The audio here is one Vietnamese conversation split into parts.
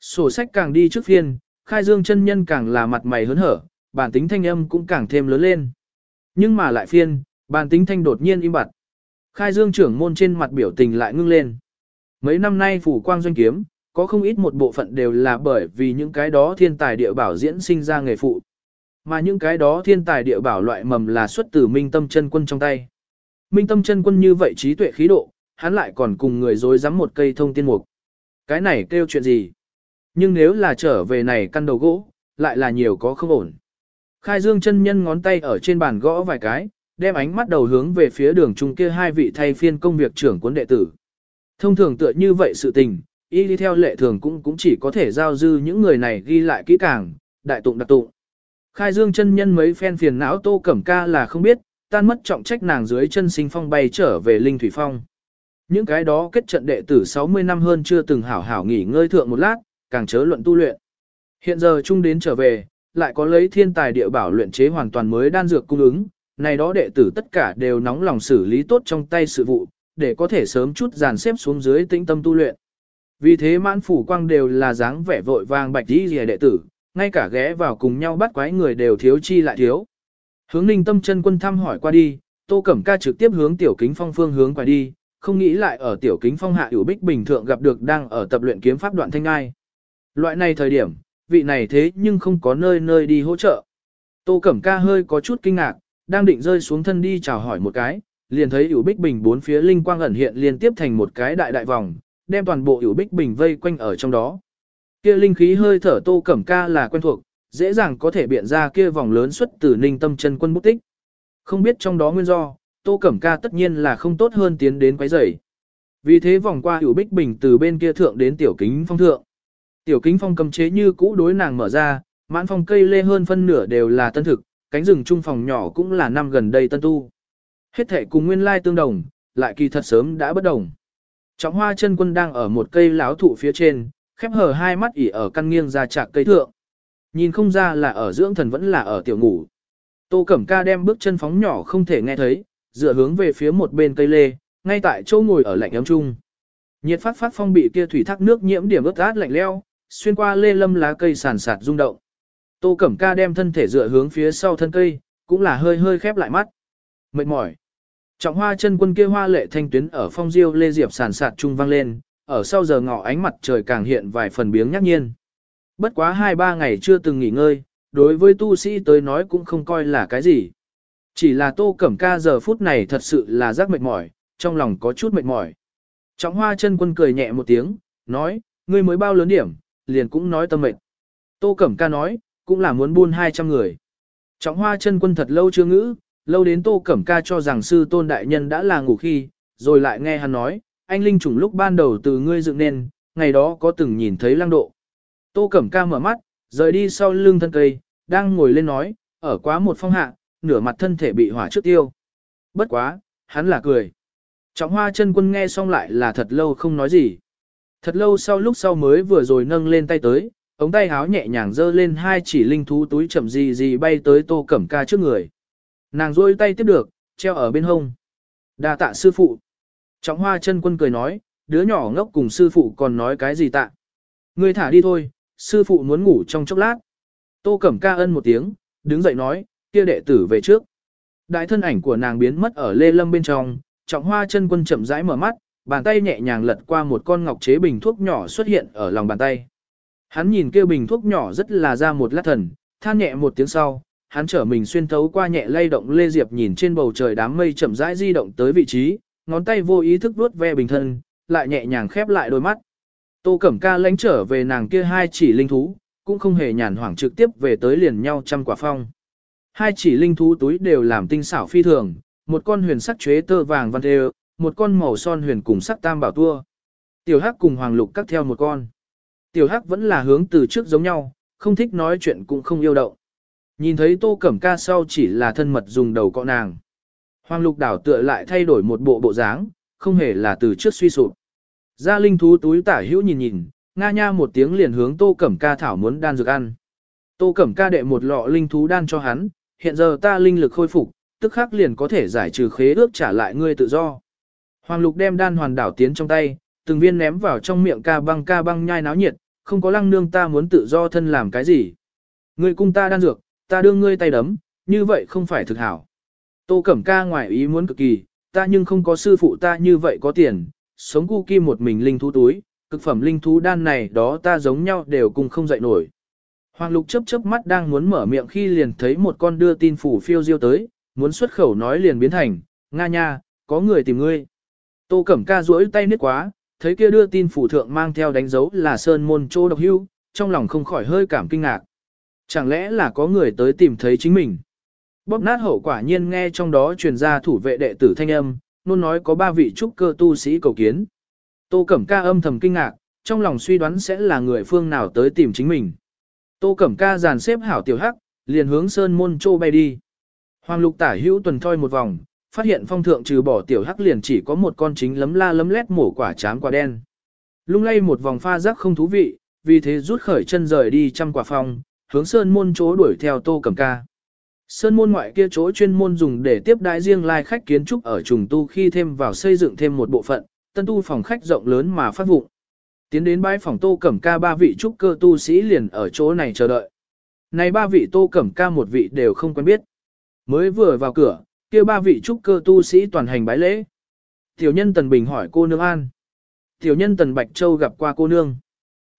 Sổ sách càng đi trước phiên, khai dương chân nhân càng là mặt mày hớn hở, bản tính thanh âm cũng càng thêm lớn lên. Nhưng mà lại phiên, bản tính thanh đột nhiên im bặt. Khai dương trưởng môn trên mặt biểu tình lại ngưng lên. Mấy năm nay phủ quang doanh kiếm, có không ít một bộ phận đều là bởi vì những cái đó thiên tài địa bảo diễn sinh ra nghề phụ. Mà những cái đó thiên tài địa bảo loại mầm là xuất từ minh tâm chân quân trong tay. Minh tâm chân quân như vậy trí tuệ khí độ, hắn lại còn cùng người dối rắm một cây thông tiên mục. Cái này kêu chuyện gì? Nhưng nếu là trở về này căn đầu gỗ, lại là nhiều có không ổn. Khai dương chân nhân ngón tay ở trên bàn gõ vài cái, đem ánh mắt đầu hướng về phía đường trung kia hai vị thay phiên công việc trưởng cuốn đệ tử. Thông thường tựa như vậy sự tình, y đi theo lệ thường cũng cũng chỉ có thể giao dư những người này ghi lại kỹ càng, đại tụng đặc tụng. Khai dương chân nhân mấy phen phiền não tô cẩm ca là không biết, tan mất trọng trách nàng dưới chân sinh phong bay trở về linh thủy phong. Những cái đó kết trận đệ tử 60 năm hơn chưa từng hảo hảo nghỉ ngơi thượng một lát, càng chớ luận tu luyện. Hiện giờ chung đến trở về, lại có lấy thiên tài địa bảo luyện chế hoàn toàn mới đan dược cung ứng, này đó đệ tử tất cả đều nóng lòng xử lý tốt trong tay sự vụ, để có thể sớm chút dàn xếp xuống dưới tĩnh tâm tu luyện. Vì thế mãn phủ quang đều là dáng vẻ vội vàng bạch đi rìa đệ tử, ngay cả ghé vào cùng nhau bắt quái người đều thiếu chi lại thiếu. Hướng ninh tâm chân quân thăm hỏi qua đi, tô cẩm ca trực tiếp hướng tiểu kính phong phương hướng qua đi, không nghĩ lại ở tiểu kính phong hạ hữu bích bình thượng gặp được đang ở tập luyện kiếm pháp đoạn thanh ai. Loại này thời điểm, vị này thế nhưng không có nơi nơi đi hỗ trợ. Tô Cẩm Ca hơi có chút kinh ngạc, đang định rơi xuống thân đi chào hỏi một cái, liền thấy hữu bích bình bốn phía linh quang ẩn hiện liên tiếp thành một cái đại đại vòng, đem toàn bộ hữu bích bình vây quanh ở trong đó. Kia linh khí hơi thở Tô Cẩm Ca là quen thuộc, dễ dàng có thể biện ra kia vòng lớn xuất từ ninh tâm chân quân bút tích. Không biết trong đó nguyên do, Tô Cẩm Ca tất nhiên là không tốt hơn tiến đến quấy rầy. Vì thế vòng qua hữu bích bình từ bên kia thượng đến tiểu kính phong thượng. Tiểu kính phong cầm chế như cũ đối nàng mở ra, mãn phong cây lê hơn phân nửa đều là tân thực, cánh rừng trung phòng nhỏ cũng là năm gần đây tân tu. Hết thể cùng nguyên lai tương đồng, lại kỳ thật sớm đã bất đồng. Trọng hoa chân quân đang ở một cây láo thụ phía trên, khép hờ hai mắt ỉ ở căn nghiêng ra chạc cây thượng. Nhìn không ra là ở dưỡng thần vẫn là ở tiểu ngủ. Tô Cẩm Ca đem bước chân phóng nhỏ không thể nghe thấy, dựa hướng về phía một bên cây lê, ngay tại chỗ ngồi ở lạnh ấm trung. Nhiệt phát phát phong bị kia thủy thác nước nhiễm điểm ướt át lạnh leo, xuyên qua lê lâm lá cây sàn sạt rung động. Tô Cẩm Ca đem thân thể dựa hướng phía sau thân cây, cũng là hơi hơi khép lại mắt. Mệt mỏi. Trọng hoa chân quân kia hoa lệ thanh tuyến ở phong diêu lê diệp sàn sạt trung vang lên, ở sau giờ ngọ ánh mặt trời càng hiện vài phần biếng nhắc nhiên. Bất quá hai ba ngày chưa từng nghỉ ngơi, đối với tu sĩ tới nói cũng không coi là cái gì. Chỉ là tô cẩm ca giờ phút này thật sự là giác mệt mỏi, trong lòng có chút mệt mỏi. Trọng hoa chân quân cười nhẹ một tiếng, nói, ngươi mới bao lớn điểm, liền cũng nói tâm mệnh. Tô Cẩm Ca nói, cũng là muốn buôn 200 người. Trọng hoa chân quân thật lâu chưa ngữ, lâu đến Tô Cẩm Ca cho rằng sư tôn đại nhân đã là ngủ khi, rồi lại nghe hắn nói, anh linh trùng lúc ban đầu từ ngươi dựng nên, ngày đó có từng nhìn thấy lăng độ. Tô Cẩm Ca mở mắt, rời đi sau lưng thân cây, đang ngồi lên nói, ở quá một phong hạ, nửa mặt thân thể bị hỏa trước tiêu. Bất quá, hắn là cười. Trọng hoa chân quân nghe xong lại là thật lâu không nói gì. Thật lâu sau lúc sau mới vừa rồi nâng lên tay tới, ống tay háo nhẹ nhàng giơ lên hai chỉ linh thú túi chậm gì gì bay tới tô cẩm ca trước người. Nàng rôi tay tiếp được, treo ở bên hông. đa tạ sư phụ. Trọng hoa chân quân cười nói, đứa nhỏ ngốc cùng sư phụ còn nói cái gì tạ. Ngươi thả đi thôi, sư phụ muốn ngủ trong chốc lát. Tô cẩm ca ân một tiếng, đứng dậy nói, kia đệ tử về trước. Đại thân ảnh của nàng biến mất ở lê lâm bên trong, trọng hoa chân quân chậm rãi mở mắt, bàn tay nhẹ nhàng lật qua một con ngọc chế bình thuốc nhỏ xuất hiện ở lòng bàn tay. Hắn nhìn kêu bình thuốc nhỏ rất là ra một lát thần, than nhẹ một tiếng sau, hắn trở mình xuyên thấu qua nhẹ lay động Lê Diệp nhìn trên bầu trời đám mây chậm rãi di động tới vị trí, ngón tay vô ý thức vuốt ve bình thân, lại nhẹ nhàng khép lại đôi mắt. Tô Cẩm Ca lánh trở về nàng kia hai chỉ linh thú, cũng không hề nhàn hoảng trực tiếp về tới liền nhau trăm quả phong. Hai chỉ linh thú túi đều làm tinh xảo phi thường, một con huyền sắc chế tơ vàng văn đều, một con màu son huyền cùng sắc tam bảo tua. Tiểu Hắc cùng Hoàng Lục cắt theo một con. Tiểu Hắc vẫn là hướng từ trước giống nhau, không thích nói chuyện cũng không yêu động. Nhìn thấy Tô Cẩm Ca sau chỉ là thân mật dùng đầu cọ nàng. Hoàng Lục đảo tựa lại thay đổi một bộ bộ dáng, không hề là từ trước suy sụp. Gia linh thú túi tả hữu nhìn nhìn, nga nha một tiếng liền hướng Tô Cẩm Ca thảo muốn đan dược ăn. Tô Cẩm Ca đệ một lọ linh thú đan cho hắn, hiện giờ ta linh lực khôi phục, tức khắc liền có thể giải trừ khế ước trả lại ngươi tự do. Hoàng Lục đem đan hoàn đảo tiến trong tay, từng viên ném vào trong miệng ca băng ca băng nhai náo nhiệt, không có lăng nương ta muốn tự do thân làm cái gì. Ngươi cung ta đan dược, ta đưa ngươi tay đấm, như vậy không phải thực hảo. Tô Cẩm Ca ngoài ý muốn cực kỳ, ta nhưng không có sư phụ ta như vậy có tiền, sống cu kim một mình linh thú túi, cực phẩm linh thú đan này đó ta giống nhau đều cùng không dậy nổi. Hoàng Lục chớp chớp mắt đang muốn mở miệng khi liền thấy một con đưa tin phủ phiêu diêu tới, muốn xuất khẩu nói liền biến thành, Nga nha, có người tìm ngươi. Tô Cẩm Ca duỗi tay niết quá, thấy kia đưa tin phủ thượng mang theo đánh dấu là Sơn Môn Châu Độc Hưu, trong lòng không khỏi hơi cảm kinh ngạc. Chẳng lẽ là có người tới tìm thấy chính mình? Bóp nát hậu quả nhiên nghe trong đó truyền ra thủ vệ đệ tử thanh âm, luôn nói có ba vị trúc cơ tu sĩ cầu kiến. Tô Cẩm Ca âm thầm kinh ngạc, trong lòng suy đoán sẽ là người phương nào tới tìm chính mình. Tô Cẩm Ca dàn xếp hảo tiểu hắc, liền hướng Sơn Môn Châu bay đi. Hoàng Lục tả hữu tuần thoi một vòng, phát hiện phong thượng trừ bỏ tiểu hắc liền chỉ có một con chính lấm la lấm lét mổ quả chám quả đen. Lung lay một vòng pha rắc không thú vị, vì thế rút khởi chân rời đi trăm quả phong, hướng sơn môn chỗ đuổi theo tô cầm ca. Sơn môn ngoại kia chỗ chuyên môn dùng để tiếp đái riêng lai khách kiến trúc ở trùng tu khi thêm vào xây dựng thêm một bộ phận, tân tu phòng khách rộng lớn mà phát vụng. Tiến đến bãi phòng tô cẩm ca ba vị trúc cơ tu sĩ liền ở chỗ này chờ đợi. Này ba vị tô cẩm ca một vị đều không quen biết. Mới vừa vào cửa, kia ba vị trúc cơ tu sĩ toàn hành bái lễ. Tiểu nhân Tần Bình hỏi cô nương an. Tiểu nhân Tần Bạch Châu gặp qua cô nương.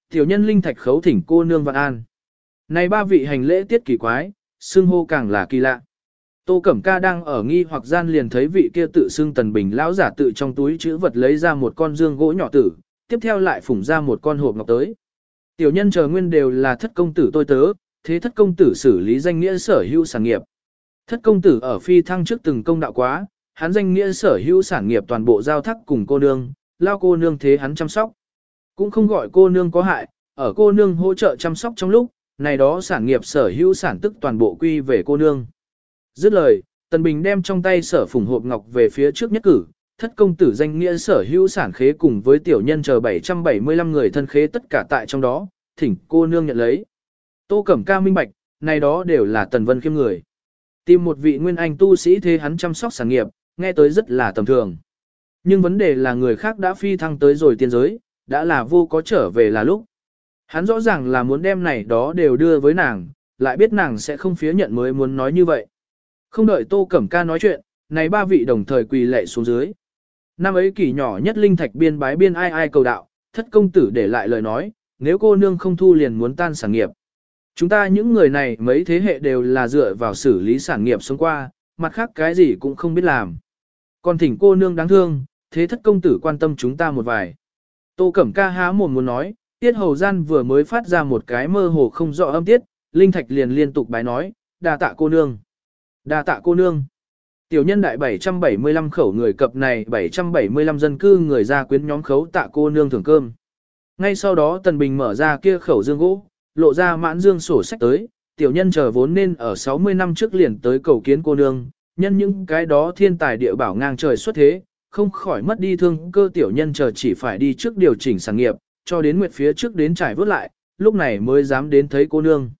Tiểu nhân Linh Thạch khấu thỉnh cô nương vạn an. Này ba vị hành lễ tiết kỳ quái, xưng hô càng là kỳ lạ. Tô Cẩm Ca đang ở nghi hoặc gian liền thấy vị kia tự xưng Tần Bình lão giả tự trong túi chữ vật lấy ra một con dương gỗ nhỏ tử, tiếp theo lại phủng ra một con hộp ngọc tới. Tiểu nhân chờ nguyên đều là thất công tử tôi tớ, thế thất công tử xử lý danh nghĩa sở hữu sản nghiệp. Thất công tử ở phi thăng trước từng công đạo quá, hắn danh nghĩa sở hữu sản nghiệp toàn bộ giao thác cùng cô nương, lao cô nương thế hắn chăm sóc. Cũng không gọi cô nương có hại, ở cô nương hỗ trợ chăm sóc trong lúc, này đó sản nghiệp sở hữu sản tức toàn bộ quy về cô nương. Dứt lời, Tần Bình đem trong tay sở phùng hộp ngọc về phía trước nhất cử, thất công tử danh nghĩa sở hữu sản khế cùng với tiểu nhân chờ 775 người thân khế tất cả tại trong đó, thỉnh cô nương nhận lấy. Tô Cẩm Ca minh bạch, này đó đều là Tần Vân khiêm người. Tìm một vị nguyên anh tu sĩ thế hắn chăm sóc sản nghiệp, nghe tới rất là tầm thường. Nhưng vấn đề là người khác đã phi thăng tới rồi tiên giới, đã là vô có trở về là lúc. Hắn rõ ràng là muốn đem này đó đều đưa với nàng, lại biết nàng sẽ không phía nhận mới muốn nói như vậy. Không đợi Tô Cẩm Ca nói chuyện, này ba vị đồng thời quỳ lệ xuống dưới. Năm ấy kỷ nhỏ nhất linh thạch biên bái biên ai ai cầu đạo, thất công tử để lại lời nói, nếu cô nương không thu liền muốn tan sản nghiệp. Chúng ta những người này mấy thế hệ đều là dựa vào xử lý sản nghiệp sống qua, mặt khác cái gì cũng không biết làm. Còn thỉnh cô nương đáng thương, thế thất công tử quan tâm chúng ta một vài. Tô Cẩm Ca há mồm muốn nói, tiết hầu gian vừa mới phát ra một cái mơ hồ không rõ âm tiết, Linh Thạch liền liên tục bái nói, đa tạ cô nương. Đa tạ cô nương. Tiểu nhân đại 775 khẩu người cập này 775 dân cư người ra quyến nhóm khấu tạ cô nương thưởng cơm. Ngay sau đó Tần Bình mở ra kia khẩu dương gỗ, lộ ra mãn dương sổ sách tới, tiểu nhân chờ vốn nên ở 60 năm trước liền tới cầu kiến cô nương, nhân những cái đó thiên tài địa bảo ngang trời xuất thế, không khỏi mất đi thương cơ tiểu nhân chờ chỉ phải đi trước điều chỉnh sản nghiệp, cho đến nguyệt phía trước đến trải vớt lại, lúc này mới dám đến thấy cô nương.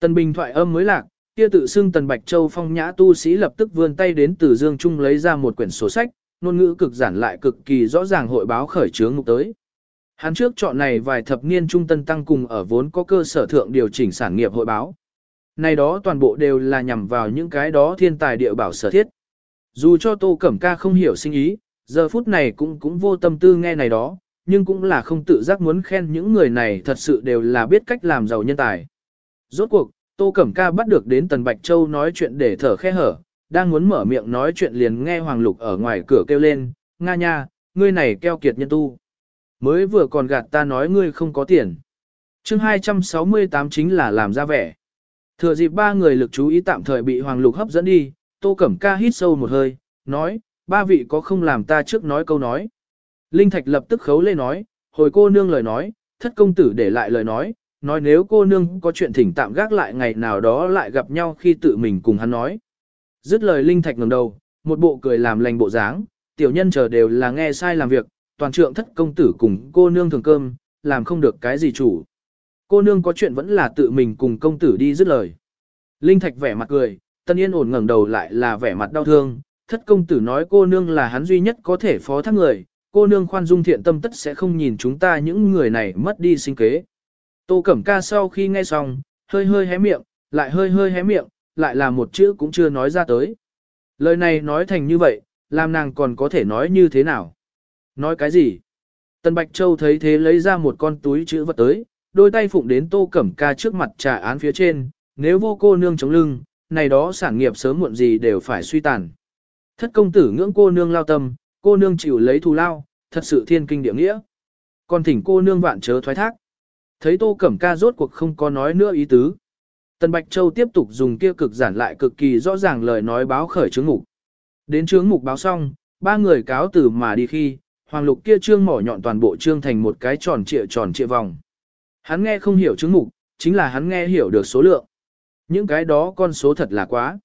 Tần Bình thoại âm mới lạc, kia tự xưng Tần Bạch Châu phong nhã tu sĩ lập tức vươn tay đến từ Dương Trung lấy ra một quyển sổ sách, ngôn ngữ cực giản lại cực kỳ rõ ràng hội báo khởi chướng ngục tới. Hắn trước chọn này vài thập niên trung tân tăng cùng ở vốn có cơ sở thượng điều chỉnh sản nghiệp hội báo. Này đó toàn bộ đều là nhằm vào những cái đó thiên tài địa bảo sở thiết. Dù cho Tô Cẩm Ca không hiểu sinh ý, giờ phút này cũng cũng vô tâm tư nghe này đó, nhưng cũng là không tự giác muốn khen những người này thật sự đều là biết cách làm giàu nhân tài. Rốt cuộc, Tô Cẩm Ca bắt được đến Tần Bạch Châu nói chuyện để thở khe hở, đang muốn mở miệng nói chuyện liền nghe Hoàng Lục ở ngoài cửa kêu lên, Nga nha, ngươi này keo kiệt nhân tu mới vừa còn gạt ta nói ngươi không có tiền. chương 268 chính là làm ra vẻ. Thừa dịp ba người lực chú ý tạm thời bị Hoàng Lục hấp dẫn đi, Tô Cẩm Ca hít sâu một hơi, nói, ba vị có không làm ta trước nói câu nói. Linh Thạch lập tức khấu lên nói, hồi cô nương lời nói, thất công tử để lại lời nói, nói nếu cô nương có chuyện thỉnh tạm gác lại ngày nào đó lại gặp nhau khi tự mình cùng hắn nói. Dứt lời Linh Thạch ngẩng đầu, một bộ cười làm lành bộ dáng, tiểu nhân chờ đều là nghe sai làm việc, toàn trượng thất công tử cùng cô nương thường cơm, làm không được cái gì chủ. Cô nương có chuyện vẫn là tự mình cùng công tử đi dứt lời. Linh Thạch vẻ mặt cười, Tân Yên ổn ngẩng đầu lại là vẻ mặt đau thương, thất công tử nói cô nương là hắn duy nhất có thể phó thác người, cô nương khoan dung thiện tâm tất sẽ không nhìn chúng ta những người này mất đi sinh kế. Tô Cẩm Ca sau khi nghe xong, hơi hơi hé miệng, lại hơi hơi hé miệng, lại là một chữ cũng chưa nói ra tới. Lời này nói thành như vậy, làm nàng còn có thể nói như thế nào? Nói cái gì? Tân Bạch Châu thấy thế lấy ra một con túi chữ vật tới, đôi tay phụng đến Tô Cẩm Ca trước mặt trà án phía trên, nếu vô cô nương chống lưng, này đó sản nghiệp sớm muộn gì đều phải suy tàn. Thất công tử ngưỡng cô nương lao tâm, cô nương chịu lấy thù lao, thật sự thiên kinh địa nghĩa. Còn thỉnh cô nương vạn chớ thoái thác. Thấy Tô Cẩm Ca rốt cuộc không có nói nữa ý tứ. Tân Bạch Châu tiếp tục dùng kia cực giản lại cực kỳ rõ ràng lời nói báo khởi chứng ngục. Đến chướng mục báo xong, ba người cáo từ mà đi khi, hoàng lục kia trương mỏ nhọn toàn bộ trương thành một cái tròn trịa tròn trịa vòng. Hắn nghe không hiểu chứng mục, chính là hắn nghe hiểu được số lượng. Những cái đó con số thật là quá.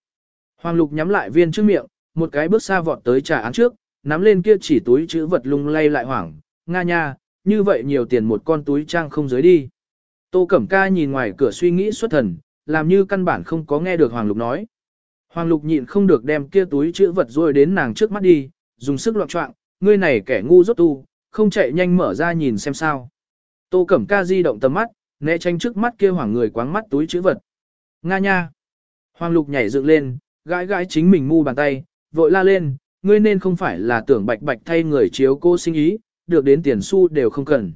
Hoàng lục nhắm lại viên trước miệng, một cái bước xa vọt tới trà án trước, nắm lên kia chỉ túi chữ vật lung lay lại hoảng, nga nha, như vậy nhiều tiền một con túi trang không giới đi. Tô Cẩm Ca nhìn ngoài cửa suy nghĩ xuất thần, làm như căn bản không có nghe được Hoàng Lục nói. Hoàng Lục nhịn không được đem kia túi chữ vật rồi đến nàng trước mắt đi, dùng sức loạn trọng, ngươi này kẻ ngu rốt tu, không chạy nhanh mở ra nhìn xem sao. Tô Cẩm Ca di động tầm mắt, né tránh trước mắt kia hoàng người quáng mắt túi chữ vật. Nga nha! Hoàng Lục nhảy dựng lên, gãi gãi chính mình mu bàn tay, vội la lên, ngươi nên không phải là tưởng bạch bạch thay người chiếu cô sinh ý, được đến tiền xu đều không cần.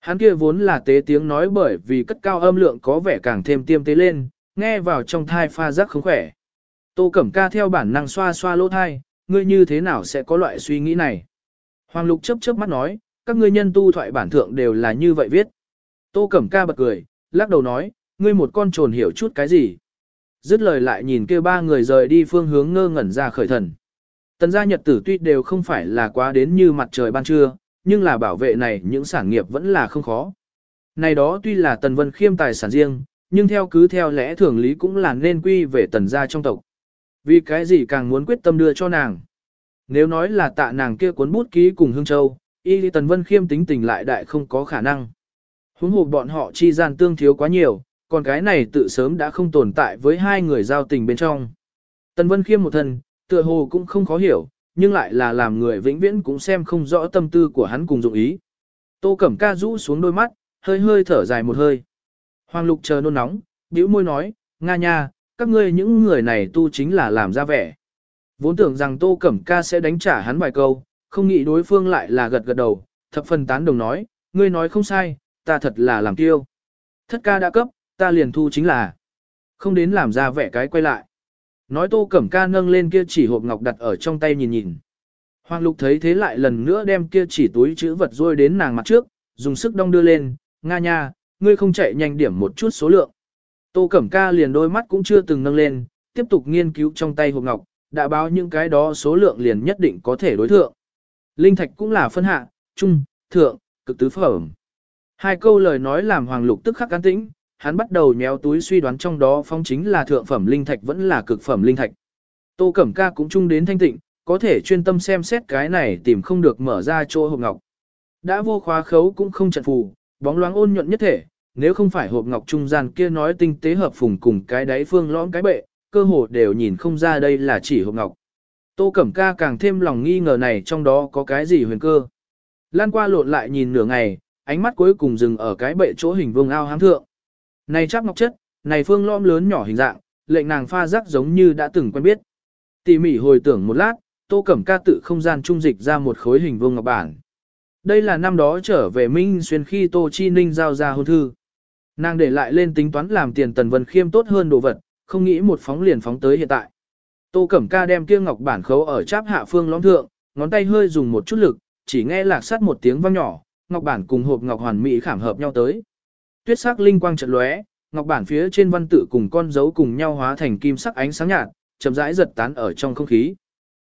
Hắn kia vốn là tế tiếng nói bởi vì cất cao âm lượng có vẻ càng thêm tiêm tế lên, nghe vào trong thai pha giác không khỏe. Tô Cẩm Ca theo bản năng xoa xoa lỗ thai, ngươi như thế nào sẽ có loại suy nghĩ này? Hoàng Lục chớp chớp mắt nói, các ngươi nhân tu thoại bản thượng đều là như vậy viết. Tô Cẩm Ca bật cười, lắc đầu nói, ngươi một con trồn hiểu chút cái gì? Dứt lời lại nhìn kia ba người rời đi phương hướng ngơ ngẩn ra khởi thần. Tần gia nhật tử tuy đều không phải là quá đến như mặt trời ban trưa, nhưng là bảo vệ này những sản nghiệp vẫn là không khó. Này đó tuy là tần vân khiêm tài sản riêng, nhưng theo cứ theo lẽ thường lý cũng là nên quy về tần gia trong tộc. Vì cái gì càng muốn quyết tâm đưa cho nàng. Nếu nói là tạ nàng kia cuốn bút ký cùng Hương Châu, y lý tần vân khiêm tính tình lại đại không có khả năng. Huống hồ bọn họ chi gian tương thiếu quá nhiều, còn cái này tự sớm đã không tồn tại với hai người giao tình bên trong. Tần vân khiêm một thân, tựa hồ cũng không khó hiểu, nhưng lại là làm người vĩnh viễn cũng xem không rõ tâm tư của hắn cùng dụng ý. Tô Cẩm Ca rũ xuống đôi mắt, hơi hơi thở dài một hơi. Hoàng Lục chờ nôn nóng, bĩu môi nói, Nga nha, các ngươi những người này tu chính là làm ra vẻ. Vốn tưởng rằng Tô Cẩm Ca sẽ đánh trả hắn vài câu, không nghĩ đối phương lại là gật gật đầu, thập phần tán đồng nói, ngươi nói không sai, ta thật là làm tiêu. Thất ca đã cấp, ta liền thu chính là, không đến làm ra vẻ cái quay lại. Nói tô cẩm ca nâng lên kia chỉ hộp ngọc đặt ở trong tay nhìn nhìn. Hoàng lục thấy thế lại lần nữa đem kia chỉ túi chữ vật rôi đến nàng mặt trước, dùng sức đong đưa lên, nga nha, ngươi không chạy nhanh điểm một chút số lượng. Tô cẩm ca liền đôi mắt cũng chưa từng nâng lên, tiếp tục nghiên cứu trong tay hộp ngọc, đã báo những cái đó số lượng liền nhất định có thể đối thượng. Linh thạch cũng là phân hạ, trung, thượng, cực tứ phẩm. Hai câu lời nói làm Hoàng Lục tức khắc an tĩnh, hắn bắt đầu nhéo túi suy đoán trong đó phong chính là thượng phẩm linh thạch vẫn là cực phẩm linh thạch. Tô Cẩm Ca cũng chung đến thanh tịnh, có thể chuyên tâm xem xét cái này tìm không được mở ra chỗ hộp ngọc. Đã vô khóa khấu cũng không trận phù, bóng loáng ôn nhuận nhất thể, nếu không phải hộp ngọc trung gian kia nói tinh tế hợp phùng cùng cái đáy phương lõm cái bệ, cơ hồ đều nhìn không ra đây là chỉ hộp ngọc. Tô Cẩm Ca càng thêm lòng nghi ngờ này trong đó có cái gì huyền cơ. Lan qua lộn lại nhìn nửa ngày, ánh mắt cuối cùng dừng ở cái bệ chỗ hình vuông ao hám thượng. Này chắc ngọc chất, này phương lõm lớn nhỏ hình dạng, lệnh nàng pha rắc giống như đã từng quen biết. Tỉ mỉ hồi tưởng một lát, Tô Cẩm Ca tự không gian trung dịch ra một khối hình vuông ngọc bản. Đây là năm đó trở về Minh Xuyên khi Tô Chi Ninh giao ra hôn thư. Nàng để lại lên tính toán làm tiền Tần Vân Khiêm tốt hơn đồ vật, không nghĩ một phóng liền phóng tới hiện tại. Tô Cẩm Ca đem kia ngọc bản khấu ở cháp hạ phương lõm thượng, ngón tay hơi dùng một chút lực, chỉ nghe lạc sát một tiếng vang nhỏ, ngọc bản cùng hộp ngọc hoàn mỹ khảm hợp nhau tới. Tuyết sắc linh quang chợt lóe, ngọc bản phía trên văn tự cùng con dấu cùng nhau hóa thành kim sắc ánh sáng nhạt, chậm rãi giật tán ở trong không khí.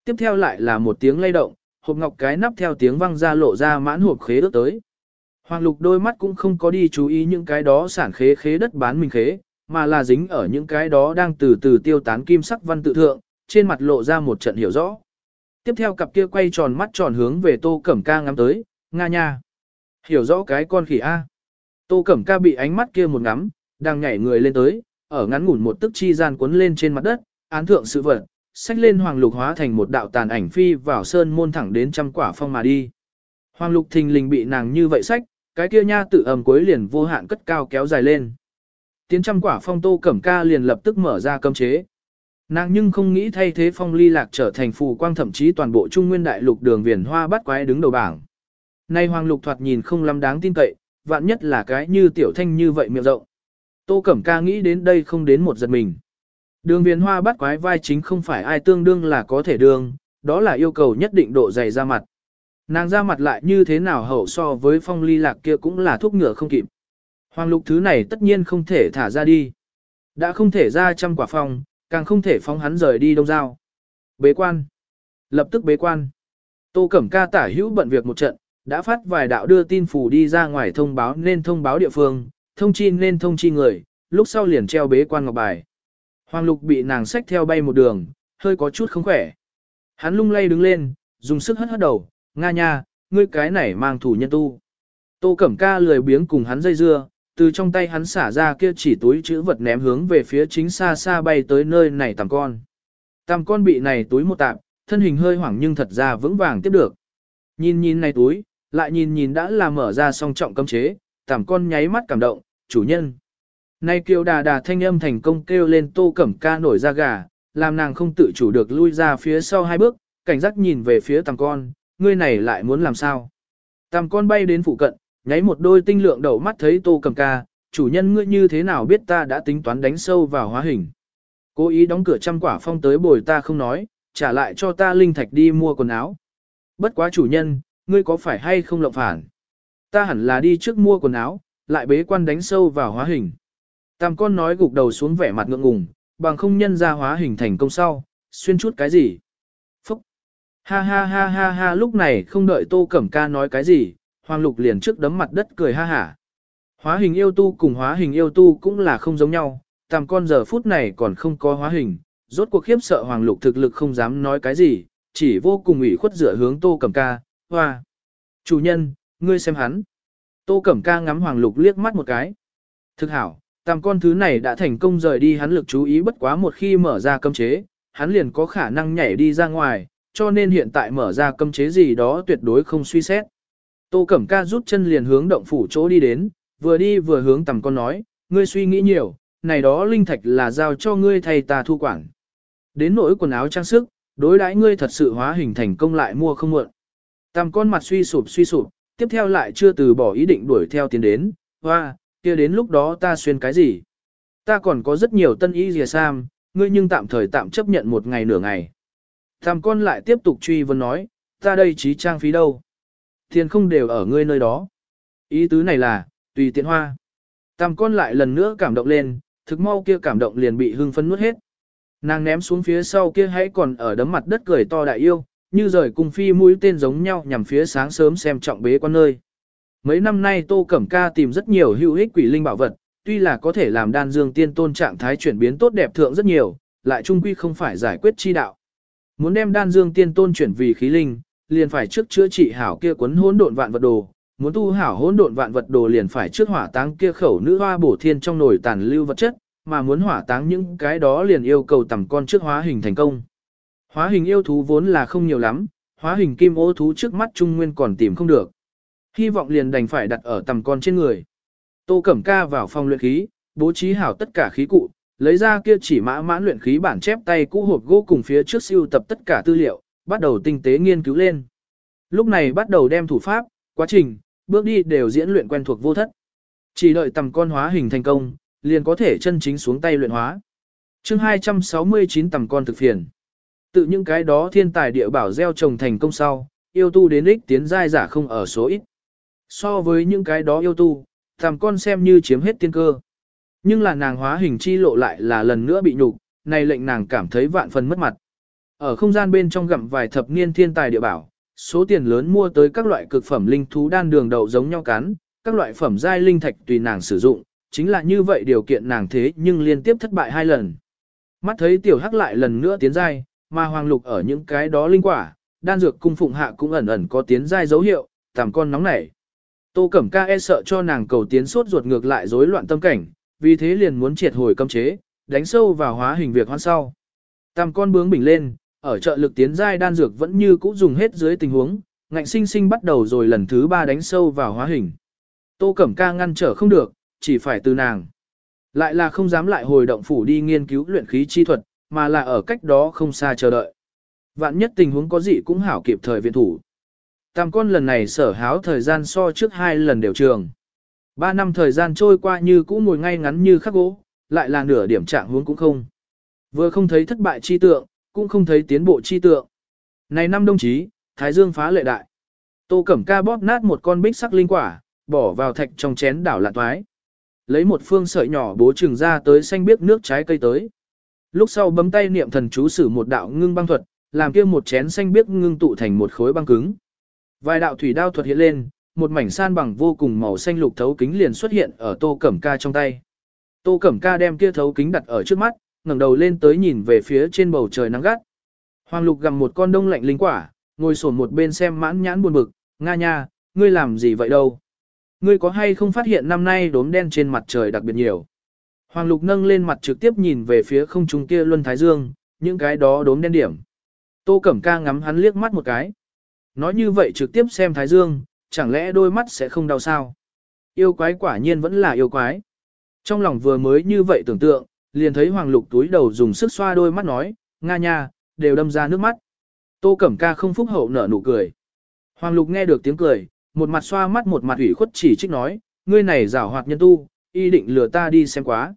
Tiếp theo lại là một tiếng lay động, hộp ngọc cái nắp theo tiếng vang ra lộ ra mãn hộp khế ước tới. Hoàng lục đôi mắt cũng không có đi chú ý những cái đó sản khế khế đất bán mình khế, mà là dính ở những cái đó đang từ từ tiêu tán kim sắc văn tự thượng, trên mặt lộ ra một trận hiểu rõ. Tiếp theo cặp kia quay tròn mắt tròn hướng về tô cẩm ca ngắm tới, nga nha. Hiểu rõ cái con khỉ A. Tô Cẩm Ca bị ánh mắt kia một ngắm, đang nhảy người lên tới, ở ngắn ngủn một tức chi gian cuốn lên trên mặt đất, án thượng sự vật, xách lên hoàng lục hóa thành một đạo tàn ảnh phi vào sơn môn thẳng đến trăm quả phong mà đi. Hoàng lục thình lình bị nàng như vậy sách cái kia nha tự ầm cuối liền vô hạn cất cao kéo dài lên. Tiến trăm quả phong tô cẩm ca liền lập tức mở ra cấm chế. Nàng nhưng không nghĩ thay thế phong ly lạc trở thành phù quang thậm chí toàn bộ trung nguyên đại lục đường viền hoa bắt quái đứng đầu bảng. Nay hoàng lục thoạt nhìn không lắm đáng tin cậy, vạn nhất là cái như tiểu thanh như vậy miệng rộng. Tô Cẩm Ca nghĩ đến đây không đến một giật mình. Đường viền hoa bắt quái vai chính không phải ai tương đương là có thể đương, đó là yêu cầu nhất định độ dày ra mặt. Nàng ra mặt lại như thế nào hậu so với phong ly lạc kia cũng là thuốc ngựa không kịp. Hoàng lục thứ này tất nhiên không thể thả ra đi. Đã không thể ra trăm quả phong, càng không thể phóng hắn rời đi đông giao. Bế quan. Lập tức bế quan. Tô Cẩm Ca tả hữu bận việc một trận, đã phát vài đạo đưa tin phủ đi ra ngoài thông báo nên thông báo địa phương, thông chi nên thông chi người, lúc sau liền treo bế quan ngọc bài. Hoàng lục bị nàng xách theo bay một đường, hơi có chút không khỏe. Hắn lung lay đứng lên, dùng sức hất hất đầu, nga nha, ngươi cái này mang thủ nhân tu. Tô Cẩm Ca lười biếng cùng hắn dây dưa, từ trong tay hắn xả ra kia chỉ túi chữ vật ném hướng về phía chính xa xa bay tới nơi này tầm con. Tầm con bị này túi một tạm, thân hình hơi hoảng nhưng thật ra vững vàng tiếp được. Nhìn nhìn này túi, lại nhìn nhìn đã là mở ra song trọng cấm chế, tầm con nháy mắt cảm động, chủ nhân. Nay kiều đà đà thanh âm thành công kêu lên tô cẩm ca nổi ra gà, làm nàng không tự chủ được lui ra phía sau hai bước, cảnh giác nhìn về phía tầm con, ngươi này lại muốn làm sao. Tam con bay đến phụ cận, nháy một đôi tinh lượng đầu mắt thấy tô cầm ca, chủ nhân ngươi như thế nào biết ta đã tính toán đánh sâu vào hóa hình. Cố ý đóng cửa trăm quả phong tới bồi ta không nói, trả lại cho ta linh thạch đi mua quần áo. Bất quá chủ nhân, ngươi có phải hay không lộng phản? Ta hẳn là đi trước mua quần áo, lại bế quan đánh sâu vào hóa hình. Tam con nói gục đầu xuống vẻ mặt ngượng ngùng, bằng không nhân ra hóa hình thành công sau, xuyên chút cái gì. Ha ha ha ha ha lúc này không đợi tô cẩm ca nói cái gì, hoàng lục liền trước đấm mặt đất cười ha hả. Hóa hình yêu tu cùng hóa hình yêu tu cũng là không giống nhau, tàm con giờ phút này còn không có hóa hình, rốt cuộc khiếp sợ hoàng lục thực lực không dám nói cái gì, chỉ vô cùng ủy khuất dựa hướng tô cẩm ca, hoa. Chủ nhân, ngươi xem hắn. Tô cẩm ca ngắm hoàng lục liếc mắt một cái. Thực hảo, tàm con thứ này đã thành công rời đi hắn lực chú ý bất quá một khi mở ra cấm chế, hắn liền có khả năng nhảy đi ra ngoài, cho nên hiện tại mở ra cấm chế gì đó tuyệt đối không suy xét. Tô Cẩm Ca rút chân liền hướng động phủ chỗ đi đến, vừa đi vừa hướng tầm con nói, ngươi suy nghĩ nhiều, này đó linh thạch là giao cho ngươi thầy ta thu quản. Đến nỗi quần áo trang sức, đối đãi ngươi thật sự hóa hình thành công lại mua không mượn. Tầm con mặt suy sụp suy sụp, tiếp theo lại chưa từ bỏ ý định đuổi theo tiến đến, hoa, kia đến lúc đó ta xuyên cái gì? Ta còn có rất nhiều tân y dìa sam, ngươi nhưng tạm thời tạm chấp nhận một ngày nửa ngày. Tam con lại tiếp tục truy vấn nói, ta đây trí trang phí đâu? Tiền không đều ở ngươi nơi đó. Ý tứ này là, tùy tiện hoa. Tam con lại lần nữa cảm động lên, thực mau kia cảm động liền bị hưng phấn nuốt hết. Nàng ném xuống phía sau kia hãy còn ở đấm mặt đất cười to đại yêu, như rời cung phi mũi tên giống nhau nhằm phía sáng sớm xem trọng bế quan nơi. Mấy năm nay Tô Cẩm Ca tìm rất nhiều hữu ích quỷ linh bảo vật, tuy là có thể làm đan dương tiên tôn trạng thái chuyển biến tốt đẹp thượng rất nhiều, lại trung quy không phải giải quyết chi đạo. Muốn đem đan dương tiên tôn chuyển vì khí linh, liền phải trước chữa trị hảo kia cuốn hỗn độn vạn vật đồ, muốn tu hảo hỗn độn vạn vật đồ liền phải trước hỏa táng kia khẩu nữ hoa bổ thiên trong nồi tàn lưu vật chất, mà muốn hỏa táng những cái đó liền yêu cầu tầm con trước hóa hình thành công. Hóa hình yêu thú vốn là không nhiều lắm, hóa hình kim ô thú trước mắt trung nguyên còn tìm không được. Hy vọng liền đành phải đặt ở tầm con trên người. Tô Cẩm Ca vào phòng luyện khí, bố trí hảo tất cả khí cụ, lấy ra kia chỉ mã mãn luyện khí bản chép tay cũ hộp gỗ cùng phía trước siêu tập tất cả tư liệu, bắt đầu tinh tế nghiên cứu lên. Lúc này bắt đầu đem thủ pháp, quá trình, bước đi đều diễn luyện quen thuộc vô thất. Chỉ đợi tầm con hóa hình thành công, liền có thể chân chính xuống tay luyện hóa. chương 269 tầm con thực phiền. Tự những cái đó thiên tài địa bảo gieo trồng thành công sau, yêu tu đến ích tiến giai giả không ở số ít. So với những cái đó yêu tu, tầm con xem như chiếm hết tiên cơ. Nhưng là nàng hóa hình chi lộ lại là lần nữa bị nhục, này lệnh nàng cảm thấy vạn phần mất mặt. Ở không gian bên trong gặm vài thập niên thiên tài địa bảo, số tiền lớn mua tới các loại cực phẩm linh thú đan đường đậu giống nhau cắn, các loại phẩm giai linh thạch tùy nàng sử dụng, chính là như vậy điều kiện nàng thế nhưng liên tiếp thất bại hai lần. Mắt thấy tiểu hắc lại lần nữa tiến giai, mà hoàng lục ở những cái đó linh quả, đan dược cung phụng hạ cũng ẩn ẩn có tiến giai dấu hiệu, tạm con nóng nảy. Tô Cẩm Ca e sợ cho nàng cầu tiến suốt ruột ngược lại rối loạn tâm cảnh, vì thế liền muốn triệt hồi cấm chế, đánh sâu vào hóa hình việc hoan sau. Tam con bướng bình lên, ở trợ lực tiến giai đan dược vẫn như cũ dùng hết dưới tình huống, ngạnh sinh sinh bắt đầu rồi lần thứ ba đánh sâu vào hóa hình. Tô Cẩm Ca ngăn trở không được, chỉ phải từ nàng. Lại là không dám lại hồi động phủ đi nghiên cứu luyện khí chi thuật, mà là ở cách đó không xa chờ đợi. Vạn nhất tình huống có gì cũng hảo kịp thời viện thủ. Tam con lần này sở háo thời gian so trước hai lần đều trường. Ba năm thời gian trôi qua như cũ ngồi ngay ngắn như khắc gỗ, lại là nửa điểm trạng huống cũng không. Vừa không thấy thất bại chi tượng, cũng không thấy tiến bộ chi tượng. Này năm đồng chí, Thái Dương phá lệ đại. Tô Cẩm Ca bóp nát một con bích sắc linh quả, bỏ vào thạch trong chén đảo lạ toái. Lấy một phương sợi nhỏ bố trừng ra tới xanh biếc nước trái cây tới. Lúc sau bấm tay niệm thần chú sử một đạo ngưng băng thuật, làm kia một chén xanh biếc ngưng tụ thành một khối băng cứng. Vài đạo thủy đao thuật hiện lên, một mảnh san bằng vô cùng màu xanh lục thấu kính liền xuất hiện ở Tô Cẩm Ca trong tay. Tô Cẩm Ca đem kia thấu kính đặt ở trước mắt, ngẩng đầu lên tới nhìn về phía trên bầu trời nắng gắt. Hoàng Lục gặm một con đông lạnh linh quả, ngồi sồn một bên xem mãn nhãn buồn bực, nga nha, ngươi làm gì vậy đâu? Ngươi có hay không phát hiện năm nay đốm đen trên mặt trời đặc biệt nhiều? Hoàng Lục nâng lên mặt trực tiếp nhìn về phía không trung kia luân thái dương, những cái đó đốm đen điểm. Tô Cẩm Ca ngắm hắn liếc mắt một cái. Nói như vậy trực tiếp xem thái dương, chẳng lẽ đôi mắt sẽ không đau sao? Yêu quái quả nhiên vẫn là yêu quái. Trong lòng vừa mới như vậy tưởng tượng, liền thấy Hoàng Lục túi đầu dùng sức xoa đôi mắt nói, nga nha, đều đâm ra nước mắt. Tô Cẩm Ca không phúc hậu nở nụ cười. Hoàng Lục nghe được tiếng cười, một mặt xoa mắt một mặt ủy khuất chỉ trích nói, ngươi này giảo hoạt nhân tu, y định lừa ta đi xem quá.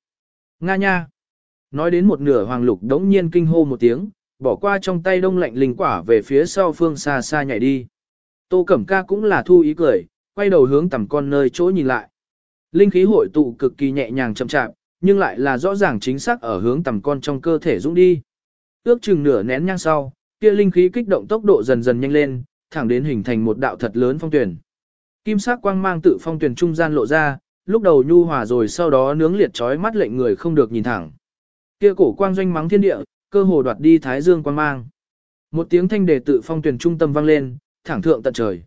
Nga nha. Nói đến một nửa Hoàng Lục đống nhiên kinh hô một tiếng, bỏ qua trong tay đông lạnh linh quả về phía sau phương xa xa nhảy đi. Tô Cẩm Ca cũng là thu ý cười, quay đầu hướng tầm con nơi chỗ nhìn lại. Linh khí hội tụ cực kỳ nhẹ nhàng chậm chạp, nhưng lại là rõ ràng chính xác ở hướng tầm con trong cơ thể dũng đi. Ước chừng nửa nén nhang sau, kia linh khí kích động tốc độ dần dần nhanh lên, thẳng đến hình thành một đạo thật lớn phong tuyển. Kim sắc quang mang tự phong tuyển trung gian lộ ra, lúc đầu nhu hòa rồi sau đó nướng liệt chói mắt lệnh người không được nhìn thẳng. Kia cổ quang doanh mắng thiên địa, cơ hồ đoạt đi thái dương quang mang. Một tiếng thanh đề tự phong tuyển trung tâm vang lên, thẳng thượng tận trời.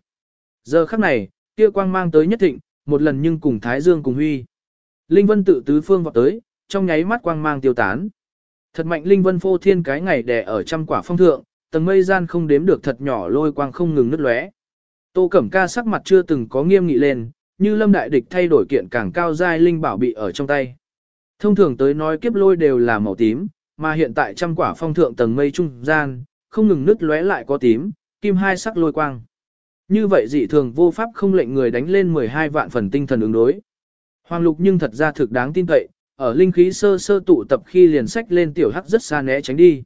Giờ khắc này, kia quang mang tới nhất thịnh, một lần nhưng cùng thái dương cùng huy. Linh vân tự tứ phương vọt tới, trong nháy mắt quang mang tiêu tán. Thật mạnh linh vân phô thiên cái ngày đè ở trăm quả phong thượng, tầng mây gian không đếm được thật nhỏ lôi quang không ngừng nứt lóe. Tô Cẩm Ca sắc mặt chưa từng có nghiêm nghị lên, như lâm đại địch thay đổi kiện càng cao giai linh bảo bị ở trong tay. Thông thường tới nói kiếp lôi đều là màu tím, mà hiện tại trăm quả phong thượng tầng mây trung gian, không ngừng nứt lóe lại có tím, kim hai sắc lôi quang. Như vậy dị thường vô pháp không lệnh người đánh lên 12 vạn phần tinh thần ứng đối. Hoàng lục nhưng thật ra thực đáng tin cậy, ở linh khí sơ sơ tụ tập khi liền sách lên tiểu hắc rất xa né tránh đi.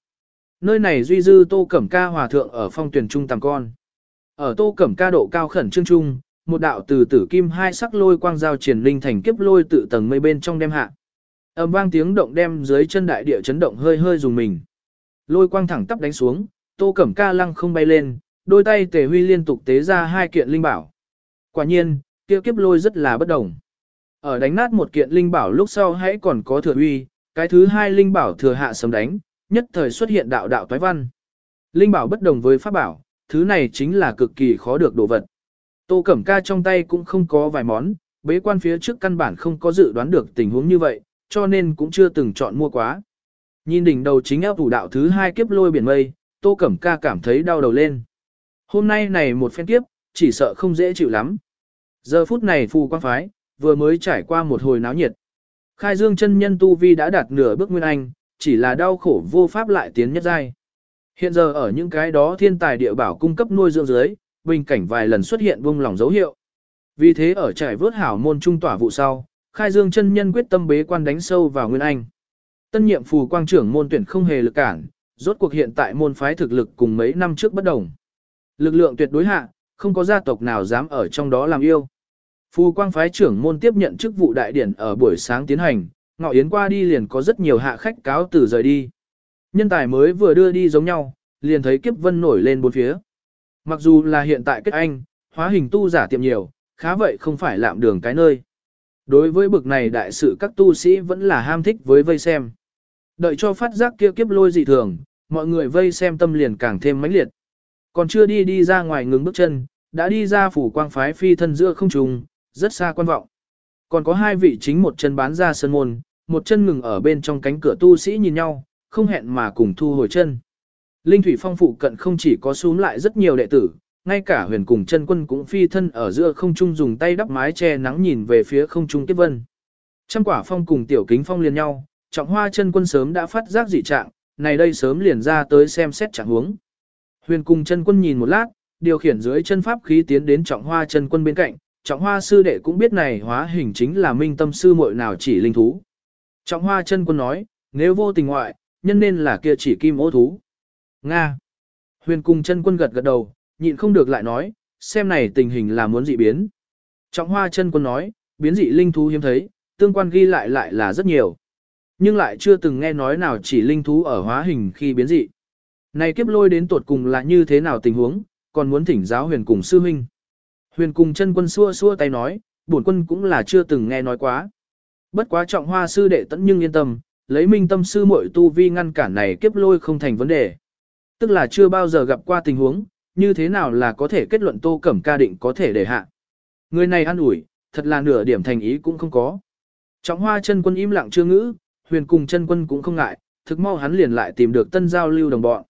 Nơi này duy dư tô cẩm ca hòa thượng ở phong tuyển trung tầm con. Ở tô cẩm ca độ cao khẩn trương trung, một đạo từ tử kim hai sắc lôi quang giao triển linh thành kiếp lôi tự tầng mây bên trong đem hạ. Âm vang tiếng động đem dưới chân đại địa chấn động hơi hơi dùng mình. Lôi quang thẳng tắp đánh xuống, tô cẩm ca lăng không bay lên, đôi tay tề huy liên tục tế ra hai kiện linh bảo. Quả nhiên, kia kiếp lôi rất là bất đồng. Ở đánh nát một kiện linh bảo lúc sau hãy còn có thừa huy, cái thứ hai linh bảo thừa hạ sấm đánh, nhất thời xuất hiện đạo đạo toái văn. Linh bảo bất đồng với pháp bảo, thứ này chính là cực kỳ khó được đồ vật. Tô Cẩm Ca trong tay cũng không có vài món, bế quan phía trước căn bản không có dự đoán được tình huống như vậy, cho nên cũng chưa từng chọn mua quá. Nhìn đỉnh đầu chính áp thủ đạo thứ hai kiếp lôi biển mây, Tô Cẩm Ca cảm thấy đau đầu lên. Hôm nay này một phen kiếp, chỉ sợ không dễ chịu lắm. Giờ phút này phù quang phái, vừa mới trải qua một hồi náo nhiệt. Khai dương chân nhân tu vi đã đạt nửa bước nguyên anh, chỉ là đau khổ vô pháp lại tiến nhất giai. Hiện giờ ở những cái đó thiên tài địa bảo cung cấp nuôi dưỡng dưới, bình cảnh vài lần xuất hiện vung lòng dấu hiệu. Vì thế ở trải vớt hảo môn trung tỏa vụ sau, khai dương chân nhân quyết tâm bế quan đánh sâu vào nguyên anh. Tân nhiệm phù quang trưởng môn tuyển không hề lực cản, rốt cuộc hiện tại môn phái thực lực cùng mấy năm trước bất đồng. Lực lượng tuyệt đối hạ, không có gia tộc nào dám ở trong đó làm yêu. Phù quang phái trưởng môn tiếp nhận chức vụ đại điển ở buổi sáng tiến hành, ngọ yến qua đi liền có rất nhiều hạ khách cáo từ rời đi. Nhân tài mới vừa đưa đi giống nhau, liền thấy kiếp vân nổi lên bốn phía. Mặc dù là hiện tại kết anh, hóa hình tu giả tiệm nhiều, khá vậy không phải lạm đường cái nơi. Đối với bực này đại sự các tu sĩ vẫn là ham thích với vây xem. Đợi cho phát giác kia kiếp lôi dị thường, mọi người vây xem tâm liền càng thêm mãnh liệt. Còn chưa đi đi ra ngoài ngừng bước chân, đã đi ra phủ quang phái phi thân giữa không trùng, rất xa quan vọng. Còn có hai vị chính một chân bán ra sân môn, một chân ngừng ở bên trong cánh cửa tu sĩ nhìn nhau, không hẹn mà cùng thu hồi chân. Linh thủy phong phụ cận không chỉ có xuống lại rất nhiều đệ tử, ngay cả huyền cùng chân quân cũng phi thân ở giữa không trung dùng tay đắp mái che nắng nhìn về phía không trung kiếp vân. Trăm quả phong cùng tiểu kính phong liền nhau, trọng hoa chân quân sớm đã phát giác dị trạng, này đây sớm liền ra tới xem xét trạng huống. Huyền cùng chân quân nhìn một lát, điều khiển dưới chân pháp khí tiến đến trọng hoa chân quân bên cạnh, trọng hoa sư đệ cũng biết này hóa hình chính là minh tâm sư muội nào chỉ linh thú. Trọng hoa chân quân nói, nếu vô tình ngoại, nhân nên là kia chỉ kim ô thú. Nga. Huyền cùng chân quân gật gật đầu, nhịn không được lại nói, xem này tình hình là muốn dị biến. Trọng hoa chân quân nói, biến dị linh thú hiếm thấy, tương quan ghi lại lại là rất nhiều. Nhưng lại chưa từng nghe nói nào chỉ linh thú ở hóa hình khi biến dị. Này kiếp lôi đến tột cùng là như thế nào tình huống, còn muốn thỉnh giáo huyền cùng sư huynh. Huyền cùng chân quân xua xua tay nói, bổn quân cũng là chưa từng nghe nói quá. Bất quá trọng hoa sư đệ tẫn nhưng yên tâm, lấy minh tâm sư muội tu vi ngăn cản này kiếp lôi không thành vấn đề. Tức là chưa bao giờ gặp qua tình huống, như thế nào là có thể kết luận tô cẩm ca định có thể để hạ. Người này an ủi, thật là nửa điểm thành ý cũng không có. Trọng hoa chân quân im lặng chưa ngữ, huyền cùng chân quân cũng không ngại, thực mau hắn liền lại tìm được tân giao lưu đồng bọn.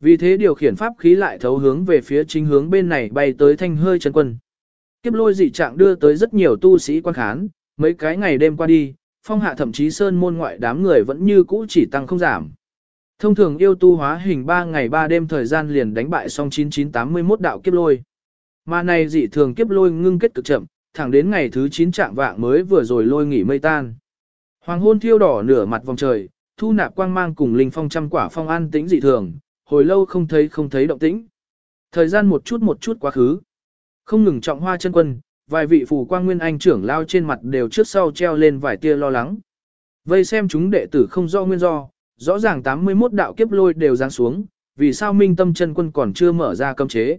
Vì thế điều khiển pháp khí lại thấu hướng về phía chính hướng bên này bay tới thanh hơi chân quân. Kiếp lôi dị trạng đưa tới rất nhiều tu sĩ quan khán, mấy cái ngày đêm qua đi, phong hạ thậm chí sơn môn ngoại đám người vẫn như cũ chỉ tăng không giảm. Thông thường yêu tu hóa hình 3 ngày 3 đêm thời gian liền đánh bại xong 9981 đạo kiếp lôi. Mà này dị thường kiếp lôi ngưng kết cực chậm, thẳng đến ngày thứ 9 trạng vạng mới vừa rồi lôi nghỉ mây tan. Hoàng hôn thiêu đỏ nửa mặt vòng trời, thu nạp quang mang cùng linh phong trăm quả phong an tĩnh dị thường, hồi lâu không thấy không thấy động tĩnh. Thời gian một chút một chút quá khứ. Không ngừng trọng hoa chân quân, vài vị phù quang nguyên anh trưởng lao trên mặt đều trước sau treo lên vài tia lo lắng. Vây xem chúng đệ tử không do nguyên do, rõ ràng 81 đạo kiếp lôi đều giáng xuống, vì sao minh tâm chân quân còn chưa mở ra cấm chế.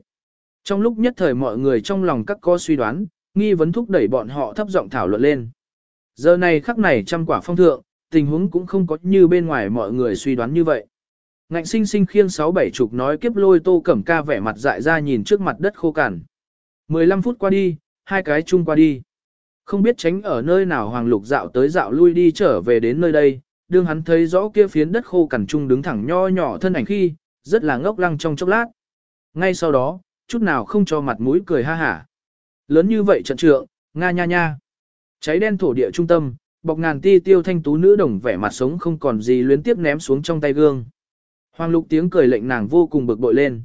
Trong lúc nhất thời mọi người trong lòng các có suy đoán, nghi vấn thúc đẩy bọn họ thấp giọng thảo luận lên. Giờ này khắc này trăm quả phong thượng, tình huống cũng không có như bên ngoài mọi người suy đoán như vậy. Ngạnh sinh sinh khiêng sáu bảy chục nói kiếp lôi tô cẩm ca vẻ mặt dại ra nhìn trước mặt đất khô cằn. 15 phút qua đi, hai cái chung qua đi. Không biết tránh ở nơi nào hoàng lục dạo tới dạo lui đi trở về đến nơi đây, đương hắn thấy rõ kia phiến đất khô cằn chung đứng thẳng nho nhỏ thân ảnh khi, rất là ngốc lăng trong chốc lát. Ngay sau đó, chút nào không cho mặt mũi cười ha hả. Lớn như vậy trận trượng, nga nha nha. Cháy đen thổ địa trung tâm, bọc ngàn ti tiêu thanh tú nữ đồng vẻ mặt sống không còn gì luyến tiếp ném xuống trong tay gương. Hoàng lục tiếng cười lệnh nàng vô cùng bực bội lên.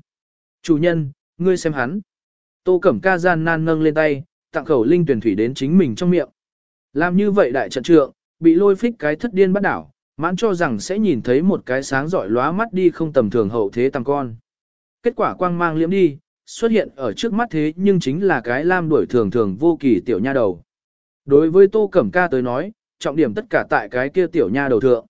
Chủ nhân, ngươi xem hắn. Tô Cẩm Ca gian nan nâng lên tay, tặng khẩu linh tuyển thủy đến chính mình trong miệng. Làm như vậy đại trận trượng, bị lôi phích cái thất điên bắt đảo, mãn cho rằng sẽ nhìn thấy một cái sáng giỏi lóa mắt đi không tầm thường hậu thế tăng con. Kết quả quang mang liễm đi, xuất hiện ở trước mắt thế nhưng chính là cái lam đuổi thường thường vô kỳ tiểu nha đầu. Đối với Tô Cẩm Ca tới nói, trọng điểm tất cả tại cái kia tiểu nha đầu thượng.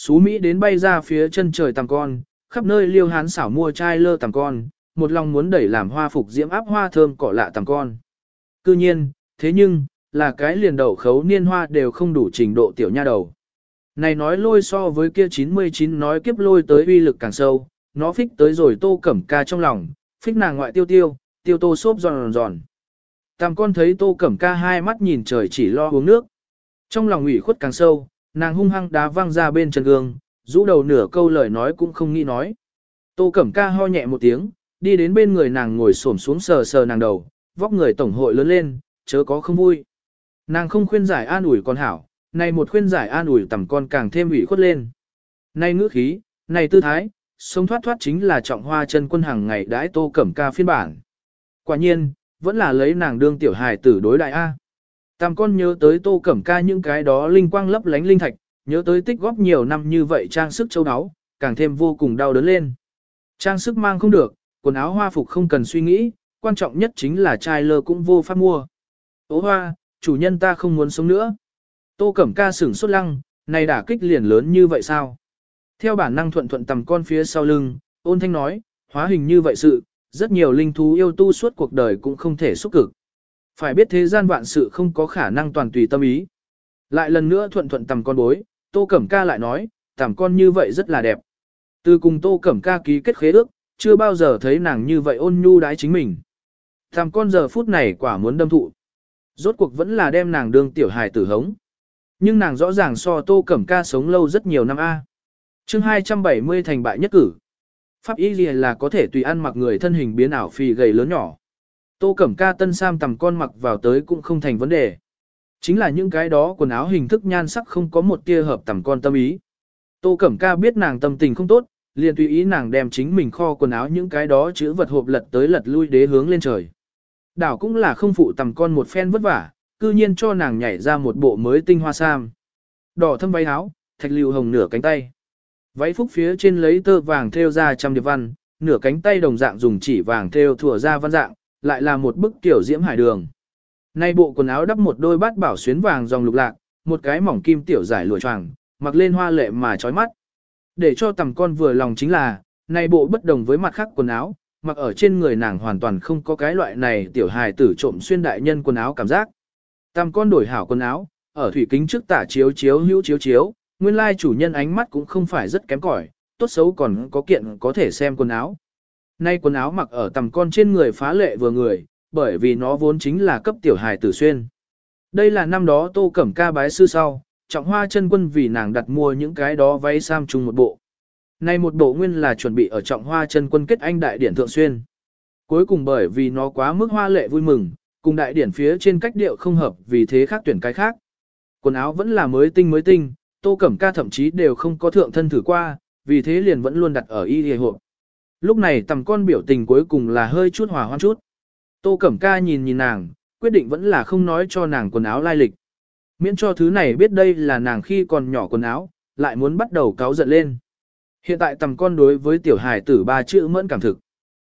Xú Mỹ đến bay ra phía chân trời tầm con, khắp nơi liêu hán xảo mua chai lơ tầm con, một lòng muốn đẩy làm hoa phục diễm áp hoa thơm cỏ lạ tầm con. Cư nhiên, thế nhưng, là cái liền đậu khấu niên hoa đều không đủ trình độ tiểu nha đầu. Này nói lôi so với kia 99 nói kiếp lôi tới uy lực càng sâu, nó phích tới rồi tô cẩm ca trong lòng, phích nàng ngoại tiêu tiêu, tiêu tô xốp giòn giòn. Tam con thấy tô cẩm ca hai mắt nhìn trời chỉ lo uống nước. Trong lòng ủy khuất càng sâu, nàng hung hăng đá văng ra bên chân gương, rũ đầu nửa câu lời nói cũng không nghĩ nói. Tô cẩm ca ho nhẹ một tiếng, đi đến bên người nàng ngồi xổm xuống sờ sờ nàng đầu, vóc người tổng hội lớn lên, chớ có không vui. Nàng không khuyên giải an ủi con hảo, này một khuyên giải an ủi tầm con càng thêm ủy khuất lên. Này ngữ khí, này tư thái, sống thoát thoát chính là trọng hoa chân quân hàng ngày đãi tô cẩm ca phiên bản. Quả nhiên, vẫn là lấy nàng đương tiểu hài tử đối đại A. Tam con nhớ tới tô cẩm ca những cái đó linh quang lấp lánh linh thạch, nhớ tới tích góp nhiều năm như vậy trang sức châu áo, càng thêm vô cùng đau đớn lên. Trang sức mang không được, quần áo hoa phục không cần suy nghĩ, quan trọng nhất chính là trai lơ cũng vô pháp mua. Ô hoa, chủ nhân ta không muốn sống nữa. Tô Cẩm Ca sửng sốt lăng, này đả kích liền lớn như vậy sao? Theo bản năng thuận thuận tầm con phía sau lưng, ôn thanh nói, hóa hình như vậy sự, rất nhiều linh thú yêu tu suốt cuộc đời cũng không thể xúc cực. Phải biết thế gian vạn sự không có khả năng toàn tùy tâm ý. Lại lần nữa thuận thuận tầm con bối, Tô Cẩm Ca lại nói, tầm con như vậy rất là đẹp. Từ cùng Tô Cẩm Ca ký kết khế ước, chưa bao giờ thấy nàng như vậy ôn nhu đái chính mình. Tầm con giờ phút này quả muốn đâm thụ. Rốt cuộc vẫn là đem nàng đương tiểu hài tử hống. Nhưng nàng rõ ràng so Tô Cẩm Ca sống lâu rất nhiều năm A. chương 270 thành bại nhất cử. Pháp y gì là có thể tùy ăn mặc người thân hình biến ảo phì gầy lớn nhỏ. Tô Cẩm Ca tân sam tầm con mặc vào tới cũng không thành vấn đề. Chính là những cái đó quần áo hình thức nhan sắc không có một tia hợp tầm con tâm ý. Tô Cẩm Ca biết nàng tâm tình không tốt, liền tùy ý nàng đem chính mình kho quần áo những cái đó chữ vật hộp lật tới lật lui đế hướng lên trời. Đảo cũng là không phụ tầm con một phen vất vả, cư nhiên cho nàng nhảy ra một bộ mới tinh hoa sam. Đỏ thâm váy áo, thạch lưu hồng nửa cánh tay. Váy phúc phía trên lấy tơ vàng thêu ra trăm điệp văn, nửa cánh tay đồng dạng dùng chỉ vàng thêu thủa ra văn dạng, lại là một bức tiểu diễm hải đường. Nay bộ quần áo đắp một đôi bát bảo xuyến vàng dòng lục lạc, một cái mỏng kim tiểu giải lụa choàng, mặc lên hoa lệ mà chói mắt. Để cho tầm con vừa lòng chính là, nay bộ bất đồng với mặt khác quần áo, mặc ở trên người nàng hoàn toàn không có cái loại này tiểu hài tử trộm xuyên đại nhân quần áo cảm giác. Tầm con đổi hảo quần áo, ở thủy kính trước tả chiếu chiếu hữu chiếu chiếu, nguyên lai chủ nhân ánh mắt cũng không phải rất kém cỏi, tốt xấu còn có kiện có thể xem quần áo. Nay quần áo mặc ở tầm con trên người phá lệ vừa người, bởi vì nó vốn chính là cấp tiểu hài tử xuyên. Đây là năm đó tô cẩm ca bái sư sau, trọng hoa chân quân vì nàng đặt mua những cái đó váy sam chung một bộ. Nay một bộ nguyên là chuẩn bị ở trọng hoa chân quân kết anh đại điển thượng xuyên. Cuối cùng bởi vì nó quá mức hoa lệ vui mừng, cùng đại điển phía trên cách điệu không hợp vì thế khác tuyển cái khác. Quần áo vẫn là mới tinh mới tinh, tô cẩm ca thậm chí đều không có thượng thân thử qua, vì thế liền vẫn luôn đặt ở y hề hộp. Lúc này tầm con biểu tình cuối cùng là hơi chút hòa hoan chút. Tô Cẩm Ca nhìn nhìn nàng, quyết định vẫn là không nói cho nàng quần áo lai lịch. Miễn cho thứ này biết đây là nàng khi còn nhỏ quần áo, lại muốn bắt đầu cáo giận lên. Hiện tại tầm con đối với tiểu hải tử ba chữ mẫn cảm thực.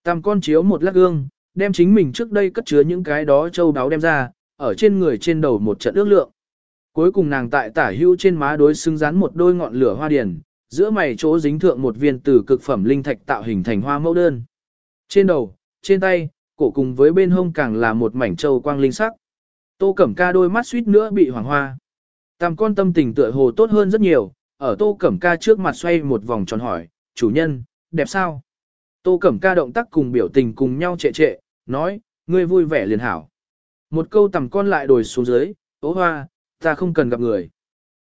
Tầm con chiếu một lát gương, đem chính mình trước đây cất chứa những cái đó châu đáo đem ra, ở trên người trên đầu một trận ước lượng. Cuối cùng nàng tại tả hưu trên má đối xứng rán một đôi ngọn lửa hoa điển, giữa mày chỗ dính thượng một viên từ cực phẩm linh thạch tạo hình thành hoa mẫu đơn. Trên đầu, trên tay, cổ cùng với bên hông càng là một mảnh châu quang linh sắc. Tô Cẩm Ca đôi mắt suýt nữa bị hoàng hoa. Tam con tâm tình tựa hồ tốt hơn rất nhiều, ở Tô Cẩm Ca trước mặt xoay một vòng tròn hỏi, chủ nhân, đẹp sao? Tô Cẩm Ca động tác cùng biểu tình cùng nhau trệ trệ, nói, ngươi vui vẻ liền hảo. Một câu tầm con lại đổi xuống dưới, ố hoa, ta không cần gặp người.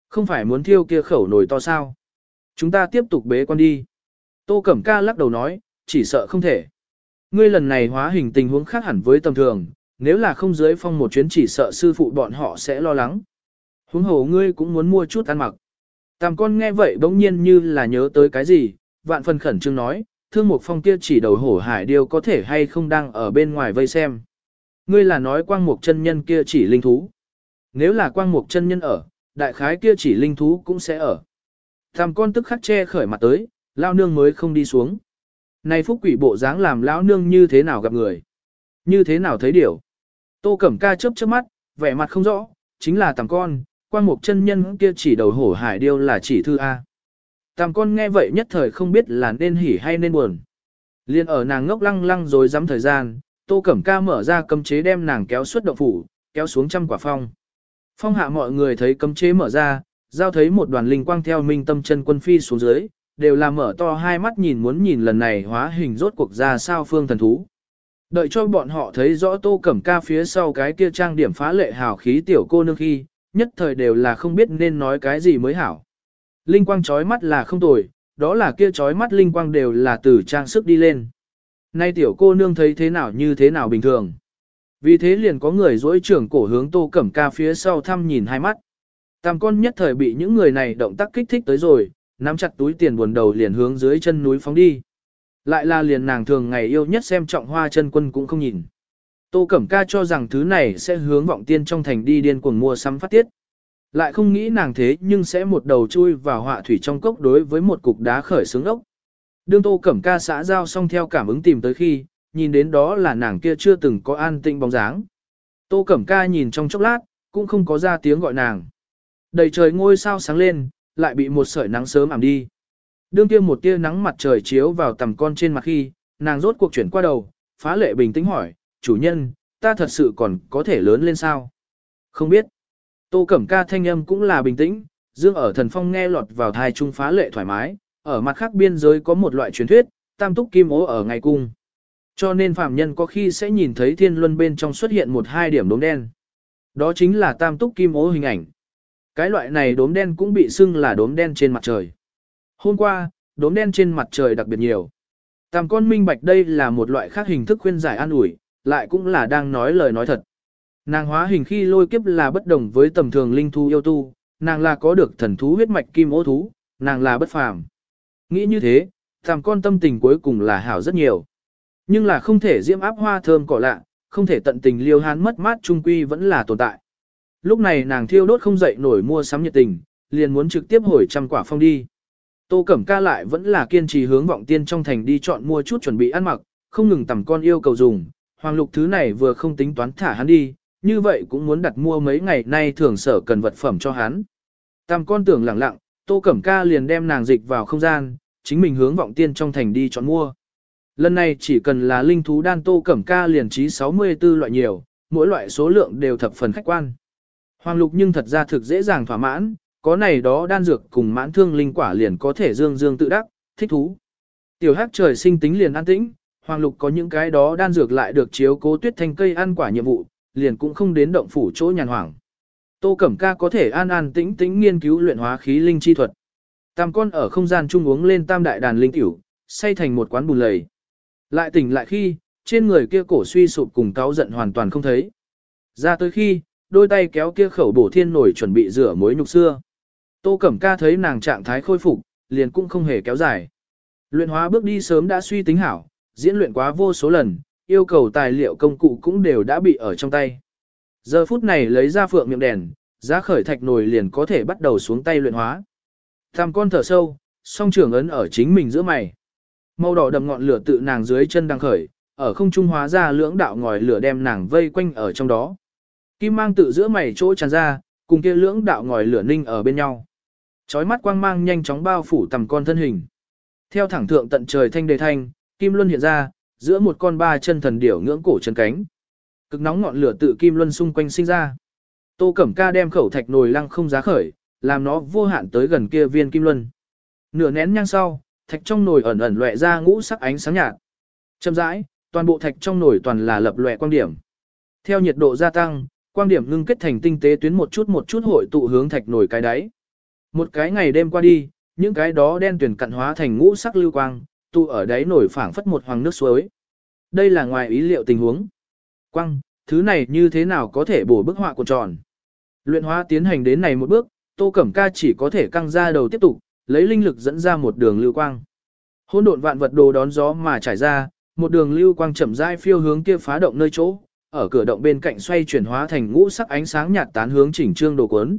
Không phải muốn thiêu kia khẩu nồi to sao? Chúng ta tiếp tục bế quan đi. Tô Cẩm Ca lắc đầu nói, chỉ sợ không thể. Ngươi lần này hóa hình tình huống khác hẳn với tầm thường, nếu là không dưới phong một chuyến chỉ sợ sư phụ bọn họ sẽ lo lắng. Huống hồ ngươi cũng muốn mua chút ăn mặc. Tam con nghe vậy bỗng nhiên như là nhớ tới cái gì, vạn phần khẩn trương nói, thương một phong kia chỉ đầu hổ hải điêu có thể hay không đang ở bên ngoài vây xem. Ngươi là nói quang mục chân nhân kia chỉ linh thú. Nếu là quang mục chân nhân ở, đại khái kia chỉ linh thú cũng sẽ ở. Tam con tức khắc che khởi mặt tới, lao nương mới không đi xuống. Này phúc quỷ bộ dáng làm lão nương như thế nào gặp người? Như thế nào thấy điều? Tô Cẩm Ca chớp chớp mắt, vẻ mặt không rõ, chính là tàng con, quan mục chân nhân kia chỉ đầu hổ hải điêu là chỉ thư A. Tàng con nghe vậy nhất thời không biết là nên hỉ hay nên buồn. Liên ở nàng ngốc lăng lăng rồi dám thời gian, Tô Cẩm Ca mở ra cấm chế đem nàng kéo xuất động phủ, kéo xuống trăm quả phong. Phong hạ mọi người thấy cấm chế mở ra, giao thấy một đoàn linh quang theo minh tâm chân quân phi xuống dưới, đều là mở to hai mắt nhìn muốn nhìn lần này hóa hình rốt cuộc ra sao phương thần thú. Đợi cho bọn họ thấy rõ tô cẩm ca phía sau cái kia trang điểm phá lệ hào khí tiểu cô nương khi, nhất thời đều là không biết nên nói cái gì mới hảo. Linh quang chói mắt là không tồi, đó là kia chói mắt linh quang đều là từ trang sức đi lên. Nay tiểu cô nương thấy thế nào như thế nào bình thường. Vì thế liền có người dỗi trưởng cổ hướng tô cẩm ca phía sau thăm nhìn hai mắt. Tam con nhất thời bị những người này động tác kích thích tới rồi, nắm chặt túi tiền buồn đầu liền hướng dưới chân núi phóng đi. Lại là liền nàng thường ngày yêu nhất xem trọng hoa chân quân cũng không nhìn. Tô Cẩm Ca cho rằng thứ này sẽ hướng vọng tiên trong thành đi điên cuồng mua sắm phát tiết. Lại không nghĩ nàng thế nhưng sẽ một đầu chui vào họa thủy trong cốc đối với một cục đá khởi sướng ốc. Đương Tô Cẩm Ca xã giao xong theo cảm ứng tìm tới khi, nhìn đến đó là nàng kia chưa từng có an tĩnh bóng dáng. Tô Cẩm Ca nhìn trong chốc lát, cũng không có ra tiếng gọi nàng. Đầy trời ngôi sao sáng lên, lại bị một sợi nắng sớm ảm đi. Đương kia một tia nắng mặt trời chiếu vào tầm con trên mặt khi, nàng rốt cuộc chuyển qua đầu, phá lệ bình tĩnh hỏi, chủ nhân, ta thật sự còn có thể lớn lên sao? Không biết. Tô Cẩm Ca thanh âm cũng là bình tĩnh, dương ở thần phong nghe lọt vào thai trung phá lệ thoải mái, ở mặt khác biên giới có một loại truyền thuyết, tam túc kim ố ở ngày cung. Cho nên phạm nhân có khi sẽ nhìn thấy thiên luân bên trong xuất hiện một hai điểm đốm đen. Đó chính là tam túc kim ố hình ảnh. Cái loại này đốm đen cũng bị xưng là đốm đen trên mặt trời. Hôm qua, đốm đen trên mặt trời đặc biệt nhiều. Tam con minh bạch đây là một loại khác hình thức khuyên giải an ủi, lại cũng là đang nói lời nói thật. Nàng hóa hình khi lôi kiếp là bất đồng với tầm thường linh thú yêu tu, nàng là có được thần thú huyết mạch kim ô thú, nàng là bất phàm. Nghĩ như thế, tam con tâm tình cuối cùng là hảo rất nhiều. Nhưng là không thể diễm áp hoa thơm cỏ lạ, không thể tận tình liêu hán mất mát trung quy vẫn là tồn tại. Lúc này nàng thiêu đốt không dậy nổi mua sắm nhiệt tình, liền muốn trực tiếp hồi trăm quả phong đi. Tô Cẩm Ca lại vẫn là kiên trì hướng vọng tiên trong thành đi chọn mua chút chuẩn bị ăn mặc, không ngừng tầm con yêu cầu dùng. Hoàng lục thứ này vừa không tính toán thả hắn đi, như vậy cũng muốn đặt mua mấy ngày nay thường sở cần vật phẩm cho hắn. Tam con tưởng lặng lặng, Tô Cẩm Ca liền đem nàng dịch vào không gian, chính mình hướng vọng tiên trong thành đi chọn mua. Lần này chỉ cần là linh thú đan Tô Cẩm Ca liền trí 64 loại nhiều, mỗi loại số lượng đều thập phần khách quan. Hoàng lục nhưng thật ra thực dễ dàng thỏa mãn, có này đó đan dược cùng mãn thương linh quả liền có thể dương dương tự đắc, thích thú. Tiểu hắc trời sinh tính liền an tĩnh, hoàng lục có những cái đó đan dược lại được chiếu cố tuyết thanh cây ăn quả nhiệm vụ, liền cũng không đến động phủ chỗ nhàn hoảng. Tô Cẩm Ca có thể an an tĩnh tĩnh nghiên cứu luyện hóa khí linh chi thuật. Tam con ở không gian trung uống lên tam đại đàn linh tiểu, xây thành một quán bùn lầy. Lại tỉnh lại khi, trên người kia cổ suy sụp cùng cáo giận hoàn toàn không thấy. Ra tới khi, đôi tay kéo kia khẩu bổ thiên nổi chuẩn bị rửa mối nhục xưa. Tô Cẩm Ca thấy nàng trạng thái khôi phục, liền cũng không hề kéo dài. Luyện hóa bước đi sớm đã suy tính hảo, diễn luyện quá vô số lần, yêu cầu tài liệu công cụ cũng đều đã bị ở trong tay. Giờ phút này lấy ra phượng miệng đèn, giá khởi thạch nồi liền có thể bắt đầu xuống tay luyện hóa. Tam con thở sâu, song trưởng ấn ở chính mình giữa mày. Màu đỏ đầm ngọn lửa tự nàng dưới chân đang khởi, ở không trung hóa ra lưỡng đạo ngòi lửa đem nàng vây quanh ở trong đó. Kim mang tự giữa mày chỗ tràn ra, cùng kia lưỡng đạo ngòi lửa ninh ở bên nhau. Chói mắt quang mang nhanh chóng bao phủ tầm con thân hình. Theo thẳng thượng tận trời thanh đề thanh, kim luân hiện ra, giữa một con ba chân thần điểu ngưỡng cổ chân cánh. Cực nóng ngọn lửa tự kim luân xung quanh sinh ra. Tô Cẩm Ca đem khẩu thạch nồi lăng không giá khởi, làm nó vô hạn tới gần kia viên kim luân. Nửa nén nhang sau, thạch trong nồi ẩn ẩn lóe ra ngũ sắc ánh sáng nhạt. Chậm rãi, toàn bộ thạch trong nồi toàn là lập lòe quang điểm. Theo nhiệt độ gia tăng, quang điểm ngưng kết thành tinh tế tuyến một chút một chút hội tụ hướng thạch nổi cái đáy. Một cái ngày đêm qua đi, những cái đó đen tuyển cặn hóa thành ngũ sắc lưu quang, tụ ở đáy nổi phảng phất một hoàng nước suối. Đây là ngoài ý liệu tình huống. Quang, thứ này như thế nào có thể bổ bức họa của tròn. Luyện hóa tiến hành đến này một bước, Tô Cẩm Ca chỉ có thể căng ra đầu tiếp tục, lấy linh lực dẫn ra một đường lưu quang. Hỗn độn vạn vật đồ đón gió mà trải ra, một đường lưu quang chậm rãi phiêu hướng kia phá động nơi chỗ, ở cửa động bên cạnh xoay chuyển hóa thành ngũ sắc ánh sáng nhạt tán hướng chỉnh trương đồ cuốn.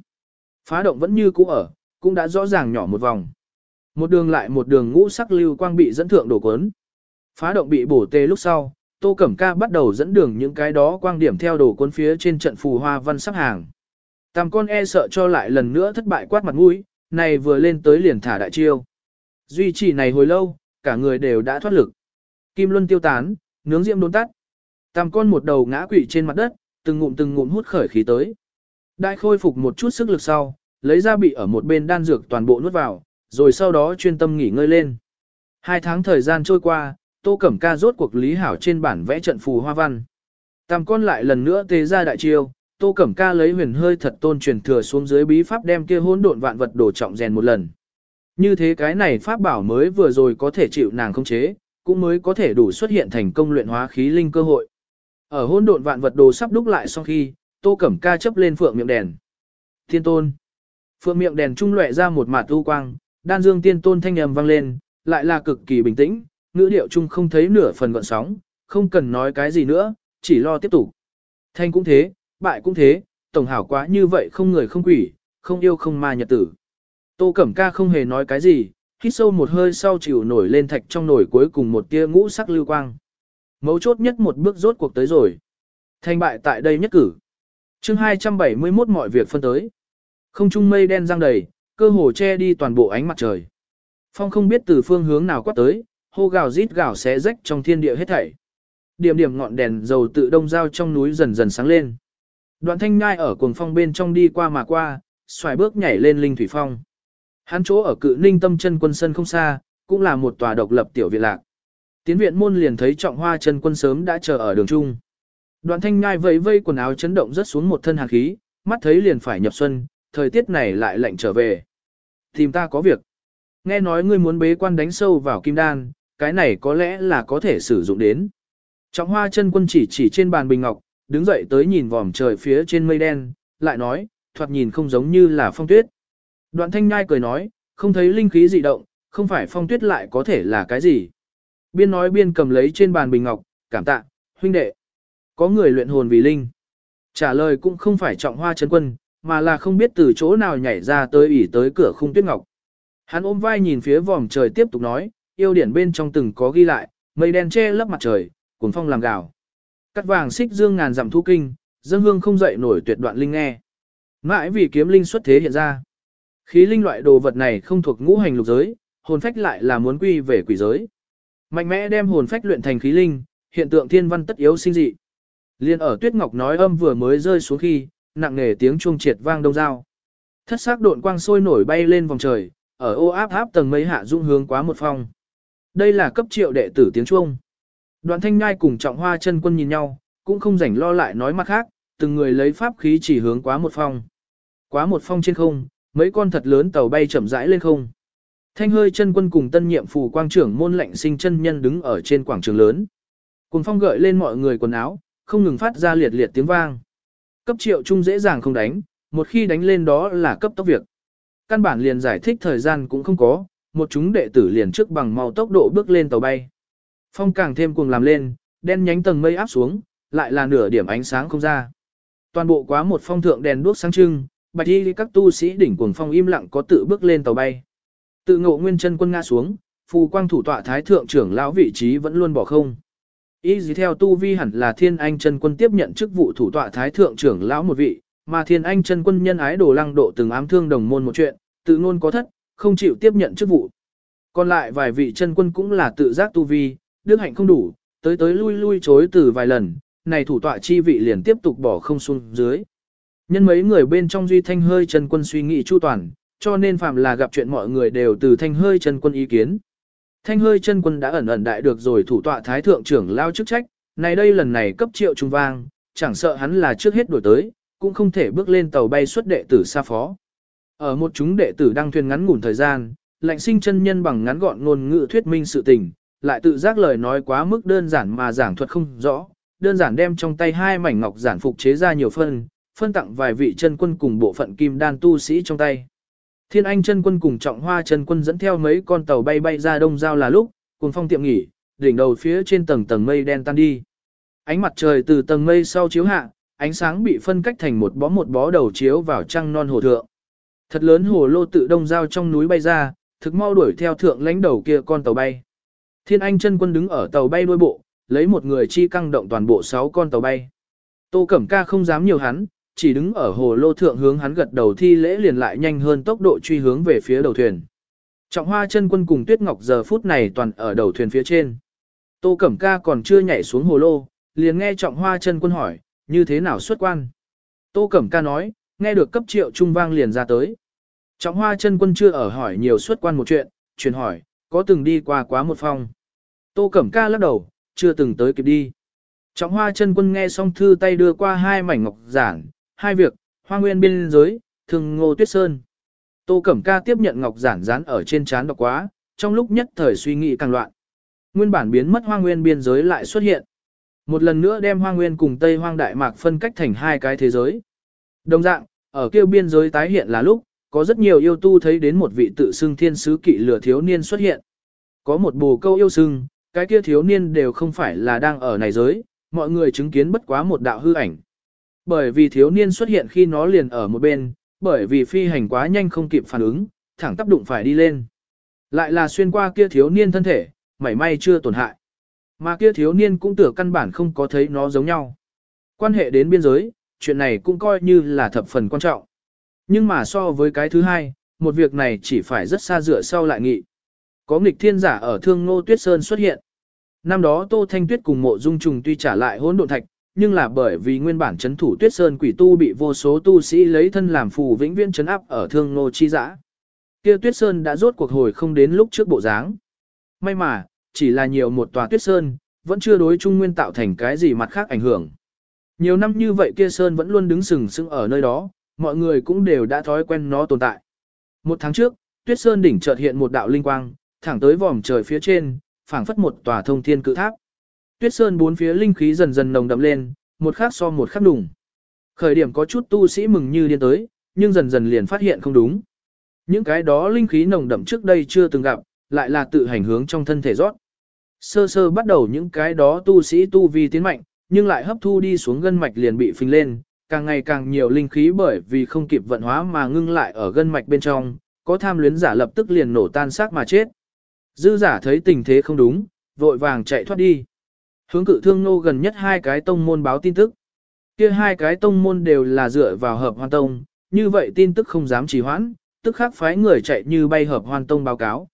Phá động vẫn như cũ ở, cũng đã rõ ràng nhỏ một vòng. Một đường lại một đường ngũ sắc lưu quang bị dẫn thượng đồ cuốn. Phá động bị bổ tê lúc sau, Tô Cẩm Ca bắt đầu dẫn đường những cái đó quang điểm theo đồ cuốn phía trên trận phù hoa văn sắc hàng. Tam con e sợ cho lại lần nữa thất bại quát mặt mũi, này vừa lên tới liền thả đại chiêu. Duy trì này hồi lâu, cả người đều đã thoát lực. Kim luân tiêu tán, nướng diễm đốn tắt. Tam con một đầu ngã quỵ trên mặt đất, từng ngụm từng ngụm hút khởi khí tới. Đại khôi phục một chút sức lực sau, lấy ra bị ở một bên đan dược toàn bộ nuốt vào, rồi sau đó chuyên tâm nghỉ ngơi lên. Hai tháng thời gian trôi qua, Tô Cẩm Ca rốt cuộc lý hảo trên bản vẽ trận phù hoa văn. Tam con lại lần nữa tế ra đại chiêu, Tô Cẩm Ca lấy huyền hơi thật tôn truyền thừa xuống dưới bí pháp đem kia hỗn độn vạn vật đổ trọng rèn một lần. Như thế cái này pháp bảo mới vừa rồi có thể chịu nàng không chế, cũng mới có thể đủ xuất hiện thành công luyện hóa khí linh cơ hội. Ở hỗn độn vạn vật đồ sắp đúc lại sau khi, Tô Cẩm Ca chấp lên phượng miệng đèn. Thiên tôn. Phượng miệng đèn trung lệ ra một mạt u quang, đan dương tiên tôn thanh âm vang lên, lại là cực kỳ bình tĩnh, ngữ điệu trung không thấy nửa phần gợn sóng, không cần nói cái gì nữa, chỉ lo tiếp tục. Thanh cũng thế, bại cũng thế, tổng hảo quá như vậy không người không quỷ, không yêu không ma nhật tử. Tô Cẩm Ca không hề nói cái gì, hít sâu một hơi sau chịu nổi lên thạch trong nổi cuối cùng một tia ngũ sắc lưu quang. Mấu chốt nhất một bước rốt cuộc tới rồi. Thành bại tại đây nhất cử. chương 271 mọi việc phân tới. Không trung mây đen răng đầy, cơ hồ che đi toàn bộ ánh mặt trời. Phong không biết từ phương hướng nào quát tới, hô gào rít gào xé rách trong thiên địa hết thảy. Điểm điểm ngọn đèn dầu tự đông giao trong núi dần dần sáng lên. Đoạn thanh nhai ở cuồng phong bên trong đi qua mà qua, xoài bước nhảy lên linh thủy phong. Hắn chỗ ở cự ninh tâm chân quân sân không xa, cũng là một tòa độc lập tiểu viện lạc. Tiến viện môn liền thấy trọng hoa chân quân sớm đã chờ ở đường trung. Đoạn thanh ngai vẫy vây quần áo chấn động rất xuống một thân hàn khí, mắt thấy liền phải nhập xuân, thời tiết này lại lạnh trở về. Tìm ta có việc. Nghe nói ngươi muốn bế quan đánh sâu vào kim đan, cái này có lẽ là có thể sử dụng đến. Trọng hoa chân quân chỉ chỉ trên bàn bình ngọc, đứng dậy tới nhìn vòm trời phía trên mây đen, lại nói, thoạt nhìn không giống như là phong tuyết. Đoạn thanh nhai cười nói, không thấy linh khí dị động, không phải phong tuyết lại có thể là cái gì. Biên nói biên cầm lấy trên bàn bình ngọc, cảm tạ, huynh đệ. Có người luyện hồn vì linh. Trả lời cũng không phải trọng hoa chấn quân, mà là không biết từ chỗ nào nhảy ra tới ỉ tới cửa khung tuyết ngọc. Hắn ôm vai nhìn phía vòm trời tiếp tục nói, yêu điển bên trong từng có ghi lại, mây đen che lấp mặt trời, cuồng phong làm gạo. Cắt vàng xích dương ngàn dặm thu kinh, dân hương không dậy nổi tuyệt đoạn linh nghe. Mãi vì kiếm linh xuất thế hiện ra. Khí linh loại đồ vật này không thuộc ngũ hành lục giới, hồn phách lại là muốn quy về quỷ giới. Mạnh mẽ đem hồn phách luyện thành khí linh, hiện tượng thiên văn tất yếu sinh dị. Liên ở Tuyết Ngọc nói âm vừa mới rơi xuống khi, nặng nề tiếng chuông triệt vang đông dao. Thất sắc độn quang sôi nổi bay lên vòng trời, ở ô áp áp tầng mây hạ dung hướng quá một phong. Đây là cấp triệu đệ tử tiếng chuông. Đoạn thanh nhai cùng trọng hoa chân quân nhìn nhau, cũng không rảnh lo lại nói mặt khác, từng người lấy pháp khí chỉ hướng quá một phong. Quá một phong trên không, mấy con thật lớn tàu bay chậm rãi lên không. Thanh hơi chân quân cùng tân nhiệm phù quang trưởng môn lệnh sinh chân nhân đứng ở trên quảng trường lớn. Cùng phong gợi lên mọi người quần áo, không ngừng phát ra liệt liệt tiếng vang. Cấp triệu trung dễ dàng không đánh, một khi đánh lên đó là cấp tốc việc. Căn bản liền giải thích thời gian cũng không có, một chúng đệ tử liền trước bằng mau tốc độ bước lên tàu bay. Phong càng thêm cuồng làm lên, đen nhánh tầng mây áp xuống, lại là nửa điểm ánh sáng không ra. Toàn bộ quá một phong thượng đèn đuốc sáng trưng, bạch y các tu sĩ đỉnh cuồng phong im lặng có tự bước lên tàu bay. Tự ngộ nguyên chân quân ngã xuống, phù quang thủ tọa thái thượng trưởng lão vị trí vẫn luôn bỏ không. ý gì theo tu vi hẳn là thiên anh chân quân tiếp nhận chức vụ thủ tọa thái thượng trưởng lão một vị, mà thiên anh chân quân nhân ái đồ lăng độ từng ám thương đồng môn một chuyện, tự ngôn có thất, không chịu tiếp nhận chức vụ. Còn lại vài vị chân quân cũng là tự giác tu vi, đức hạnh không đủ, tới tới lui lui chối từ vài lần, này thủ tọa chi vị liền tiếp tục bỏ không xuống dưới. Nhân mấy người bên trong duy thanh hơi chân quân suy nghĩ chu toàn, cho nên phạm là gặp chuyện mọi người đều từ thanh hơi chân quân ý kiến. Thanh hơi chân quân đã ẩn ẩn đại được rồi thủ tọa thái thượng trưởng lao chức trách, này đây lần này cấp triệu trung vang, chẳng sợ hắn là trước hết đổi tới, cũng không thể bước lên tàu bay xuất đệ tử xa phó. Ở một chúng đệ tử đang thuyền ngắn ngủn thời gian, lạnh sinh chân nhân bằng ngắn gọn ngôn ngữ thuyết minh sự tình, lại tự giác lời nói quá mức đơn giản mà giảng thuật không rõ, đơn giản đem trong tay hai mảnh ngọc giản phục chế ra nhiều phân, phân tặng vài vị chân quân cùng bộ phận kim đan tu sĩ trong tay. Thiên Anh chân quân cùng Trọng Hoa chân quân dẫn theo mấy con tàu bay bay ra đông giao là lúc, cùng phong tiệm nghỉ, đỉnh đầu phía trên tầng tầng mây đen tan đi. Ánh mặt trời từ tầng mây sau chiếu hạ, ánh sáng bị phân cách thành một bó một bó đầu chiếu vào trăng non hồ thượng. Thật lớn hồ lô tự đông giao trong núi bay ra, thực mau đuổi theo thượng lãnh đầu kia con tàu bay. Thiên Anh chân quân đứng ở tàu bay đuôi bộ, lấy một người chi căng động toàn bộ 6 con tàu bay. Tô Cẩm Ca không dám nhiều hắn, chỉ đứng ở hồ lô thượng hướng hắn gật đầu thi lễ liền lại nhanh hơn tốc độ truy hướng về phía đầu thuyền. Trọng hoa chân quân cùng Tuyết Ngọc giờ phút này toàn ở đầu thuyền phía trên. Tô Cẩm Ca còn chưa nhảy xuống hồ lô, liền nghe Trọng hoa chân quân hỏi, như thế nào xuất quan. Tô Cẩm Ca nói, nghe được cấp triệu trung vang liền ra tới. Trọng hoa chân quân chưa ở hỏi nhiều xuất quan một chuyện, truyền hỏi, có từng đi qua quá một phong. Tô Cẩm Ca lắc đầu, chưa từng tới kịp đi. Trọng hoa chân quân nghe xong thư tay đưa qua hai mảnh ngọc giản, hai việc, hoa nguyên biên giới, thường ngô tuyết sơn. Tô Cẩm Ca tiếp nhận ngọc giản dán ở trên trán đọc quá, trong lúc nhất thời suy nghĩ càng loạn. Nguyên bản biến mất hoa nguyên biên giới lại xuất hiện. Một lần nữa đem hoa nguyên cùng Tây hoang đại mạc phân cách thành hai cái thế giới. Đồng dạng, ở kêu biên giới tái hiện là lúc, có rất nhiều yêu tu thấy đến một vị tự xưng thiên sứ kỵ lửa thiếu niên xuất hiện. Có một bồ câu yêu xưng, cái kia thiếu niên đều không phải là đang ở này giới, mọi người chứng kiến bất quá một đạo hư ảnh. Bởi vì thiếu niên xuất hiện khi nó liền ở một bên, bởi vì phi hành quá nhanh không kịp phản ứng, thẳng tác đụng phải đi lên. Lại là xuyên qua kia thiếu niên thân thể, mảy may chưa tổn hại. Mà kia thiếu niên cũng tưởng căn bản không có thấy nó giống nhau. Quan hệ đến biên giới, chuyện này cũng coi như là thập phần quan trọng. Nhưng mà so với cái thứ hai, một việc này chỉ phải rất xa dựa sau lại nghị. Có nghịch thiên giả ở thương ngô tuyết sơn xuất hiện. Năm đó Tô Thanh Tuyết cùng mộ dung trùng tuy trả lại hỗn độn thạch, nhưng là bởi vì nguyên bản chấn thủ tuyết sơn quỷ tu bị vô số tu sĩ lấy thân làm phù vĩnh viễn chấn áp ở thương ngô chi dã. Kia tuyết sơn đã rốt cuộc hồi không đến lúc trước bộ dáng. May mà, chỉ là nhiều một tòa tuyết sơn, vẫn chưa đối trung nguyên tạo thành cái gì mặt khác ảnh hưởng. Nhiều năm như vậy kia sơn vẫn luôn đứng sừng sững ở nơi đó, mọi người cũng đều đã thói quen nó tồn tại. Một tháng trước, tuyết sơn đỉnh chợt hiện một đạo linh quang, thẳng tới vòm trời phía trên, phảng phất một tòa thông thiên cự tháp. Tuyết sơn bốn phía linh khí dần dần nồng đậm lên, một khắc so một khắc đủng. Khởi điểm có chút tu sĩ mừng như điên tới, nhưng dần dần liền phát hiện không đúng. Những cái đó linh khí nồng đậm trước đây chưa từng gặp, lại là tự hành hướng trong thân thể rót. Sơ sơ bắt đầu những cái đó tu sĩ tu vi tiến mạnh, nhưng lại hấp thu đi xuống gân mạch liền bị phình lên, càng ngày càng nhiều linh khí bởi vì không kịp vận hóa mà ngưng lại ở gân mạch bên trong, có tham luyến giả lập tức liền nổ tan xác mà chết. Dư giả thấy tình thế không đúng, vội vàng chạy thoát đi. Hướng cự thương nô gần nhất hai cái tông môn báo tin tức. Kia hai cái tông môn đều là dựa vào hợp hoan tông, như vậy tin tức không dám trì hoãn, tức khắc phái người chạy như bay hợp hoan tông báo cáo.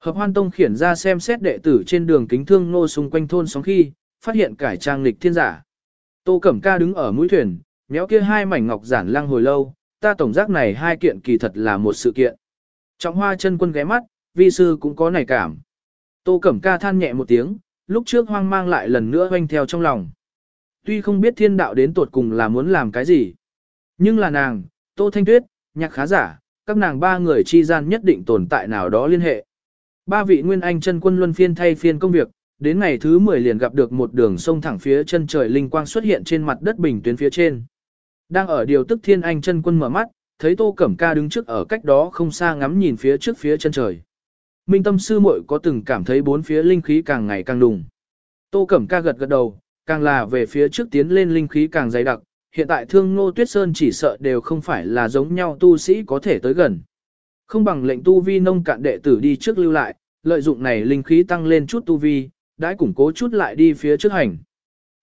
Hợp hoan tông khiển ra xem xét đệ tử trên đường kính thương nô xung quanh thôn sóng khi, phát hiện cải trang lịch thiên giả. Tô Cẩm Ca đứng ở mũi thuyền, méo kia hai mảnh ngọc giản lăng hồi lâu, ta tổng giác này hai kiện kỳ thật là một sự kiện. Trọng hoa chân quân ghé mắt, vi sư cũng có nảy cảm. Tô Cẩm Ca than nhẹ một tiếng, lúc trước hoang mang lại lần nữa hoanh theo trong lòng. Tuy không biết thiên đạo đến tột cùng là muốn làm cái gì, nhưng là nàng, Tô Thanh Tuyết, nhạc khá giả, các nàng ba người chi gian nhất định tồn tại nào đó liên hệ. Ba vị nguyên anh chân quân luân phiên thay phiên công việc, đến ngày thứ 10 liền gặp được một đường sông thẳng phía chân trời linh quang xuất hiện trên mặt đất bình tuyến phía trên. Đang ở điều tức thiên anh chân quân mở mắt, thấy Tô Cẩm Ca đứng trước ở cách đó không xa ngắm nhìn phía trước phía chân trời. Minh tâm sư muội có từng cảm thấy bốn phía linh khí càng ngày càng đùng. Tô Cẩm Ca gật gật đầu, càng là về phía trước tiến lên linh khí càng dày đặc, hiện tại thương ngô tuyết sơn chỉ sợ đều không phải là giống nhau tu sĩ có thể tới gần. Không bằng lệnh tu vi nông cạn đệ tử đi trước lưu lại, lợi dụng này linh khí tăng lên chút tu vi, đã củng cố chút lại đi phía trước hành.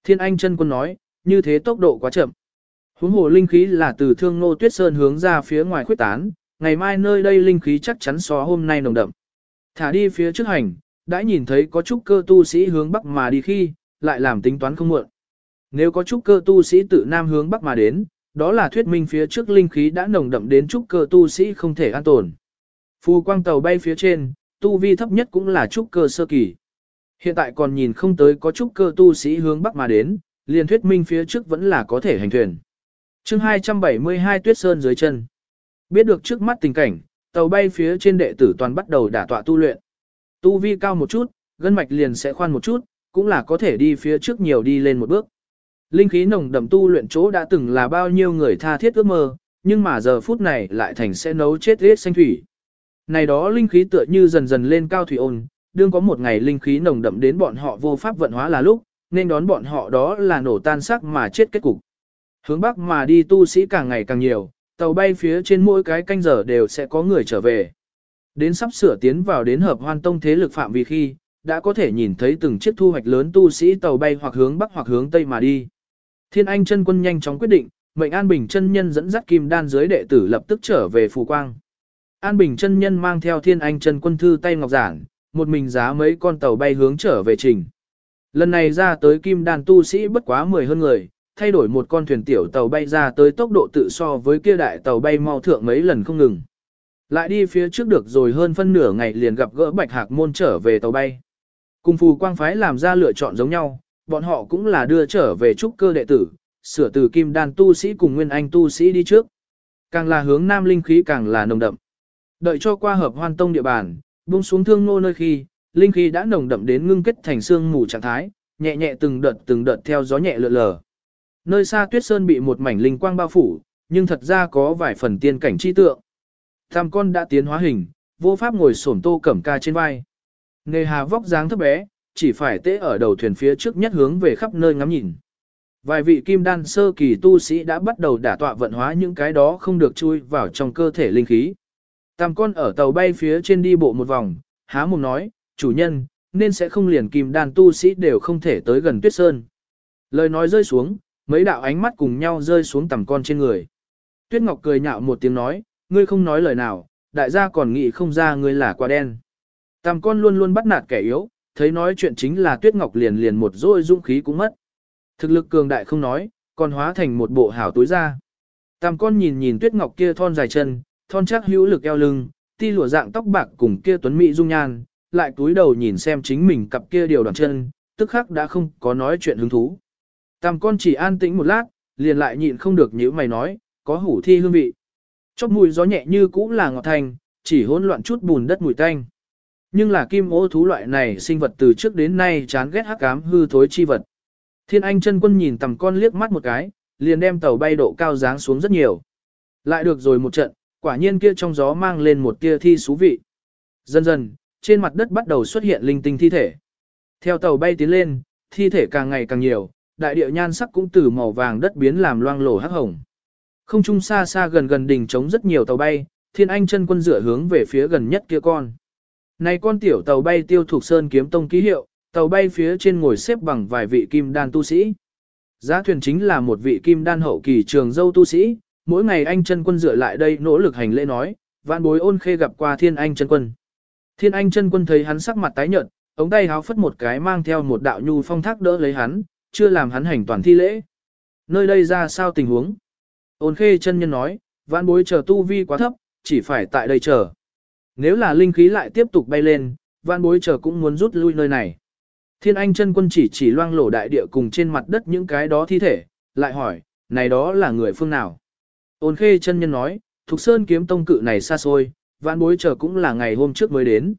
Thiên Anh chân quân nói, như thế tốc độ quá chậm. Huống hồ linh khí là từ thương ngô tuyết sơn hướng ra phía ngoài khuyết tán, ngày mai nơi đây linh khí chắc chắn so hôm nay nồng đậm. Thả đi phía trước hành, đã nhìn thấy có chút cơ tu sĩ hướng bắc mà đi khi, lại làm tính toán không muộn. Nếu có chút cơ tu sĩ tự nam hướng bắc mà đến, đó là thuyết minh phía trước linh khí đã nồng đậm đến chút cơ tu sĩ không thể an tồn. Phù quang tàu bay phía trên, tu vi thấp nhất cũng là chút cơ sơ kỳ. Hiện tại còn nhìn không tới có chút cơ tu sĩ hướng bắc mà đến, liền thuyết minh phía trước vẫn là có thể hành thuyền. chương 272 tuyết sơn dưới chân. Biết được trước mắt tình cảnh, tàu bay phía trên đệ tử toàn bắt đầu đả tọa tu luyện. Tu vi cao một chút, gân mạch liền sẽ khoan một chút, cũng là có thể đi phía trước nhiều đi lên một bước. Linh khí nồng đậm tu luyện chỗ đã từng là bao nhiêu người tha thiết ước mơ, nhưng mà giờ phút này lại thành sẽ nấu chết hết xanh thủy. Này đó linh khí tựa như dần dần lên cao thủy ôn, đương có một ngày linh khí nồng đậm đến bọn họ vô pháp vận hóa là lúc, nên đón bọn họ đó là nổ tan sắc mà chết kết cục. Hướng bắc mà đi tu sĩ càng ngày càng nhiều, tàu bay phía trên mỗi cái canh giờ đều sẽ có người trở về. Đến sắp sửa tiến vào đến hợp hoan tông thế lực phạm vi khi, đã có thể nhìn thấy từng chiếc thu hoạch lớn tu sĩ tàu bay hoặc hướng bắc hoặc hướng tây mà đi. Thiên Anh chân quân nhanh chóng quyết định, mệnh An Bình chân nhân dẫn dắt kim đan dưới đệ tử lập tức trở về phù quang. An Bình chân nhân mang theo Thiên Anh chân quân thư tay ngọc giản, một mình giá mấy con tàu bay hướng trở về trình. Lần này ra tới kim đan tu sĩ bất quá 10 hơn người, thay đổi một con thuyền tiểu tàu bay ra tới tốc độ tự so với kia đại tàu bay mau thượng mấy lần không ngừng. Lại đi phía trước được rồi hơn phân nửa ngày liền gặp gỡ bạch hạc môn trở về tàu bay. Cùng phù quang phái làm ra lựa chọn giống nhau, bọn họ cũng là đưa trở về trúc cơ đệ tử, sửa từ kim đan tu sĩ cùng nguyên anh tu sĩ đi trước. Càng là hướng nam linh khí càng là nồng đậm. Đợi cho qua hợp hoan tông địa bàn, buông xuống thương nô nơi khi, linh khí đã nồng đậm đến ngưng kết thành xương mù trạng thái, nhẹ nhẹ từng đợt từng đợt theo gió nhẹ lượn lờ. Nơi xa tuyết sơn bị một mảnh linh quang bao phủ, nhưng thật ra có vài phần tiên cảnh chi tượng. Tam con đã tiến hóa hình, vô pháp ngồi xổm tô cẩm ca trên vai. Nề hà vóc dáng thấp bé, chỉ phải tế ở đầu thuyền phía trước nhất hướng về khắp nơi ngắm nhìn. Vài vị kim đan sơ kỳ tu sĩ đã bắt đầu đả tọa vận hóa những cái đó không được chui vào trong cơ thể linh khí. Tam con ở tàu bay phía trên đi bộ một vòng, há mồm nói, chủ nhân, nên sẽ không liền kim đan tu sĩ đều không thể tới gần tuyết sơn. Lời nói rơi xuống, mấy đạo ánh mắt cùng nhau rơi xuống tầm con trên người. Tuyết Ngọc cười nhạo một tiếng nói, ngươi không nói lời nào, đại gia còn nghĩ không ra ngươi là quả đen. Tầm con luôn luôn bắt nạt kẻ yếu, thấy nói chuyện chính là Tuyết Ngọc liền liền một rôi dũng khí cũng mất. Thực lực cường đại không nói, còn hóa thành một bộ hảo túi ra. Tầm con nhìn nhìn Tuyết Ngọc kia thon dài chân, thon chắc hữu lực eo lưng, ti lụa dạng tóc bạc cùng kia tuấn mỹ dung nhan, lại túi đầu nhìn xem chính mình cặp kia điều đoàn chân, tức khắc đã không có nói chuyện hứng thú. Tam con chỉ an tĩnh một lát, liền lại nhịn không được nhíu mày nói, có hủ thi hương vị. Chóp mùi gió nhẹ như cũ là ngọt thành, chỉ hỗn loạn chút bùn đất mùi tanh. Nhưng là kim ô thú loại này sinh vật từ trước đến nay chán ghét hắc ám hư thối chi vật. Thiên Anh chân quân nhìn tầm con liếc mắt một cái, liền đem tàu bay độ cao dáng xuống rất nhiều. Lại được rồi một trận, quả nhiên kia trong gió mang lên một tia thi thú vị. Dần dần, trên mặt đất bắt đầu xuất hiện linh tinh thi thể. Theo tàu bay tiến lên, thi thể càng ngày càng nhiều, đại địa nhan sắc cũng từ màu vàng đất biến làm loang lổ hắc hồng. Không trung xa xa gần gần đỉnh trống rất nhiều tàu bay, Thiên Anh chân quân dựa hướng về phía gần nhất kia con. Này con tiểu tàu bay tiêu thuộc sơn kiếm tông ký hiệu, tàu bay phía trên ngồi xếp bằng vài vị kim đan tu sĩ. Giá thuyền chính là một vị kim đan hậu kỳ trường dâu tu sĩ, mỗi ngày anh chân quân dựa lại đây nỗ lực hành lễ nói, vạn bối ôn khê gặp qua thiên anh chân quân. Thiên anh chân quân thấy hắn sắc mặt tái nhợt, ống tay háo phất một cái mang theo một đạo nhu phong thác đỡ lấy hắn, chưa làm hắn hành toàn thi lễ. Nơi đây ra sao tình huống? Ôn khê chân nhân nói, vãn bối chờ tu vi quá thấp, chỉ phải tại đây chờ. Nếu là linh khí lại tiếp tục bay lên, vãn bối chờ cũng muốn rút lui nơi này. Thiên Anh chân quân chỉ chỉ loang lổ đại địa cùng trên mặt đất những cái đó thi thể, lại hỏi, này đó là người phương nào? Ôn khê chân nhân nói, Thục Sơn kiếm tông cự này xa xôi, vãn bối chờ cũng là ngày hôm trước mới đến.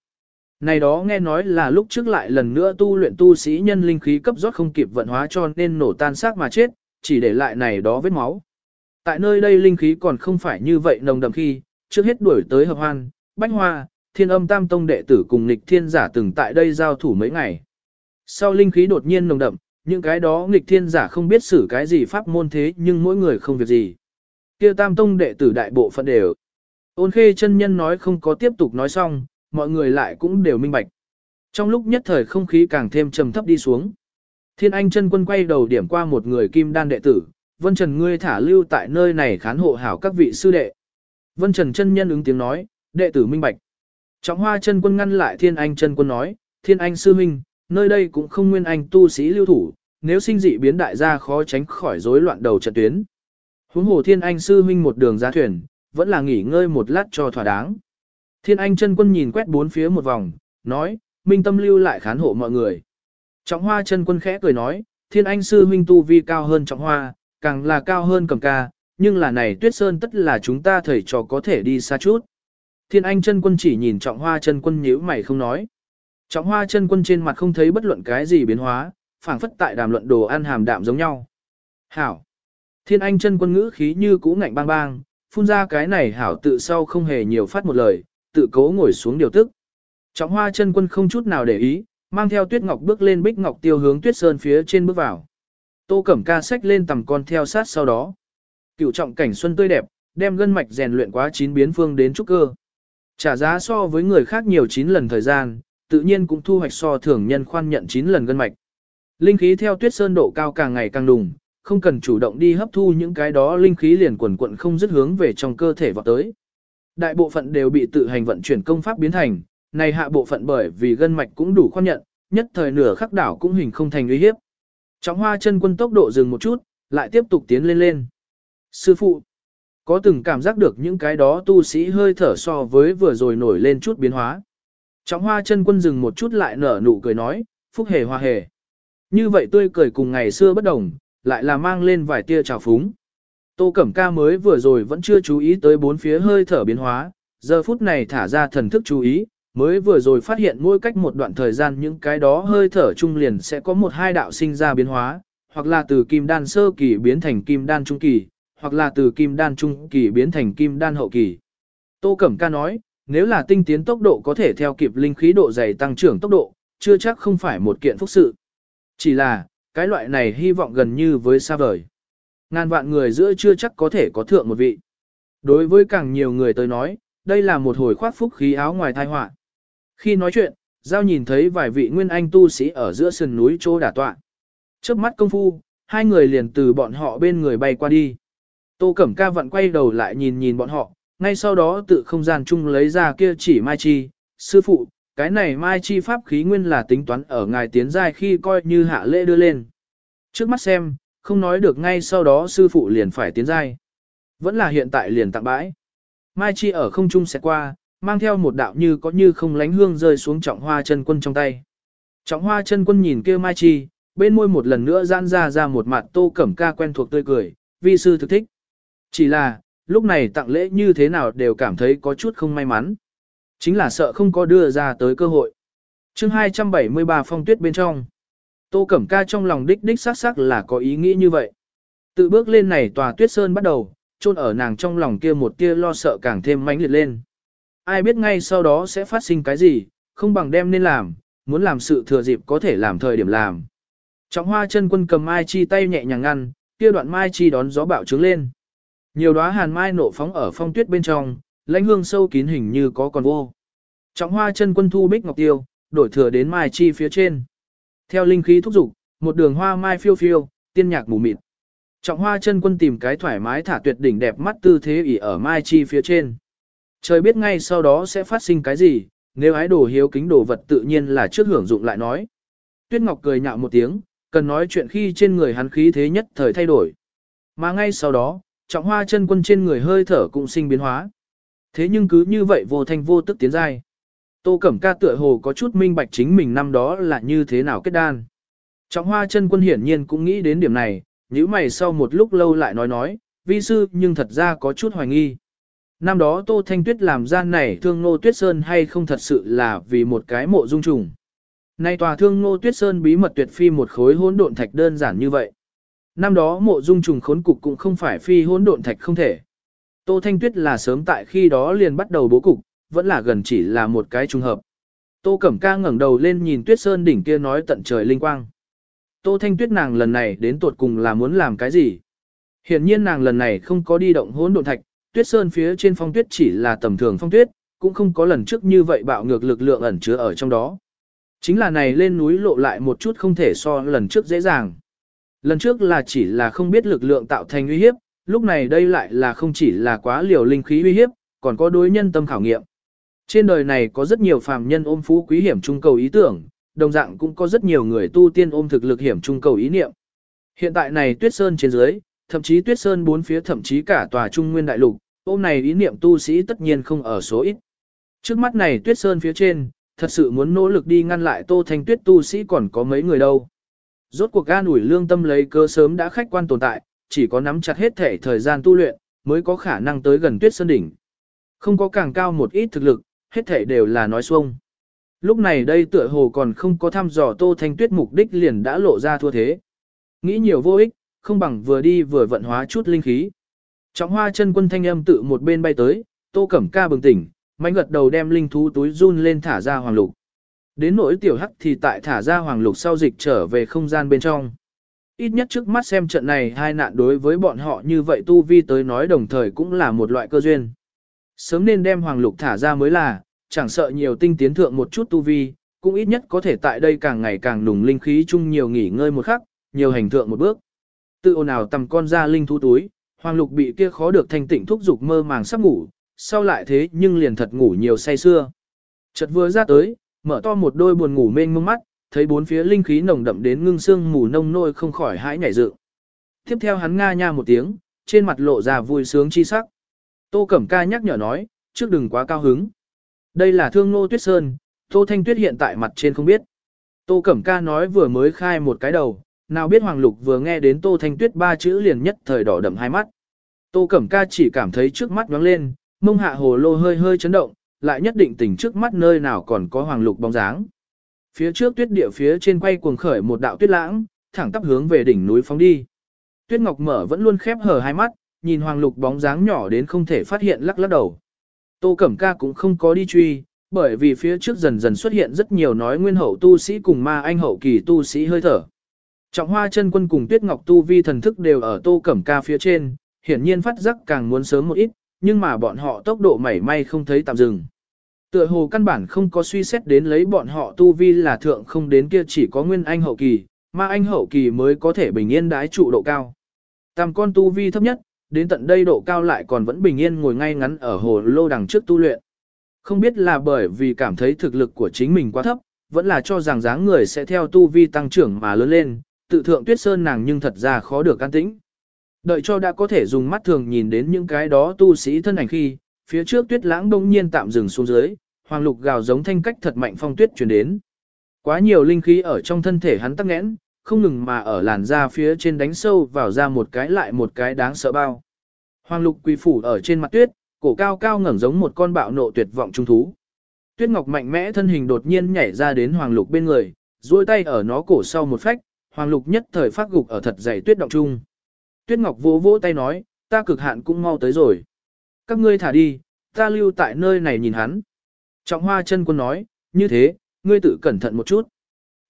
Này đó nghe nói là lúc trước lại lần nữa tu luyện tu sĩ nhân linh khí cấp rót không kịp vận hóa cho nên nổ tan xác mà chết, chỉ để lại này đó vết máu. Tại nơi đây linh khí còn không phải như vậy nồng đậm khi, trước hết đuổi tới hợp hoan, bách hoa, thiên âm tam tông đệ tử cùng nghịch thiên giả từng tại đây giao thủ mấy ngày. Sau linh khí đột nhiên nồng đậm, những cái đó nghịch thiên giả không biết xử cái gì pháp môn thế nhưng mỗi người không việc gì. kia tam tông đệ tử đại bộ phận đều. Ôn khê chân nhân nói không có tiếp tục nói xong, mọi người lại cũng đều minh bạch. Trong lúc nhất thời không khí càng thêm trầm thấp đi xuống. Thiên Anh chân quân quay đầu điểm qua một người kim đan đệ tử, Vân Trần ngươi thả lưu tại nơi này khán hộ hảo các vị sư đệ. Vân Trần chân nhân ứng tiếng nói, đệ tử minh bạch. Trọng hoa chân quân ngăn lại Thiên Anh chân quân nói, Thiên Anh sư minh, nơi đây cũng không nguyên anh tu sĩ lưu thủ, nếu sinh dị biến đại gia khó tránh khỏi rối loạn đầu trận tuyến. Huống hồ Thiên Anh sư minh một đường ra thuyền, vẫn là nghỉ ngơi một lát cho thỏa đáng. Thiên Anh chân quân nhìn quét bốn phía một vòng, nói, minh tâm lưu lại khán hộ mọi người. Trọng hoa chân quân khẽ cười nói, Thiên Anh sư huynh tu vi cao hơn trọng hoa, càng là cao hơn cầm ca, nhưng là này tuyết sơn tất là chúng ta thầy trò có thể đi xa chút. Thiên Anh chân quân chỉ nhìn trọng hoa chân quân nhíu mày không nói. Trọng hoa chân quân trên mặt không thấy bất luận cái gì biến hóa, phảng phất tại đàm luận đồ ăn hàm đạm giống nhau. Hảo. Thiên Anh chân quân ngữ khí như cũ ngạnh bang bang, phun ra cái này hảo tự sau không hề nhiều phát một lời, tự cố ngồi xuống điều tức. Trọng hoa chân quân không chút nào để ý, mang theo tuyết ngọc bước lên bích ngọc tiêu hướng tuyết sơn phía trên bước vào. Tô Cẩm Ca xách lên tầm con theo sát sau đó. Cựu trọng cảnh xuân tươi đẹp, đem gân mạch rèn luyện quá chín biến phương đến trúc cơ. Trả giá so với người khác nhiều 9 lần thời gian, tự nhiên cũng thu hoạch so thường nhân khoan nhận 9 lần gân mạch. Linh khí theo tuyết sơn độ cao càng ngày càng đùng, không cần chủ động đi hấp thu những cái đó linh khí liền quần quận không dứt hướng về trong cơ thể vào tới. Đại bộ phận đều bị tự hành vận chuyển công pháp biến thành, này hạ bộ phận bởi vì gân mạch cũng đủ khoan nhận, nhất thời nửa khắc đảo cũng hình không thành uy hiếp. Trọng hoa chân quân tốc độ dừng một chút, lại tiếp tục tiến lên lên. Sư phụ, có từng cảm giác được những cái đó tu sĩ hơi thở so với vừa rồi nổi lên chút biến hóa. Trọng hoa chân quân dừng một chút lại nở nụ cười nói, phúc hề hoa hề. Như vậy tươi cười cùng ngày xưa bất đồng, lại là mang lên vài tia trào phúng. Tô Cẩm Ca mới vừa rồi vẫn chưa chú ý tới bốn phía hơi thở biến hóa, giờ phút này thả ra thần thức chú ý, mới vừa rồi phát hiện mỗi cách một đoạn thời gian những cái đó hơi thở trung liền sẽ có một hai đạo sinh ra biến hóa, hoặc là từ kim đan sơ kỳ biến thành kim đan trung kỳ, hoặc là từ kim đan trung kỳ biến thành kim đan hậu kỳ. Tô Cẩm Ca nói, nếu là tinh tiến tốc độ có thể theo kịp linh khí độ dày tăng trưởng tốc độ, chưa chắc không phải một kiện phúc sự. Chỉ là, cái loại này hy vọng gần như với xa vời. Ngàn vạn người giữa chưa chắc có thể có thượng một vị. Đối với càng nhiều người tới nói, đây là một hồi khoác phúc khí áo ngoài thai họa. Khi nói chuyện, Giao nhìn thấy vài vị nguyên anh tu sĩ ở giữa sườn núi chỗ đả tọa. Trước mắt công phu, hai người liền từ bọn họ bên người bay qua đi. Tô Cẩm Ca vặn quay đầu lại nhìn nhìn bọn họ, ngay sau đó tự không gian chung lấy ra kia chỉ Mai Chi, sư phụ, cái này Mai Chi pháp khí nguyên là tính toán ở ngài tiến giai khi coi như hạ lễ đưa lên. Trước mắt xem, không nói được ngay sau đó sư phụ liền phải tiến giai. Vẫn là hiện tại liền tặng bãi. Mai Chi ở không trung sẽ qua, mang theo một đạo như có như không lánh hương rơi xuống trọng hoa chân quân trong tay. Trọng hoa chân quân nhìn kia Mai Chi, bên môi một lần nữa giãn ra ra một mặt tô cẩm ca quen thuộc tươi cười, vi sư thực thích. Chỉ là, lúc này tặng lễ như thế nào đều cảm thấy có chút không may mắn. Chính là sợ không có đưa ra tới cơ hội. chương 273 phong tuyết bên trong. Tô Cẩm Ca trong lòng đích đích sắc sắc là có ý nghĩ như vậy. Tự bước lên này tòa tuyết sơn bắt đầu, chôn ở nàng trong lòng kia một tia lo sợ càng thêm mãnh liệt lên. Ai biết ngay sau đó sẽ phát sinh cái gì, không bằng đem nên làm, muốn làm sự thừa dịp có thể làm thời điểm làm. Trọng hoa chân quân cầm mai chi tay nhẹ nhàng ngăn, kia đoạn mai chi đón gió bạo trướng lên. Nhiều đóa hàn mai nổ phóng ở phong tuyết bên trong, lãnh hương sâu kín hình như có còn vô. Trọng hoa chân quân thu bích ngọc tiêu, đổi thừa đến mai chi phía trên. Theo linh khí thúc dục, một đường hoa mai phiêu phiêu, tiên nhạc mù mịt. Trọng hoa chân quân tìm cái thoải mái thả tuyệt đỉnh đẹp mắt tư thế ỉ ở mai chi phía trên. Trời biết ngay sau đó sẽ phát sinh cái gì, nếu ái đồ hiếu kính đồ vật tự nhiên là trước hưởng dụng lại nói. Tuyết Ngọc cười nhạo một tiếng, cần nói chuyện khi trên người hắn khí thế nhất thời thay đổi. Mà ngay sau đó, trọng hoa chân quân trên người hơi thở cũng sinh biến hóa. Thế nhưng cứ như vậy vô thanh vô tức tiến giai. Tô Cẩm Ca tựa hồ có chút minh bạch chính mình năm đó là như thế nào kết đan. Trọng hoa chân quân hiển nhiên cũng nghĩ đến điểm này, nhíu mày sau một lúc lâu lại nói nói, vi sư nhưng thật ra có chút hoài nghi. Năm đó Tô Thanh Tuyết làm gian này thương Ngô Tuyết Sơn hay không thật sự là vì một cái mộ dung trùng. Nay tòa thương Ngô Tuyết Sơn bí mật tuyệt phi một khối hỗn độn thạch đơn giản như vậy. Năm đó mộ dung trùng khốn cục cũng không phải phi hỗn độn thạch không thể. Tô Thanh Tuyết là sớm tại khi đó liền bắt đầu bố cục, vẫn là gần chỉ là một cái trùng hợp. Tô Cẩm Ca ngẩng đầu lên nhìn Tuyết Sơn đỉnh kia nói tận trời linh quang. Tô Thanh Tuyết nàng lần này đến tuột cùng là muốn làm cái gì? Hiển nhiên nàng lần này không có đi động hỗn độn thạch, Tuyết Sơn phía trên phong tuyết chỉ là tầm thường phong tuyết, cũng không có lần trước như vậy bạo ngược lực lượng ẩn chứa ở trong đó. Chính là này lên núi lộ lại một chút không thể so lần trước dễ dàng. Lần trước là chỉ là không biết lực lượng tạo thành uy hiếp, lúc này đây lại là không chỉ là quá liều linh khí uy hiếp, còn có đối nhân tâm khảo nghiệm. Trên đời này có rất nhiều phàm nhân ôm phú quý hiểm trung cầu ý tưởng, đồng dạng cũng có rất nhiều người tu tiên ôm thực lực hiểm trung cầu ý niệm. Hiện tại này tuyết sơn trên dưới, thậm chí tuyết sơn bốn phía thậm chí cả tòa trung nguyên đại lục, ôm này ý niệm tu sĩ tất nhiên không ở số ít. Trước mắt này tuyết sơn phía trên, thật sự muốn nỗ lực đi ngăn lại tô thanh tuyết tu sĩ còn có mấy người đâu. Rốt cuộc gan ủi lương tâm lấy cơ sớm đã khách quan tồn tại, chỉ có nắm chặt hết thể thời gian tu luyện, mới có khả năng tới gần tuyết sơn đỉnh. Không có càng cao một ít thực lực, hết thể đều là nói xuông. Lúc này đây tựa hồ còn không có thăm dò Tô Thanh Tuyết mục đích liền đã lộ ra thua thế. Nghĩ nhiều vô ích, không bằng vừa đi vừa vận hóa chút linh khí. Trọng hoa chân quân thanh âm tự một bên bay tới, Tô Cẩm Ca bừng tỉnh, mạnh gật đầu đem linh thú túi run lên thả ra hoàng lục. Đến nỗi tiểu hắc thì tại thả ra hoàng lục sau dịch trở về không gian bên trong. Ít nhất trước mắt xem trận này hai nạn đối với bọn họ như vậy tu vi tới nói đồng thời cũng là một loại cơ duyên. Sớm nên đem hoàng lục thả ra mới là, chẳng sợ nhiều tinh tiến thượng một chút tu vi, cũng ít nhất có thể tại đây càng ngày càng nùng linh khí chung nhiều nghỉ ngơi một khắc, nhiều hành thượng một bước. Tự ồn ào tầm con ra linh thú túi, hoàng lục bị kia khó được thanh tịnh thúc dục mơ màng sắp ngủ, sau lại thế nhưng liền thật ngủ nhiều say xưa. Chợt vừa ra tới, mở to một đôi buồn ngủ mênh mông mắt, thấy bốn phía linh khí nồng đậm đến ngưng xương mù nông nôi không khỏi hãi nhảy dựng. Tiếp theo hắn nga nha một tiếng, trên mặt lộ ra vui sướng chi sắc. Tô Cẩm Ca nhắc nhở nói, trước đừng quá cao hứng. Đây là thương nô tuyết sơn, Tô Thanh Tuyết hiện tại mặt trên không biết. Tô Cẩm Ca nói vừa mới khai một cái đầu, nào biết Hoàng Lục vừa nghe đến Tô Thanh Tuyết ba chữ liền nhất thời đỏ đậm hai mắt. Tô Cẩm Ca chỉ cảm thấy trước mắt nhoáng lên, mông hạ hồ lô hơi hơi chấn động, lại nhất định tỉnh trước mắt nơi nào còn có Hoàng Lục bóng dáng. Phía trước tuyết địa phía trên quay cuồng khởi một đạo tuyết lãng, thẳng tắp hướng về đỉnh núi phóng đi. Tuyết Ngọc mở vẫn luôn khép hờ hai mắt, nhìn Hoàng Lục bóng dáng nhỏ đến không thể phát hiện lắc lắc đầu. Tô Cẩm Ca cũng không có đi truy, bởi vì phía trước dần dần xuất hiện rất nhiều nói nguyên hậu tu sĩ cùng ma anh hậu kỳ tu sĩ hơi thở. Trọng hoa chân quân cùng Tuyết Ngọc tu vi thần thức đều ở Tô Cẩm Ca phía trên, hiển nhiên phát giác càng muốn sớm một ít, nhưng mà bọn họ tốc độ mảy may không thấy tạm dừng. Tựa hồ căn bản không có suy xét đến lấy bọn họ tu vi là thượng không đến kia chỉ có nguyên anh hậu kỳ, ma anh hậu kỳ mới có thể bình yên đái trụ độ cao. Tam con tu vi thấp nhất, đến tận đây độ cao lại còn vẫn bình yên ngồi ngay ngắn ở hồ lô đằng trước tu luyện. Không biết là bởi vì cảm thấy thực lực của chính mình quá thấp, vẫn là cho rằng dáng người sẽ theo tu vi tăng trưởng mà lớn lên, tự thượng tuyết sơn nàng nhưng thật ra khó được can tĩnh. Đợi cho đã có thể dùng mắt thường nhìn đến những cái đó tu sĩ thân ảnh khi, phía trước tuyết lãng đông nhiên tạm dừng xuống dưới, hoàng lục gào giống thanh cách thật mạnh phong tuyết truyền đến. Quá nhiều linh khí ở trong thân thể hắn tắc nghẽn, không ngừng mà ở làn da phía trên đánh sâu vào ra một cái lại một cái đáng sợ bao. Hoàng lục quỳ phủ ở trên mặt tuyết, cổ cao cao ngẩng giống một con bạo nộ tuyệt vọng trung thú. Tuyết Ngọc mạnh mẽ thân hình đột nhiên nhảy ra đến Hoàng Lục bên người, duỗi tay ở nó cổ sau một phách, Hoàng Lục nhất thời phát gục ở thật dày tuyết động trung. Tuyết Ngọc vỗ vỗ tay nói, ta cực hạn cũng mau tới rồi. Các ngươi thả đi, ta lưu tại nơi này nhìn hắn. Trọng Hoa chân quân nói, như thế, ngươi tự cẩn thận một chút.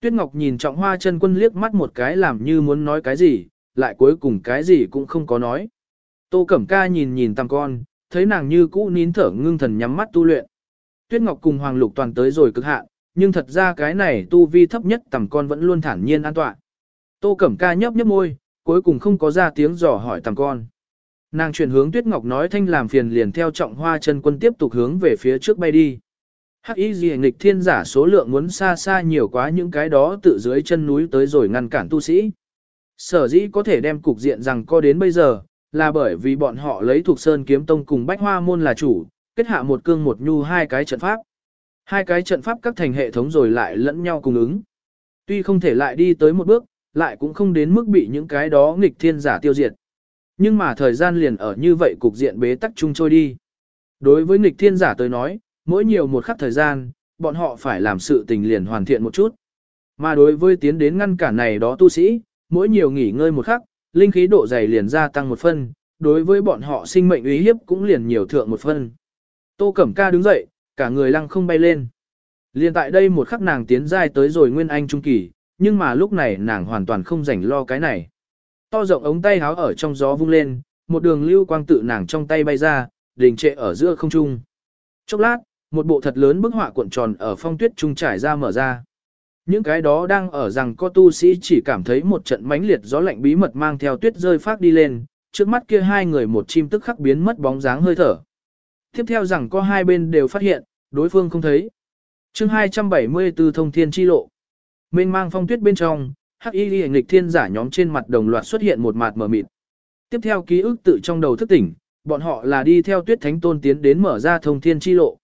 Tuyết Ngọc nhìn Trọng Hoa chân quân liếc mắt một cái làm như muốn nói cái gì, lại cuối cùng cái gì cũng không có nói. Tô Cẩm Ca nhìn nhìn tăng con, thấy nàng như cũ nín thở ngưng thần nhắm mắt tu luyện. Tuyết Ngọc cùng Hoàng Lục toàn tới rồi cực hạn, nhưng thật ra cái này tu vi thấp nhất tầm con vẫn luôn thản nhiên an toàn. Tô Cẩm Ca nhấp nhấp môi, cuối cùng không có ra tiếng dò hỏi tầm con. Nàng chuyển hướng Tuyết Ngọc nói thanh làm phiền liền theo trọng hoa chân quân tiếp tục hướng về phía trước bay đi. Hắc y gì nghịch thiên giả số lượng muốn xa xa nhiều quá những cái đó tự dưới chân núi tới rồi ngăn cản tu sĩ. Sở dĩ có thể đem cục diện rằng co đến bây giờ, là bởi vì bọn họ lấy thuộc sơn kiếm tông cùng bách hoa môn là chủ, kết hạ một cương một nhu hai cái trận pháp. Hai cái trận pháp các thành hệ thống rồi lại lẫn nhau cùng ứng. Tuy không thể lại đi tới một bước, lại cũng không đến mức bị những cái đó nghịch thiên giả tiêu diệt. Nhưng mà thời gian liền ở như vậy cục diện bế tắc chung trôi đi. Đối với nghịch thiên giả tới nói, mỗi nhiều một khắc thời gian, bọn họ phải làm sự tình liền hoàn thiện một chút. Mà đối với tiến đến ngăn cản này đó tu sĩ, mỗi nhiều nghỉ ngơi một khắc, linh khí độ dày liền gia tăng một phân, đối với bọn họ sinh mệnh uy hiếp cũng liền nhiều thượng một phân. Tô Cẩm Ca đứng dậy, cả người lăng không bay lên. Liên tại đây một khắc nàng tiến giai tới rồi Nguyên Anh Trung Kỳ, nhưng mà lúc này nàng hoàn toàn không rảnh lo cái này. To rộng ống tay háo ở trong gió vung lên, một đường lưu quang tự nàng trong tay bay ra, đình trệ ở giữa không trung. Chốc lát, một bộ thật lớn bức họa cuộn tròn ở phong tuyết trung trải ra mở ra. Những cái đó đang ở rằng có tu sĩ chỉ cảm thấy một trận mãnh liệt gió lạnh bí mật mang theo tuyết rơi phát đi lên, trước mắt kia hai người một chim tức khắc biến mất bóng dáng hơi thở. Tiếp theo rằng có hai bên đều phát hiện, đối phương không thấy. chương 274 thông thiên chi lộ. Mênh mang phong tuyết bên trong, hắc y ghi nghịch thiên giả nhóm trên mặt đồng loạt xuất hiện một mặt mở mịt. Tiếp theo ký ức tự trong đầu thức tỉnh, bọn họ là đi theo tuyết thánh tôn tiến đến mở ra thông thiên chi lộ.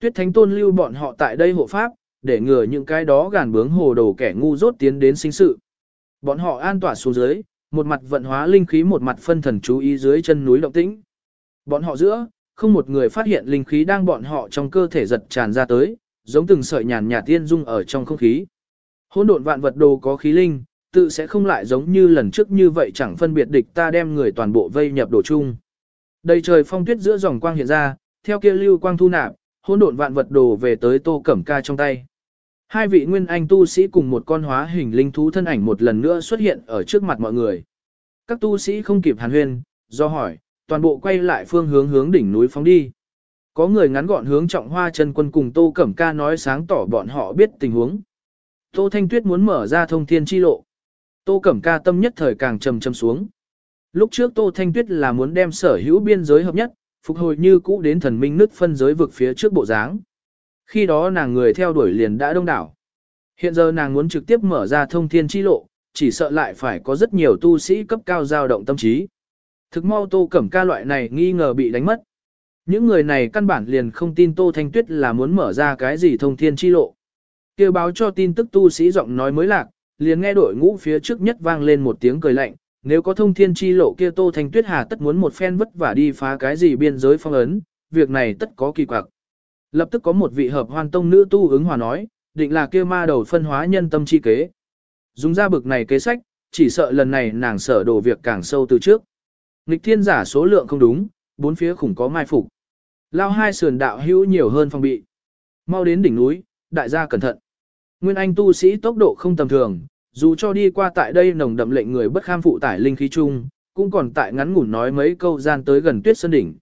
Tuyết thánh tôn lưu bọn họ tại đây hộ pháp, để ngừa những cái đó gàn bướng hồ đồ kẻ ngu dốt tiến đến sinh sự. Bọn họ an tỏa xuống dưới, một mặt vận hóa linh khí một mặt phân thần chú ý dưới chân núi động tĩnh. Bọn họ giữa, không một người phát hiện linh khí đang bọn họ trong cơ thể giật tràn ra tới, giống từng sợi nhàn nhạt tiên dung ở trong không khí. Hỗn độn vạn vật đồ có khí linh, tự sẽ không lại giống như lần trước như vậy chẳng phân biệt địch ta đem người toàn bộ vây nhập đồ chung. Đầy trời phong tuyết giữa dòng quang hiện ra, theo kia lưu quang thu nạp, hỗn độn vạn vật đồ về tới Tô Cẩm Ca trong tay. Hai vị nguyên anh tu sĩ cùng một con hóa hình linh thú thân ảnh một lần nữa xuất hiện ở trước mặt mọi người. Các tu sĩ không kịp hàn huyên, do hỏi, toàn bộ quay lại phương hướng hướng đỉnh núi phóng đi. Có người ngắn gọn hướng trọng hoa chân quân cùng Tô Cẩm Ca nói sáng tỏ bọn họ biết tình huống. Tô Thanh Tuyết muốn mở ra thông thiên chi lộ. Tô Cẩm Ca tâm nhất thời càng trầm trầm xuống. Lúc trước Tô Thanh Tuyết là muốn đem sở hữu biên giới hợp nhất, phục hồi như cũ đến thần minh nứt phân giới vực phía trước bộ dáng. Khi đó nàng người theo đuổi liền đã đông đảo. Hiện giờ nàng muốn trực tiếp mở ra thông thiên chi lộ, chỉ sợ lại phải có rất nhiều tu sĩ cấp cao dao động tâm trí. Thực mau Tô Cẩm Ca loại này nghi ngờ bị đánh mất. Những người này căn bản liền không tin Tô Thanh Tuyết là muốn mở ra cái gì thông thiên chi lộ. Kêu báo cho tin tức tu sĩ giọng nói mới lạc, liền nghe đội ngũ phía trước nhất vang lên một tiếng cười lạnh, nếu có thông thiên chi lộ kia Tô Thanh Tuyết hà tất muốn một phen vất vả đi phá cái gì biên giới phong ấn, việc này tất có kỳ quặc. Lập tức có một vị hợp hoan tông nữ tu ứng hòa nói, định là kia ma đầu phân hóa nhân tâm chi kế. Dùng ra bực này kế sách, chỉ sợ lần này nàng sở đổ việc càng sâu từ trước. Nghịch thiên giả số lượng không đúng, bốn phía khủng có mai phục. Lao hai sườn đạo hữu nhiều hơn phòng bị. Mau đến đỉnh núi, đại gia cẩn thận. Nguyên Anh tu sĩ tốc độ không tầm thường, dù cho đi qua tại đây nồng đậm lệnh người bất kham phụ tải linh khí chung, cũng còn tại ngắn ngủn nói mấy câu gian tới gần tuyết sơn đỉnh.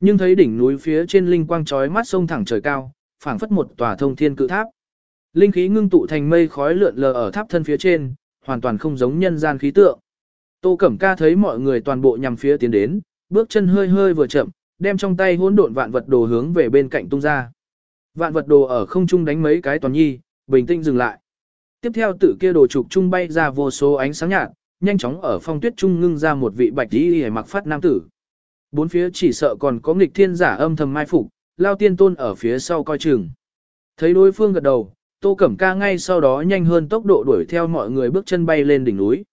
Nhưng thấy đỉnh núi phía trên linh quang chói mắt sông thẳng trời cao, phảng phất một tòa thông thiên cự tháp. Linh khí ngưng tụ thành mây khói lượn lờ ở tháp thân phía trên, hoàn toàn không giống nhân gian khí tượng. Tô Cẩm Ca thấy mọi người toàn bộ nhằm phía tiến đến, bước chân hơi hơi vừa chậm, đem trong tay hỗn độn vạn vật đồ hướng về bên cạnh tung ra. Vạn vật đồ ở không trung đánh mấy cái toàn nhi, bình tĩnh dừng lại. Tiếp theo tự kia đồ trục trung bay ra vô số ánh sáng nhạt, nhanh chóng ở phong tuyết trung ngưng ra một vị bạch y mặc phát nam tử. Bốn phía chỉ sợ còn có nghịch thiên giả âm thầm mai phục, lao tiên tôn ở phía sau coi chừng. Thấy đối phương gật đầu, Tô Cẩm Ca ngay sau đó nhanh hơn tốc độ đuổi theo mọi người bước chân bay lên đỉnh núi.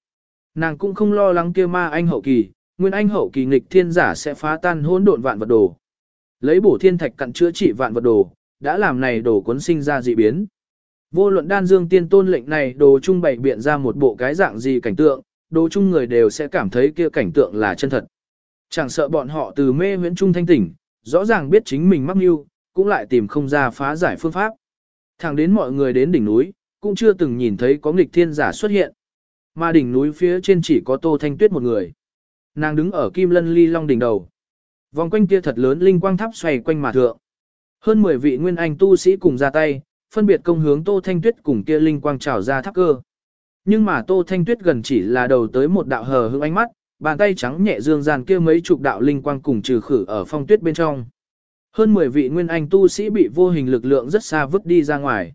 Nàng cũng không lo lắng kia ma anh hậu kỳ, nguyên anh hậu kỳ nghịch thiên giả sẽ phá tan hỗn độn vạn vật đồ. Lấy bổ thiên thạch cặn chữa trị vạn vật đồ, đã làm này đồ cuốn sinh ra dị biến. Vô luận đan dương tiên tôn lệnh này đồ trung bày biện ra một bộ cái dạng gì cảnh tượng, đồ trung người đều sẽ cảm thấy kia cảnh tượng là chân thật. Chẳng sợ bọn họ từ mê huyễn trung thanh tỉnh, rõ ràng biết chính mình mắc mưu, cũng lại tìm không ra phá giải phương pháp. Thẳng đến mọi người đến đỉnh núi, cũng chưa từng nhìn thấy có nghịch thiên giả xuất hiện. Mà đỉnh núi phía trên chỉ có Tô Thanh Tuyết một người. Nàng đứng ở Kim Lân Ly Long đỉnh đầu. Vòng quanh kia thật lớn linh quang tháp xoay quanh mà thượng. Hơn 10 vị nguyên anh tu sĩ cùng ra tay, phân biệt công hướng Tô Thanh Tuyết cùng kia linh quang trào ra tháp cơ. Nhưng mà Tô Thanh Tuyết gần chỉ là đầu tới một đạo hờ hững ánh mắt, bàn tay trắng nhẹ dương gian kia mấy chục đạo linh quang cùng trừ khử ở phong tuyết bên trong. Hơn 10 vị nguyên anh tu sĩ bị vô hình lực lượng rất xa vứt đi ra ngoài.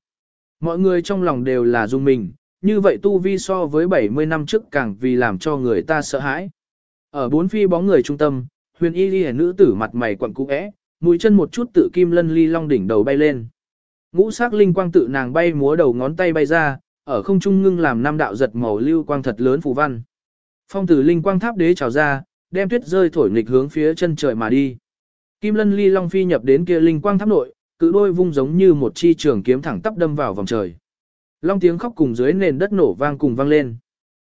Mọi người trong lòng đều là dung mình, như vậy tu vi so với 70 năm trước càng vì làm cho người ta sợ hãi. Ở bốn phi bóng người trung tâm, huyền y ghi nữ tử mặt mày quặn cũ mũi chân một chút tự kim lân ly long đỉnh đầu bay lên. Ngũ sắc linh quang tự nàng bay múa đầu ngón tay bay ra, ở không trung ngưng làm năm đạo giật màu lưu quang thật lớn phù văn. Phong tử linh quang tháp đế trào ra, đem tuyết rơi thổi nghịch hướng phía chân trời mà đi. Kim lân ly long phi nhập đến kia linh quang tháp nội, cự đôi vung giống như một chi trường kiếm thẳng tắp đâm vào vòng trời. Long tiếng khóc cùng dưới nền đất nổ vang cùng vang lên.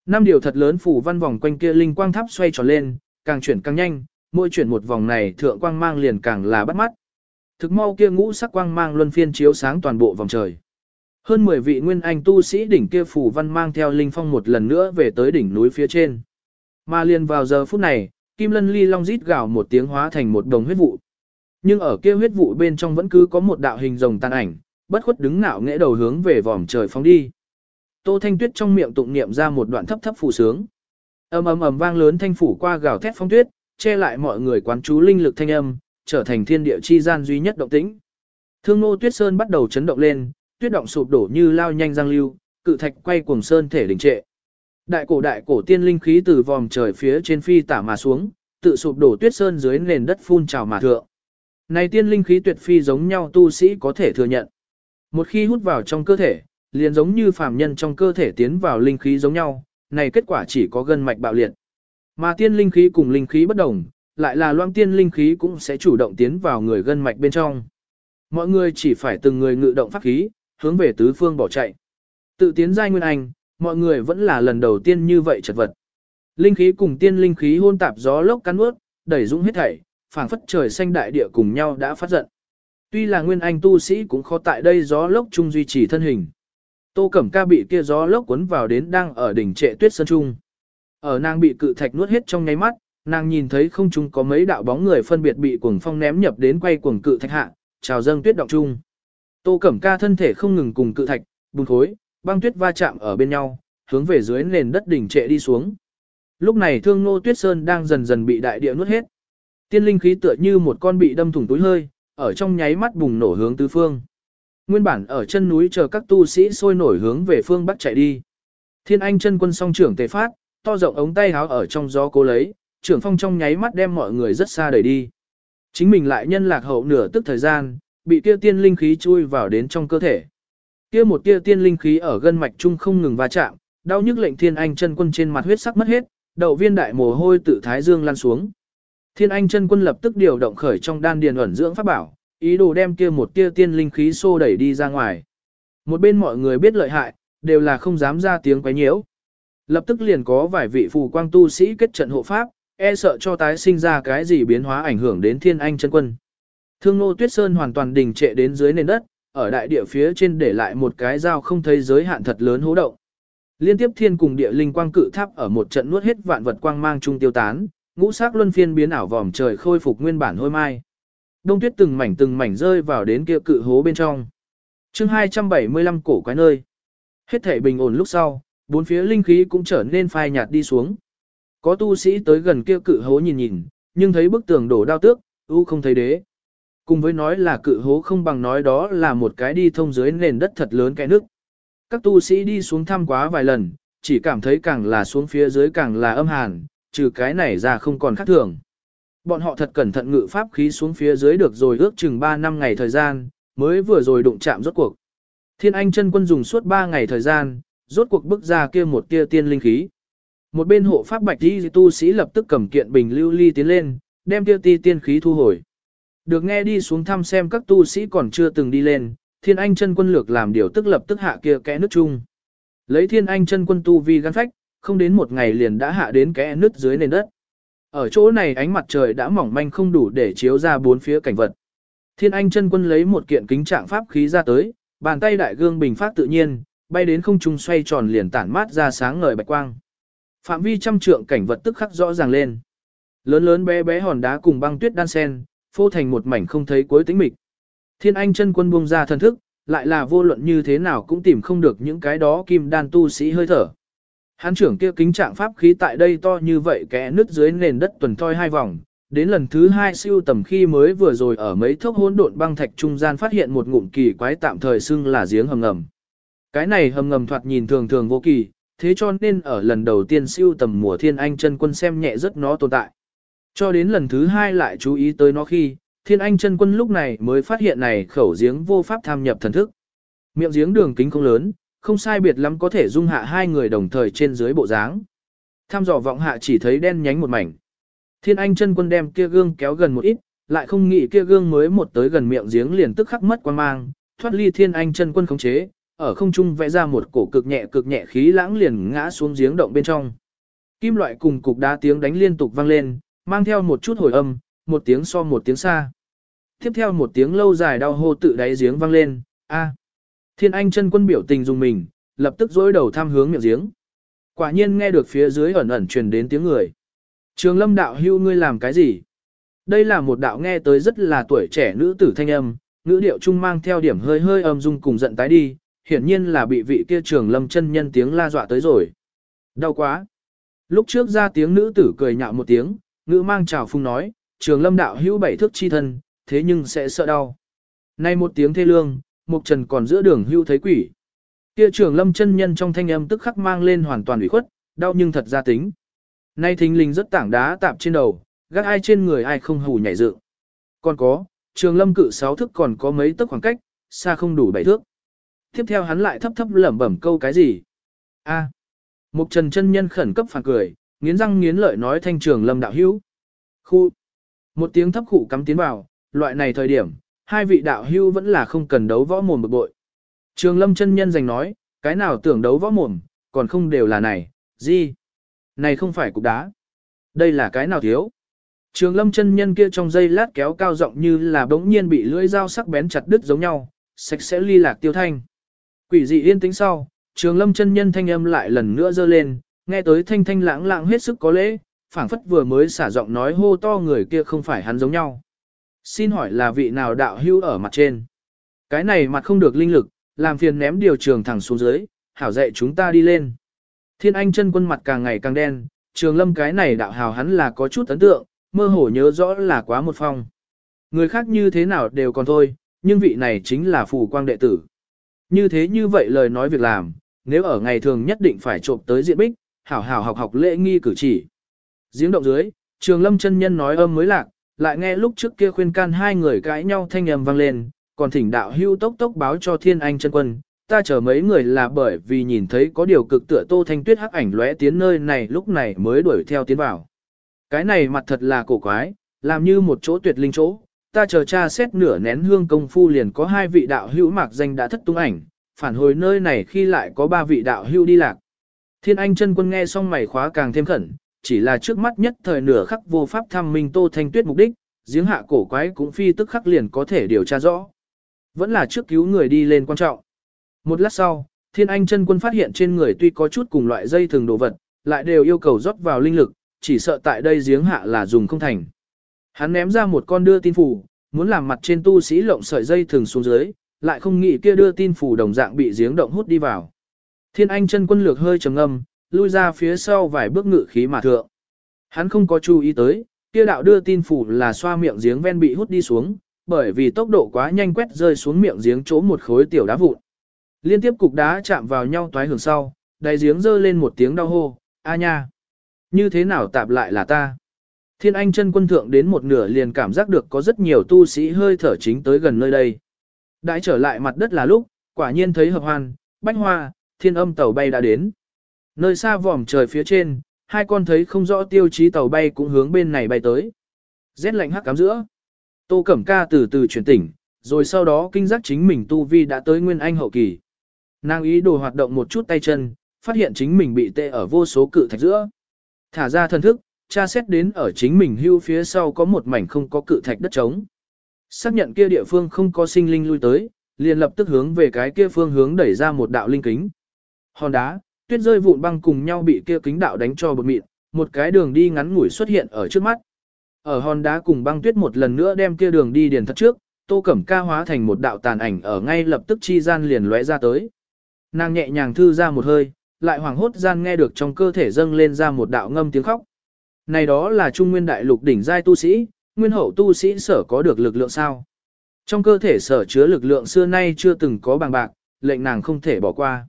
Năm điều thật lớn phủ văn vòng quanh kia linh quang tháp xoay tròn lên, càng chuyển càng nhanh, mỗi chuyển một vòng này thượng quang mang liền càng là bắt mắt. Thực mau kia ngũ sắc quang mang luân phiên chiếu sáng toàn bộ vòng trời. Hơn 10 vị nguyên anh tu sĩ đỉnh kia phủ văn mang theo linh phong một lần nữa về tới đỉnh núi phía trên. Mà liền vào giờ phút này, Kim Lân Ly Long rít gào một tiếng hóa thành một đồng huyết vụ. Nhưng ở kia huyết vụ bên trong vẫn cứ có một đạo hình rồng tan ảnh, bất khuất đứng ngạo nghễ đầu hướng về vòm trời phóng đi. Tô Thanh Tuyết trong miệng tụng niệm ra một đoạn thấp thấp phù sướng. Ầm ầm ầm vang lớn thanh phủ qua gào thét phong tuyết, che lại mọi người quán chú linh lực thanh âm, trở thành thiên địa chi gian duy nhất động tĩnh. Thương Ngô Tuyết Sơn bắt đầu chấn động lên, tuyết động sụp đổ như lao nhanh giang lưu, cự thạch quay cuồng sơn thể đình trệ. Đại cổ đại cổ tiên linh khí từ vòm trời phía trên phi tả mà xuống, tự sụp đổ tuyết sơn dưới nền đất phun trào mà thượng. Này tiên linh khí tuyệt phi giống nhau tu sĩ có thể thừa nhận. Một khi hút vào trong cơ thể, liền giống như phàm nhân trong cơ thể tiến vào linh khí giống nhau, này kết quả chỉ có gân mạch bạo liệt. Mà tiên linh khí cùng linh khí bất đồng, lại là loang tiên linh khí cũng sẽ chủ động tiến vào người gân mạch bên trong. Mọi người chỉ phải từng người ngự động pháp khí, hướng về tứ phương bỏ chạy. Tự tiến giai nguyên anh, mọi người vẫn là lần đầu tiên như vậy chật vật. Linh khí cùng tiên linh khí hôn tạp gió lốc cắn ướt, đẩy dũng hết thảy, phảng phất trời xanh đại địa cùng nhau đã phát giận. Tuy là nguyên anh tu sĩ cũng khó tại đây gió lốc chung duy trì thân hình. Tô Cẩm Ca bị kia gió lốc cuốn vào đến đang ở đỉnh trệ tuyết sơn trung. Ở nàng bị cự thạch nuốt hết trong nháy mắt, nàng nhìn thấy không trung có mấy đạo bóng người phân biệt bị cuồng phong ném nhập đến quay cuồng cự thạch hạ, trào dâng tuyết động chung. Tô Cẩm Ca thân thể không ngừng cùng cự thạch, bùn khối, băng tuyết va chạm ở bên nhau, hướng về dưới nền đất đỉnh trệ đi xuống. Lúc này Thương Nô Tuyết Sơn đang dần dần bị đại địa nuốt hết. Tiên linh khí tựa như một con bị đâm thủng túi hơi, ở trong nháy mắt bùng nổ hướng tứ phương. Nguyên bản ở chân núi chờ các tu sĩ sôi nổi hướng về phương bắc chạy đi. Thiên Anh chân quân song trưởng tề phát, to rộng ống tay háo ở trong gió cố lấy, trưởng phong trong nháy mắt đem mọi người rất xa đẩy đi. Chính mình lại nhân lạc hậu nửa tức thời gian, bị kia tiên linh khí chui vào đến trong cơ thể. Kia một tia tiên linh khí ở gân mạch trung không ngừng va chạm, đau nhức lệnh Thiên Anh chân quân trên mặt huyết sắc mất hết, đầu viên đại mồ hôi tự thái dương lan xuống. Thiên Anh chân quân lập tức điều động khởi trong đan điền ẩn dưỡng pháp bảo, ý đồ đem kia một tia tiên linh khí xô đẩy đi ra ngoài. Một bên mọi người biết lợi hại, đều là không dám ra tiếng quấy nhiễu. Lập tức liền có vài vị phù quang tu sĩ kết trận hộ pháp, e sợ cho tái sinh ra cái gì biến hóa ảnh hưởng đến Thiên Anh chân quân. Thương Nô Tuyết Sơn hoàn toàn đình trệ đến dưới nền đất, ở đại địa phía trên để lại một cái dao không thấy giới hạn thật lớn hố động. Liên tiếp thiên cùng địa linh quang cự tháp ở một trận nuốt hết vạn vật quang mang trung tiêu tán, ngũ sắc luân phiên biến ảo vòm trời khôi phục nguyên bản hôi mai. Đông tuyết từng mảnh từng mảnh rơi vào đến kia cự hố bên trong. chương 275 cổ quái nơi. Hết thể bình ổn lúc sau, bốn phía linh khí cũng trở nên phai nhạt đi xuống. Có tu sĩ tới gần kia cự hố nhìn nhìn, nhưng thấy bức tường đổ đao tước, u không thấy đế. Cùng với nói là cự hố không bằng nói đó là một cái đi thông dưới nền đất thật lớn cái nước. Các tu sĩ đi xuống thăm quá vài lần, chỉ cảm thấy càng là xuống phía dưới càng là âm hàn, trừ cái này ra không còn khác thường. Bọn họ thật cẩn thận ngự pháp khí xuống phía dưới được rồi ước chừng 3 năm ngày thời gian, mới vừa rồi đụng chạm rốt cuộc. Thiên Anh chân quân dùng suốt 3 ngày thời gian, rốt cuộc bước ra kia một tia tiên linh khí. Một bên hộ pháp bạch đi tu sĩ lập tức cầm kiện bình lưu ly tiến lên, đem kia ti tiên khí thu hồi. Được nghe đi xuống thăm xem các tu sĩ còn chưa từng đi lên, thiên anh chân quân lược làm điều tức lập tức hạ kia kẽ nước chung. Lấy thiên anh chân quân tu vi gan phách, không đến một ngày liền đã hạ đến kẽ nước dưới nền đất. Ở chỗ này ánh mặt trời đã mỏng manh không đủ để chiếu ra bốn phía cảnh vật. Thiên anh chân quân lấy một kiện kính trạng pháp khí ra tới, bàn tay đại gương bình phát tự nhiên, bay đến không trung xoay tròn liền tản mát ra sáng ngời bạch quang. Phạm vi trăm trượng cảnh vật tức khắc rõ ràng lên. Lớn lớn bé bé hòn đá cùng băng tuyết đan sen, phô thành một mảnh không thấy cuối tĩnh mịch. Thiên Anh chân quân buông ra thần thức, lại là vô luận như thế nào cũng tìm không được những cái đó kim đan tu sĩ hơi thở. Hán trưởng kia kính trạng pháp khí tại đây to như vậy kẽ nứt dưới nền đất tuần thoi hai vòng, đến lần thứ hai siêu tầm khi mới vừa rồi ở mấy thốc hỗn độn băng thạch trung gian phát hiện một ngụm kỳ quái tạm thời xưng là giếng hầm ngầm. Cái này hầm ngầm thoạt nhìn thường thường vô kỳ, thế cho nên ở lần đầu tiên siêu tầm mùa thiên anh chân quân xem nhẹ rất nó tồn tại. Cho đến lần thứ hai lại chú ý tới nó khi, thiên anh chân quân lúc này mới phát hiện này khẩu giếng vô pháp tham nhập thần thức. Miệng giếng đường kính không lớn, không sai biệt lắm có thể dung hạ hai người đồng thời trên dưới bộ dáng. Tham dò vọng hạ chỉ thấy đen nhánh một mảnh. Thiên anh chân quân đem kia gương kéo gần một ít, lại không nghĩ kia gương mới một tới gần miệng giếng liền tức khắc mất quan mang, thoát ly thiên anh chân quân khống chế, ở không trung vẽ ra một cổ cực nhẹ cực nhẹ khí lãng liền ngã xuống giếng động bên trong. Kim loại cùng cục đá tiếng đánh liên tục vang lên, mang theo một chút hồi âm, một tiếng so một tiếng xa. Tiếp theo một tiếng lâu dài đau hô tự đáy giếng vang lên, a. Thiên Anh chân quân biểu tình dùng mình, lập tức dối đầu tham hướng miệng giếng. Quả nhiên nghe được phía dưới ẩn ẩn truyền đến tiếng người. Trường lâm đạo hưu ngươi làm cái gì? Đây là một đạo nghe tới rất là tuổi trẻ nữ tử thanh âm, ngữ điệu trung mang theo điểm hơi hơi âm dung cùng giận tái đi, hiển nhiên là bị vị kia trường lâm chân nhân tiếng la dọa tới rồi. Đau quá. Lúc trước ra tiếng nữ tử cười nhạo một tiếng, ngữ mang chào phung nói, trường lâm đạo hữu bảy thước chi thân, thế nhưng sẽ sợ đau. Nay một tiếng thê lương, mục trần còn giữa đường hưu thấy quỷ. Kia trường lâm chân nhân trong thanh âm tức khắc mang lên hoàn toàn ủy khuất, đau nhưng thật ra tính. Nay thính linh rất tảng đá tạp trên đầu, gác ai trên người ai không hù nhảy dựng. Còn có, trường lâm cự sáu thước còn có mấy tấc khoảng cách, xa không đủ bảy thước. Tiếp theo hắn lại thấp thấp lẩm bẩm câu cái gì? A. Mục trần chân nhân khẩn cấp phản cười, nghiến răng nghiến lợi nói thanh trường lâm đạo hữu. Khu. Một tiếng thấp khụ cắm tiến vào, loại này thời điểm, hai vị đạo hữu vẫn là không cần đấu võ mồm bực bội. Trường lâm chân nhân giành nói, cái nào tưởng đấu võ mồm, còn không đều là này, gì? Này không phải cục đá. Đây là cái nào thiếu? Trường lâm chân nhân kia trong dây lát kéo cao rộng như là bỗng nhiên bị lưỡi dao sắc bén chặt đứt giống nhau, sạch sẽ ly lạc tiêu thanh. Quỷ dị yên tĩnh sau, trường lâm chân nhân thanh âm lại lần nữa dơ lên, nghe tới thanh thanh lãng lãng hết sức có lễ, phảng phất vừa mới xả giọng nói hô to người kia không phải hắn giống nhau. Xin hỏi là vị nào đạo hữu ở mặt trên? Cái này mặt không được linh lực, làm phiền ném điều trường thẳng xuống dưới, hảo dạy chúng ta đi lên. Thiên Anh chân quân mặt càng ngày càng đen, trường lâm cái này đạo hào hắn là có chút ấn tượng, mơ hồ nhớ rõ là quá một phong. Người khác như thế nào đều còn thôi, nhưng vị này chính là phù quang đệ tử. Như thế như vậy lời nói việc làm, nếu ở ngày thường nhất định phải trộm tới diện bích, hảo hảo học học lễ nghi cử chỉ. Giếng động dưới, trường lâm chân nhân nói âm mới lạc, lại nghe lúc trước kia khuyên can hai người cãi nhau thanh âm vang lên, còn thỉnh đạo hưu tốc tốc báo cho thiên anh chân quân, ta chờ mấy người là bởi vì nhìn thấy có điều cực tựa tô thanh tuyết hắc ảnh lóe tiến nơi này lúc này mới đuổi theo tiến vào. Cái này mặt thật là cổ quái, làm như một chỗ tuyệt linh chỗ, ta chờ cha xét nửa nén hương công phu liền có hai vị đạo hữu mạc danh đã thất tung ảnh, phản hồi nơi này khi lại có ba vị đạo hữu đi lạc. Thiên Anh chân quân nghe xong mày khóa càng thêm khẩn, chỉ là trước mắt nhất thời nửa khắc vô pháp thăm minh Tô Thanh Tuyết mục đích, giếng hạ cổ quái cũng phi tức khắc liền có thể điều tra rõ. Vẫn là trước cứu người đi lên quan trọng. Một lát sau, Thiên Anh chân quân phát hiện trên người tuy có chút cùng loại dây thường đồ vật, lại đều yêu cầu rót vào linh lực, chỉ sợ tại đây giếng hạ là dùng không thành. Hắn ném ra một con đưa tin phủ, muốn làm mặt trên tu sĩ lộng sợi dây thường xuống dưới, lại không nghĩ kia đưa tin phủ đồng dạng bị giếng động hút đi vào. Thiên Anh chân quân lược hơi trầm ngâm, lui ra phía sau vài bước ngự khí mà thượng. Hắn không có chú ý tới, kia đạo đưa tin phủ là xoa miệng giếng ven bị hút đi xuống, bởi vì tốc độ quá nhanh quét rơi xuống miệng giếng chỗ một khối tiểu đá vụn. Liên tiếp cục đá chạm vào nhau toái hưởng sau, đáy giếng rơi lên một tiếng đau hô, a nha. Như thế nào tạp lại là ta? Thiên Anh chân quân thượng đến một nửa liền cảm giác được có rất nhiều tu sĩ hơi thở chính tới gần nơi đây. Đãi trở lại mặt đất là lúc, quả nhiên thấy hợp hoan, bách hoa, thiên âm tàu bay đã đến. Nơi xa vòm trời phía trên, hai con thấy không rõ tiêu chí tàu bay cũng hướng bên này bay tới. Rét lạnh hắc cám giữa. Tô Cẩm Ca từ từ chuyển tỉnh, rồi sau đó kinh giác chính mình tu vi đã tới nguyên anh hậu kỳ. Nàng ý đồ hoạt động một chút tay chân, phát hiện chính mình bị tê ở vô số cự thạch giữa. Thả ra thần thức, tra xét đến ở chính mình hưu phía sau có một mảnh không có cự thạch đất trống. Xác nhận kia địa phương không có sinh linh lui tới, liền lập tức hướng về cái kia phương hướng đẩy ra một đạo linh kính. Hòn đá, tuyết rơi vụn băng cùng nhau bị kia kính đạo đánh cho bột mịn, một cái đường đi ngắn ngủi xuất hiện ở trước mắt. Ở hòn đá cùng băng tuyết một lần nữa đem kia đường đi điền thật trước, Tô Cẩm Ca hóa thành một đạo tàn ảnh ở ngay lập tức chi gian liền lóe ra tới. Nàng nhẹ nhàng thư ra một hơi, lại hoàng hốt gian nghe được trong cơ thể dâng lên ra một đạo ngâm tiếng khóc. Này đó là trung nguyên đại lục đỉnh giai tu sĩ, nguyên hậu tu sĩ sở có được lực lượng sao. Trong cơ thể sở chứa lực lượng xưa nay chưa từng có bằng bạc, lệnh nàng không thể bỏ qua.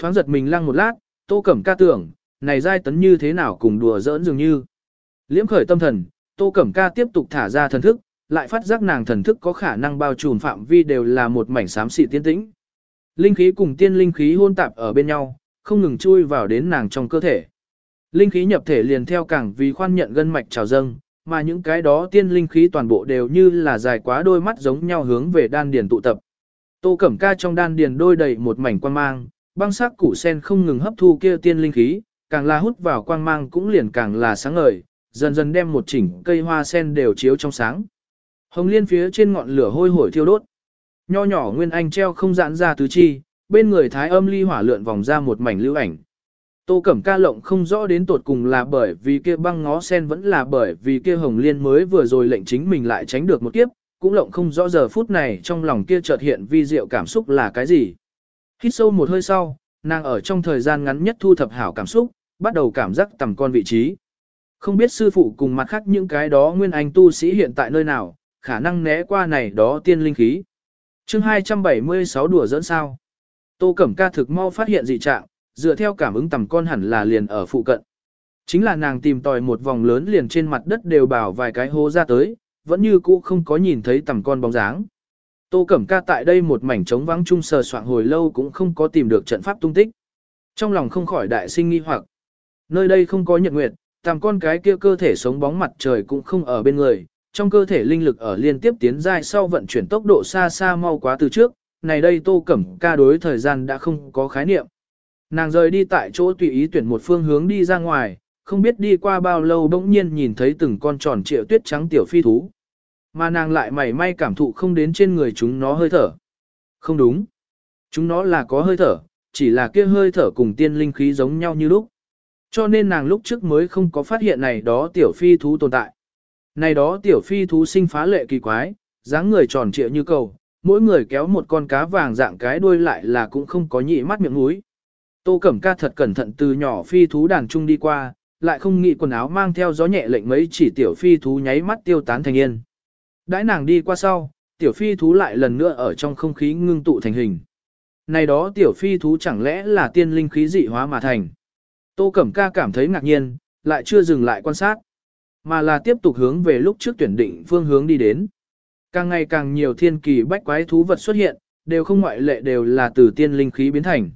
Thoáng giật mình lăng một lát, tô cẩm ca tưởng, này giai tấn như thế nào cùng đùa giỡn dường như. Liễm khởi tâm thần, tô cẩm ca tiếp tục thả ra thần thức, lại phát giác nàng thần thức có khả năng bao trùm phạm vi đều là một mảnh xám xị tiên tĩnh. Linh khí cùng tiên linh khí hôn tạp ở bên nhau, không ngừng chui vào đến nàng trong cơ thể. Linh khí nhập thể liền theo càng vì khoan nhận gân mạch trào dâng, mà những cái đó tiên linh khí toàn bộ đều như là dài quá đôi mắt giống nhau hướng về đan điền tụ tập. Tô Cẩm Ca trong đan điền đôi đầy một mảnh quang mang, băng sắc củ sen không ngừng hấp thu kia tiên linh khí, càng là hút vào quang mang cũng liền càng là sáng ngời, dần dần đem một chỉnh cây hoa sen đều chiếu trong sáng. Hồng liên phía trên ngọn lửa hôi hổi thiêu đốt. Nho nhỏ nguyên anh treo không giãn ra tứ chi, bên người thái âm ly hỏa lượn vòng ra một mảnh lưu ảnh. Tô Cẩm Ca lộng không rõ đến tột cùng là bởi vì kia băng ngó sen vẫn là bởi vì kia hồng liên mới vừa rồi lệnh chính mình lại tránh được một kiếp, cũng lộng không rõ giờ phút này trong lòng kia chợt hiện vi diệu cảm xúc là cái gì. Hít sâu một hơi sau, nàng ở trong thời gian ngắn nhất thu thập hảo cảm xúc, bắt đầu cảm giác tầm con vị trí. Không biết sư phụ cùng mặt khác những cái đó nguyên anh tu sĩ hiện tại nơi nào, khả năng né qua này đó tiên linh khí. chương 276 đùa dẫn sao. Tô Cẩm Ca thực mau phát hiện dị trạng, dựa theo cảm ứng tầm con hẳn là liền ở phụ cận. Chính là nàng tìm tòi một vòng lớn liền trên mặt đất đều bảo vài cái hố ra tới, vẫn như cũ không có nhìn thấy tầm con bóng dáng. Tô Cẩm Ca tại đây một mảnh trống vắng chung sờ soạn hồi lâu cũng không có tìm được trận pháp tung tích. Trong lòng không khỏi đại sinh nghi hoặc. Nơi đây không có nhật nguyệt, tầm con cái kia cơ thể sống bóng mặt trời cũng không ở bên người, trong cơ thể linh lực ở liên tiếp tiến dài sau vận chuyển tốc độ xa xa mau quá từ trước, này đây Tô Cẩm Ca đối thời gian đã không có khái niệm. Nàng rời đi tại chỗ tùy ý tuyển một phương hướng đi ra ngoài, không biết đi qua bao lâu bỗng nhiên nhìn thấy từng con tròn trịa tuyết trắng tiểu phi thú. Mà nàng lại mảy may cảm thụ không đến trên người chúng nó hơi thở. Không đúng. Chúng nó là có hơi thở, chỉ là kia hơi thở cùng tiên linh khí giống nhau như lúc. Cho nên nàng lúc trước mới không có phát hiện này đó tiểu phi thú tồn tại. Này đó tiểu phi thú sinh phá lệ kỳ quái, dáng người tròn trịa như cầu, mỗi người kéo một con cá vàng dạng cái đuôi lại là cũng không có nhị mắt miệng mũi. Tô Cẩm Ca thật cẩn thận từ nhỏ phi thú đàn trung đi qua, lại không nghĩ quần áo mang theo gió nhẹ lệnh mấy chỉ tiểu phi thú nháy mắt tiêu tán thành yên. Đãi nàng đi qua sau, tiểu phi thú lại lần nữa ở trong không khí ngưng tụ thành hình. Này đó tiểu phi thú chẳng lẽ là tiên linh khí dị hóa mà thành. Tô Cẩm Ca cảm thấy ngạc nhiên, lại chưa dừng lại quan sát, mà là tiếp tục hướng về lúc trước tuyển định phương hướng đi đến. Càng ngày càng nhiều thiên kỳ bách quái thú vật xuất hiện, đều không ngoại lệ đều là từ tiên linh khí biến thành.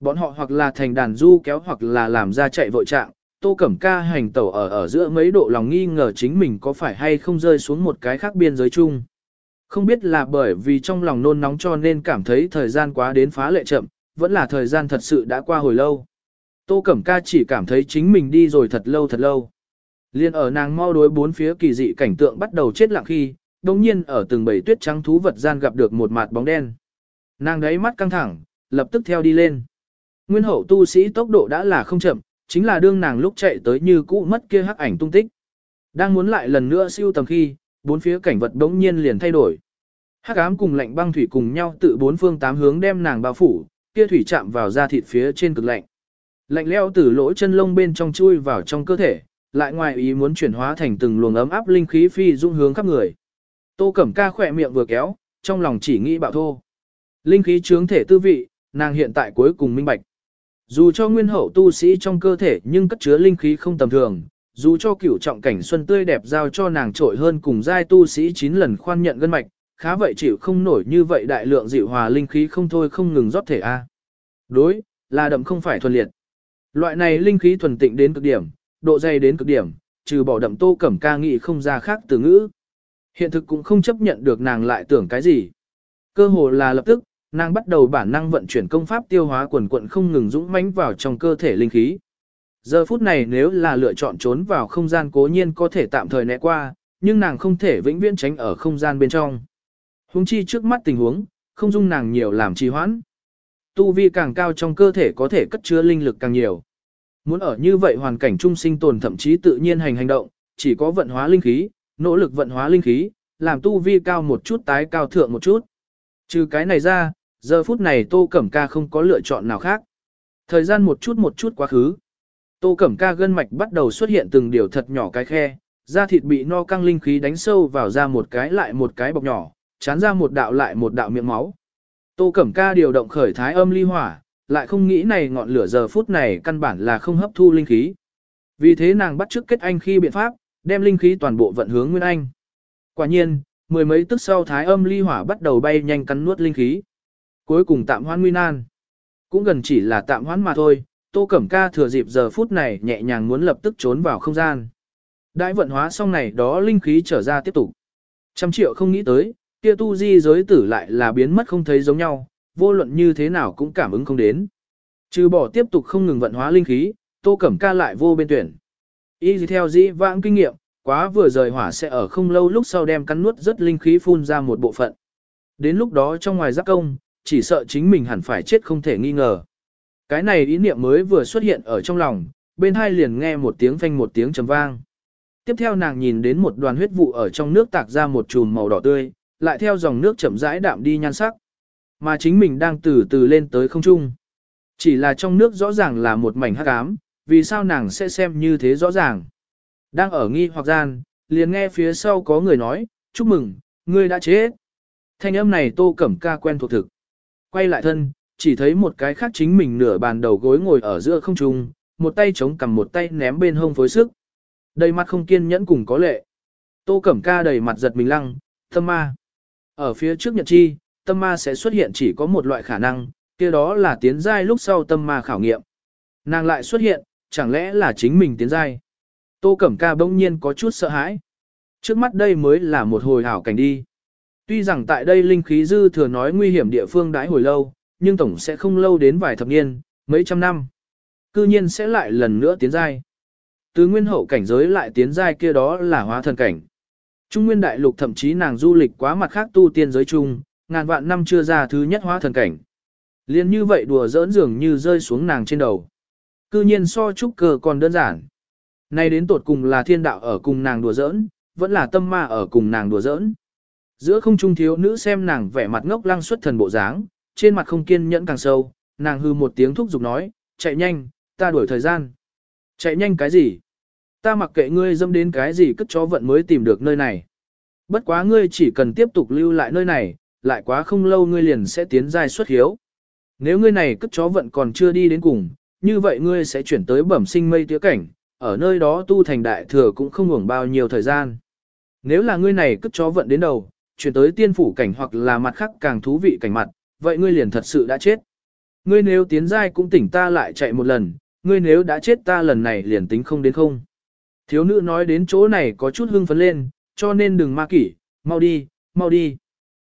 Bọn họ hoặc là thành đàn du kéo hoặc là làm ra chạy vội trạng, Tô Cẩm Ca hành tẩu ở ở giữa mấy độ lòng nghi ngờ chính mình có phải hay không rơi xuống một cái khác biên giới chung. Không biết là bởi vì trong lòng nôn nóng cho nên cảm thấy thời gian quá đến phá lệ chậm, vẫn là thời gian thật sự đã qua hồi lâu. Tô Cẩm Ca chỉ cảm thấy chính mình đi rồi thật lâu thật lâu. Liên ở nàng mau đối bốn phía kỳ dị cảnh tượng bắt đầu chết lặng khi, đồng nhiên ở từng bầy tuyết trắng thú vật gian gặp được một mạt bóng đen. Nàng đấy mắt căng thẳng, lập tức theo đi lên. Nguyên hậu tu sĩ tốc độ đã là không chậm, chính là đương nàng lúc chạy tới như cũ mất kia hắc ảnh tung tích. Đang muốn lại lần nữa siêu tầm khi, bốn phía cảnh vật đống nhiên liền thay đổi. Hắc ám cùng lạnh băng thủy cùng nhau tự bốn phương tám hướng đem nàng bao phủ, kia thủy chạm vào da thịt phía trên cực lạnh. Lạnh leo từ lỗ chân lông bên trong chui vào trong cơ thể, lại ngoài ý muốn chuyển hóa thành từng luồng ấm áp linh khí phi dung hướng khắp người. Tô Cẩm Ca khỏe miệng vừa kéo, trong lòng chỉ nghĩ bạo thô. Linh khí chướng thể tư vị, nàng hiện tại cuối cùng minh bạch. Dù cho nguyên hậu tu sĩ trong cơ thể nhưng cất chứa linh khí không tầm thường, dù cho cửu trọng cảnh xuân tươi đẹp giao cho nàng trội hơn cùng giai tu sĩ 9 lần khoan nhận gân mạch, khá vậy chịu không nổi như vậy đại lượng dịu hòa linh khí không thôi không ngừng rót thể a. Đối, là đậm không phải thuần liệt. Loại này linh khí thuần tịnh đến cực điểm, độ dày đến cực điểm, trừ bỏ đậm tô cẩm ca nghị không ra khác từ ngữ. Hiện thực cũng không chấp nhận được nàng lại tưởng cái gì. Cơ hồ là lập tức, nàng bắt đầu bản năng vận chuyển công pháp tiêu hóa quần quận không ngừng dũng mãnh vào trong cơ thể linh khí. Giờ phút này nếu là lựa chọn trốn vào không gian cố nhiên có thể tạm thời né qua, nhưng nàng không thể vĩnh viễn tránh ở không gian bên trong. Hùng chi trước mắt tình huống, không dung nàng nhiều làm trì hoãn. Tu vi càng cao trong cơ thể có thể cất chứa linh lực càng nhiều. Muốn ở như vậy hoàn cảnh trung sinh tồn thậm chí tự nhiên hành hành động, chỉ có vận hóa linh khí, nỗ lực vận hóa linh khí, làm tu vi cao một chút tái cao thượng một chút. Trừ cái này ra, giờ phút này Tô Cẩm Ca không có lựa chọn nào khác. Thời gian một chút một chút quá khứ. Tô Cẩm Ca gân mạch bắt đầu xuất hiện từng điều thật nhỏ cái khe, da thịt bị no căng linh khí đánh sâu vào ra một cái lại một cái bọc nhỏ, chán ra một đạo lại một đạo miệng máu. Tô Cẩm Ca điều động khởi thái âm ly hỏa, lại không nghĩ này ngọn lửa giờ phút này căn bản là không hấp thu linh khí. Vì thế nàng bắt trước kết anh khi biện pháp, đem linh khí toàn bộ vận hướng Nguyên Anh. Quả nhiên, mười mấy tức sau thái âm ly hỏa bắt đầu bay nhanh cắn nuốt linh khí. Cuối cùng tạm hoãn nguy nan. Cũng gần chỉ là tạm hoãn mà thôi, Tô Cẩm Ca thừa dịp giờ phút này nhẹ nhàng muốn lập tức trốn vào không gian. Đại vận hóa xong này đó linh khí trở ra tiếp tục. Trăm triệu không nghĩ tới, kia tu di giới tử lại là biến mất không thấy giống nhau, vô luận như thế nào cũng cảm ứng không đến. Trừ bỏ tiếp tục không ngừng vận hóa linh khí, Tô Cẩm Ca lại vô bên tuyển. Y theo dĩ vãng kinh nghiệm, quá vừa rời hỏa sẽ ở không lâu lúc sau đem cắn nuốt rất linh khí phun ra một bộ phận. Đến lúc đó trong ngoài giáp công, chỉ sợ chính mình hẳn phải chết không thể nghi ngờ. Cái này ý niệm mới vừa xuất hiện ở trong lòng, bên hai liền nghe một tiếng phanh một tiếng trầm vang. Tiếp theo nàng nhìn đến một đoàn huyết vụ ở trong nước tạc ra một chùm màu đỏ tươi, lại theo dòng nước chậm rãi đạm đi nhan sắc. Mà chính mình đang từ từ lên tới không trung. Chỉ là trong nước rõ ràng là một mảnh hắc ám, vì sao nàng sẽ xem như thế rõ ràng. Đang ở nghi hoặc gian, liền nghe phía sau có người nói, chúc mừng, ngươi đã chết. Thanh âm này tô cẩm ca quen thuộc thực. Quay lại thân, chỉ thấy một cái khác chính mình nửa bàn đầu gối ngồi ở giữa không trung, một tay chống cầm một tay ném bên hông phối sức. Đầy mặt không kiên nhẫn cùng có lệ. Tô cẩm ca đầy mặt giật mình lăng, tâm ma. Ở phía trước nhật chi, tâm ma sẽ xuất hiện chỉ có một loại khả năng, kia đó là tiến giai lúc sau tâm ma khảo nghiệm. Nàng lại xuất hiện, chẳng lẽ là chính mình tiến giai. Tô Cẩm Ca bỗng nhiên có chút sợ hãi. Trước mắt đây mới là một hồi hảo cảnh đi. Tuy rằng tại đây linh khí dư thừa nói nguy hiểm địa phương đãi hồi lâu, nhưng tổng sẽ không lâu đến vài thập niên, mấy trăm năm. Cư nhiên sẽ lại lần nữa tiến giai. Từ nguyên hậu cảnh giới lại tiến giai kia đó là hóa thần cảnh. Trung nguyên đại lục thậm chí nàng du lịch quá mặt khác tu tiên giới chung, ngàn vạn năm chưa ra thứ nhất hóa thần cảnh. Liên như vậy đùa giỡn dường như rơi xuống nàng trên đầu. Cư nhiên so trúc cờ còn đơn giản. Nay đến tột cùng là thiên đạo ở cùng nàng đùa giỡn, vẫn là tâm ma ở cùng nàng đùa giỡn. Giữa không trung thiếu nữ xem nàng vẻ mặt ngốc lăng xuất thần bộ dáng, trên mặt không kiên nhẫn càng sâu, nàng hư một tiếng thúc giục nói, chạy nhanh, ta đuổi thời gian. Chạy nhanh cái gì? Ta mặc kệ ngươi dâm đến cái gì cất chó vận mới tìm được nơi này. Bất quá ngươi chỉ cần tiếp tục lưu lại nơi này, lại quá không lâu ngươi liền sẽ tiến giai xuất hiếu. Nếu ngươi này cất chó vận còn chưa đi đến cùng, như vậy ngươi sẽ chuyển tới bẩm sinh mây tía cảnh, ở nơi đó tu thành đại thừa cũng không ngủng bao nhiêu thời gian. Nếu là ngươi này cất chó vận đến đầu, chuyển tới tiên phủ cảnh hoặc là mặt khác càng thú vị cảnh mặt, vậy ngươi liền thật sự đã chết. Ngươi nếu tiến giai cũng tỉnh ta lại chạy một lần, ngươi nếu đã chết ta lần này liền tính không đến không. Thiếu nữ nói đến chỗ này có chút hưng phấn lên, cho nên đừng ma kỷ, mau đi, mau đi.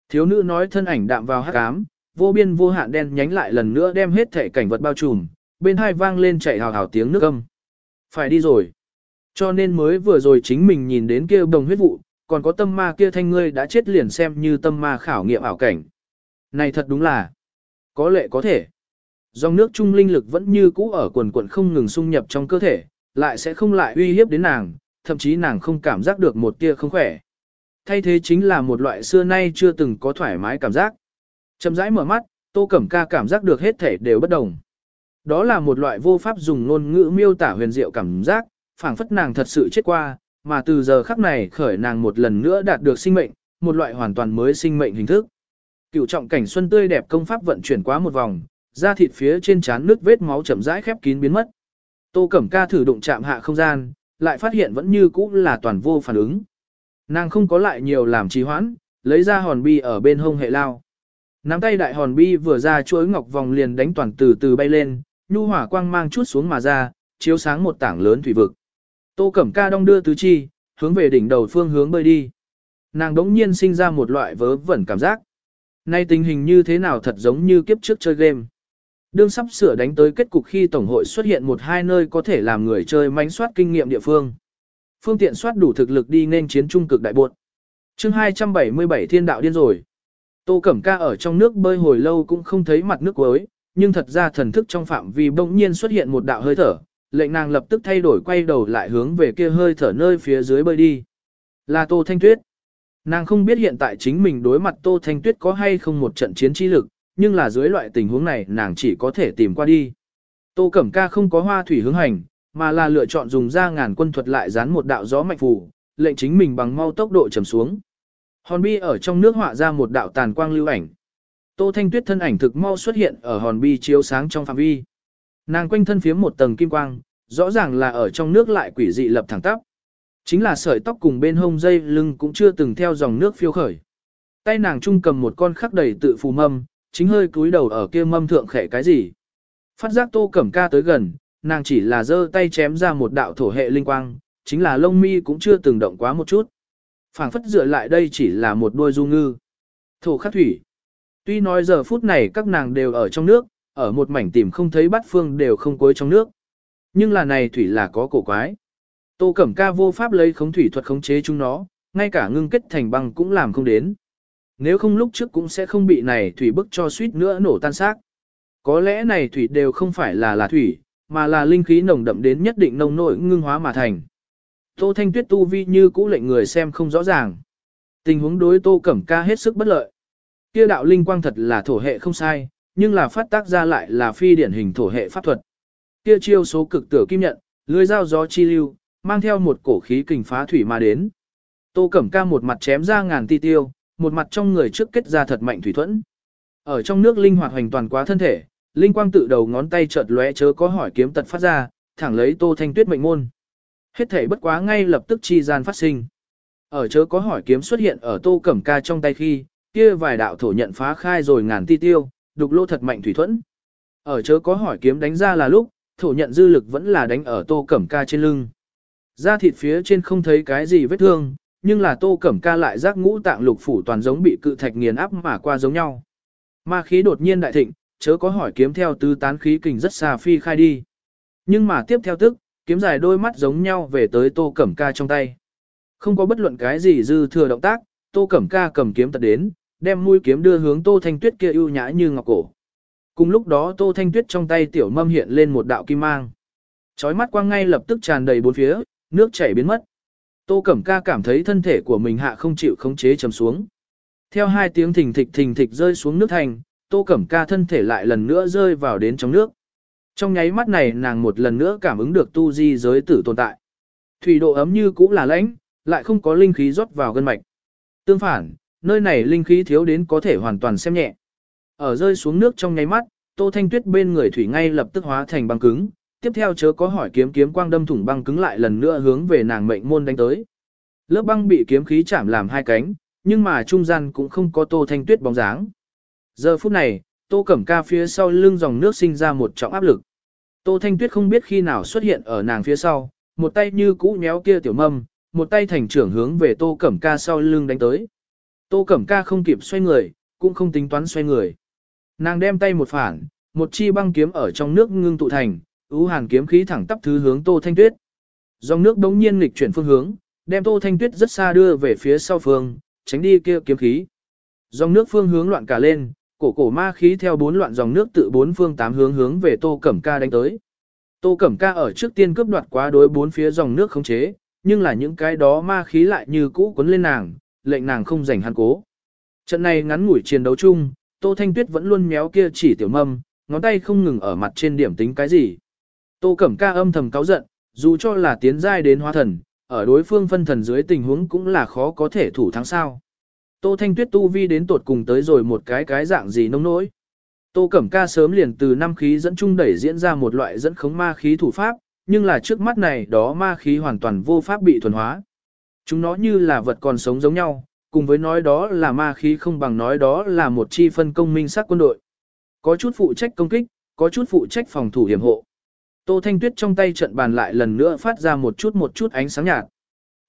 Thiếu nữ nói thân ảnh đạm vào hắc ám, vô biên vô hạn đen nhánh lại lần nữa đem hết thể cảnh vật bao trùm, bên hai vang lên chạy hào hào tiếng nước âm. Phải đi rồi. Cho nên mới vừa rồi chính mình nhìn đến kia đồng huyết vụ, còn có tâm ma kia thanh ngươi đã chết liền xem như tâm ma khảo nghiệm ảo cảnh. Này thật đúng là, có lệ có thể. Dòng nước trung linh lực vẫn như cũ ở quần quần không ngừng xung nhập trong cơ thể, lại sẽ không lại uy hiếp đến nàng, thậm chí nàng không cảm giác được một tia không khỏe. Thay thế chính là một loại xưa nay chưa từng có thoải mái cảm giác. Chậm rãi mở mắt, Tô Cẩm Ca cảm giác được hết thể đều bất đồng. Đó là một loại vô pháp dùng ngôn ngữ miêu tả huyền diệu cảm giác, phảng phất nàng thật sự chết qua, mà từ giờ khắc này khởi nàng một lần nữa đạt được sinh mệnh, một loại hoàn toàn mới sinh mệnh hình thức. Cựu trọng cảnh xuân tươi đẹp công pháp vận chuyển quá một vòng, da thịt phía trên trán nước vết máu chậm rãi khép kín biến mất. Tô Cẩm Ca thử đụng chạm hạ không gian, lại phát hiện vẫn như cũ là toàn vô phản ứng. Nàng không có lại nhiều làm trì hoãn, lấy ra hòn bi ở bên hông hệ lao. Nắm tay đại hòn bi vừa ra chuỗi ngọc vòng liền đánh toàn từ từ bay lên, nhu hỏa quang mang chút xuống mà ra, chiếu sáng một tảng lớn thủy vực. Tô Cẩm Ca đong đưa tứ chi, hướng về đỉnh đầu phương hướng bơi đi. nàng đống nhiên sinh ra một loại vớ vẩn cảm giác. Nay tình hình như thế nào thật giống như kiếp trước chơi game. Đương sắp sửa đánh tới kết cục khi Tổng hội xuất hiện một hai nơi có thể làm người chơi mánh soát kinh nghiệm địa phương. Phương tiện soát đủ thực lực đi nên chiến trung cực đại buộc. chương 277 thiên đạo điên rồi. Tô Cẩm Ca ở trong nước bơi hồi lâu cũng không thấy mặt nước cuối, nhưng thật ra thần thức trong phạm vi bỗng nhiên xuất hiện một đạo hơi thở, lệnh nàng lập tức thay đổi quay đầu lại hướng về kia hơi thở nơi phía dưới bơi đi. Là Tô Thanh Tuyết. Nàng không biết hiện tại chính mình đối mặt Tô Thanh Tuyết có hay không một trận chiến trí lực, nhưng là dưới loại tình huống này nàng chỉ có thể tìm qua đi. Tô Cẩm Ca không có hoa thủy hướng hành, mà là lựa chọn dùng ra ngàn quân thuật lại dán một đạo gió mạnh phù, lệnh chính mình bằng mau tốc độ trầm xuống. Hòn bi ở trong nước họa ra một đạo tàn quang lưu ảnh. Tô Thanh Tuyết thân ảnh thực mau xuất hiện ở hòn bi chiếu sáng trong phạm vi. Nàng quanh thân phía một tầng kim quang, rõ ràng là ở trong nước lại quỷ dị lập thẳng tắp. Chính là sợi tóc cùng bên hông dây lưng cũng chưa từng theo dòng nước phiêu khởi. Tay nàng trung cầm một con khắc đầy tự phù mâm, chính hơi cúi đầu ở kia mâm thượng khẽ cái gì. Phát giác tô cẩm ca tới gần, nàng chỉ là giơ tay chém ra một đạo thổ hệ linh quang, chính là lông mi cũng chưa từng động quá một chút. phảng phất dựa lại đây chỉ là một đôi du ngư. Thổ khắc thủy. Tuy nói giờ phút này các nàng đều ở trong nước, ở một mảnh tìm không thấy bát phương đều không cuối trong nước. Nhưng là này thủy là có cổ quái. Tô Cẩm Ca vô pháp lấy khống thủy thuật khống chế chúng nó, ngay cả ngưng kết thành băng cũng làm không đến. Nếu không lúc trước cũng sẽ không bị này thủy bức cho suýt nữa nổ tan xác. Có lẽ này thủy đều không phải là là thủy, mà là linh khí nồng đậm đến nhất định nông nội ngưng hóa mà thành. Tô Thanh Tuyết tu vi như cũ lệnh người xem không rõ ràng. Tình huống đối Tô Cẩm Ca hết sức bất lợi. Kia đạo linh quang thật là thổ hệ không sai, nhưng là phát tác ra lại là phi điển hình thổ hệ pháp thuật. Kia chiêu số cực tử kim nhận, lưới dao gió chi lưu, mang theo một cổ khí kình phá thủy mà đến. Tô Cẩm Ca một mặt chém ra ngàn ti tiêu, một mặt trong người trước kết ra thật mạnh thủy thuẫn. Ở trong nước linh hoạt hoàn toàn quá thân thể, linh quang tự đầu ngón tay chợt lóe chớ có hỏi kiếm tật phát ra, thẳng lấy Tô Thanh Tuyết mệnh môn. Hết thể bất quá ngay lập tức chi gian phát sinh. Ở chớ có hỏi kiếm xuất hiện ở Tô Cẩm Ca trong tay khi, kia vài đạo thổ nhận phá khai rồi ngàn ti tiêu, đục lô thật mạnh thủy thuẫn. Ở chớ có hỏi kiếm đánh ra là lúc, thổ nhận dư lực vẫn là đánh ở Tô Cẩm Ca trên lưng. Da thịt phía trên không thấy cái gì vết thương, nhưng là Tô Cẩm Ca lại giác ngũ tạng lục phủ toàn giống bị cự thạch nghiền áp mà qua giống nhau. Ma khí đột nhiên đại thịnh, chớ có hỏi kiếm theo tứ tán khí kình rất xa phi khai đi. Nhưng mà tiếp theo tức, kiếm dài đôi mắt giống nhau về tới Tô Cẩm Ca trong tay. Không có bất luận cái gì dư thừa động tác, Tô Cẩm Ca cầm kiếm tật đến, đem mũi kiếm đưa hướng Tô Thanh Tuyết kia ưu nhã như ngọc cổ. Cùng lúc đó Tô Thanh Tuyết trong tay tiểu mâm hiện lên một đạo kim mang. Chói mắt quang ngay lập tức tràn đầy bốn phía, nước chảy biến mất. Tô Cẩm Ca cảm thấy thân thể của mình hạ không chịu khống chế chầm xuống. Theo hai tiếng thình thịch thình thịch rơi xuống nước thành, Tô Cẩm Ca thân thể lại lần nữa rơi vào đến trong nước. Trong nháy mắt này nàng một lần nữa cảm ứng được tu di giới tử tồn tại. Thủy độ ấm như cũ là lãnh, lại không có linh khí rót vào gân mạch. Tương phản, nơi này linh khí thiếu đến có thể hoàn toàn xem nhẹ. Ở rơi xuống nước trong nháy mắt, Tô Thanh Tuyết bên người thủy ngay lập tức hóa thành băng cứng, tiếp theo chớ có hỏi kiếm kiếm quang đâm thủng băng cứng lại lần nữa hướng về nàng mệnh môn đánh tới. Lớp băng bị kiếm khí chạm làm hai cánh, nhưng mà trung gian cũng không có Tô Thanh Tuyết bóng dáng. Giờ phút này, Tô Cẩm Ca phía sau lưng dòng nước sinh ra một trọng áp lực. Tô Thanh Tuyết không biết khi nào xuất hiện ở nàng phía sau, một tay như cũ nhéo kia tiểu mâm, một tay thành trưởng hướng về Tô Cẩm Ca sau lưng đánh tới. Tô Cẩm Ca không kịp xoay người, cũng không tính toán xoay người. Nàng đem tay một phản, một chi băng kiếm ở trong nước ngưng tụ thành, ưu hàn kiếm khí thẳng tắp thứ hướng Tô Thanh Tuyết. Dòng nước đống nhiên nghịch chuyển phương hướng, đem Tô Thanh Tuyết rất xa đưa về phía sau phương, tránh đi kia kiếm khí. Dòng nước phương hướng loạn cả lên, cổ cổ ma khí theo bốn loạn dòng nước tự bốn phương tám hướng hướng về Tô Cẩm Ca đánh tới. Tô Cẩm Ca ở trước tiên cướp đoạt quá đối bốn phía dòng nước khống chế, nhưng là những cái đó ma khí lại như cũ cuốn lên nàng, lệnh nàng không rảnh hắn cố. Trận này ngắn ngủi chiến đấu chung, Tô Thanh Tuyết vẫn luôn méo kia chỉ tiểu mâm, ngón tay không ngừng ở mặt trên điểm tính cái gì. Tô Cẩm Ca âm thầm cáu giận, dù cho là tiến giai đến hóa thần, ở đối phương phân thần dưới tình huống cũng là khó có thể thủ thắng sao. Tô Thanh Tuyết tu vi đến tột cùng tới rồi một cái cái dạng gì nông nỗi. Tô Cẩm Ca sớm liền từ năm khí dẫn trung đẩy diễn ra một loại dẫn khống ma khí thủ pháp, nhưng là trước mắt này đó ma khí hoàn toàn vô pháp bị thuần hóa. Chúng nó như là vật còn sống giống nhau, cùng với nói đó là ma khí không bằng nói đó là một chi phân công minh sắc quân đội. Có chút phụ trách công kích, có chút phụ trách phòng thủ hiểm hộ. Tô Thanh Tuyết trong tay trận bàn lại lần nữa phát ra một chút một chút ánh sáng nhạt.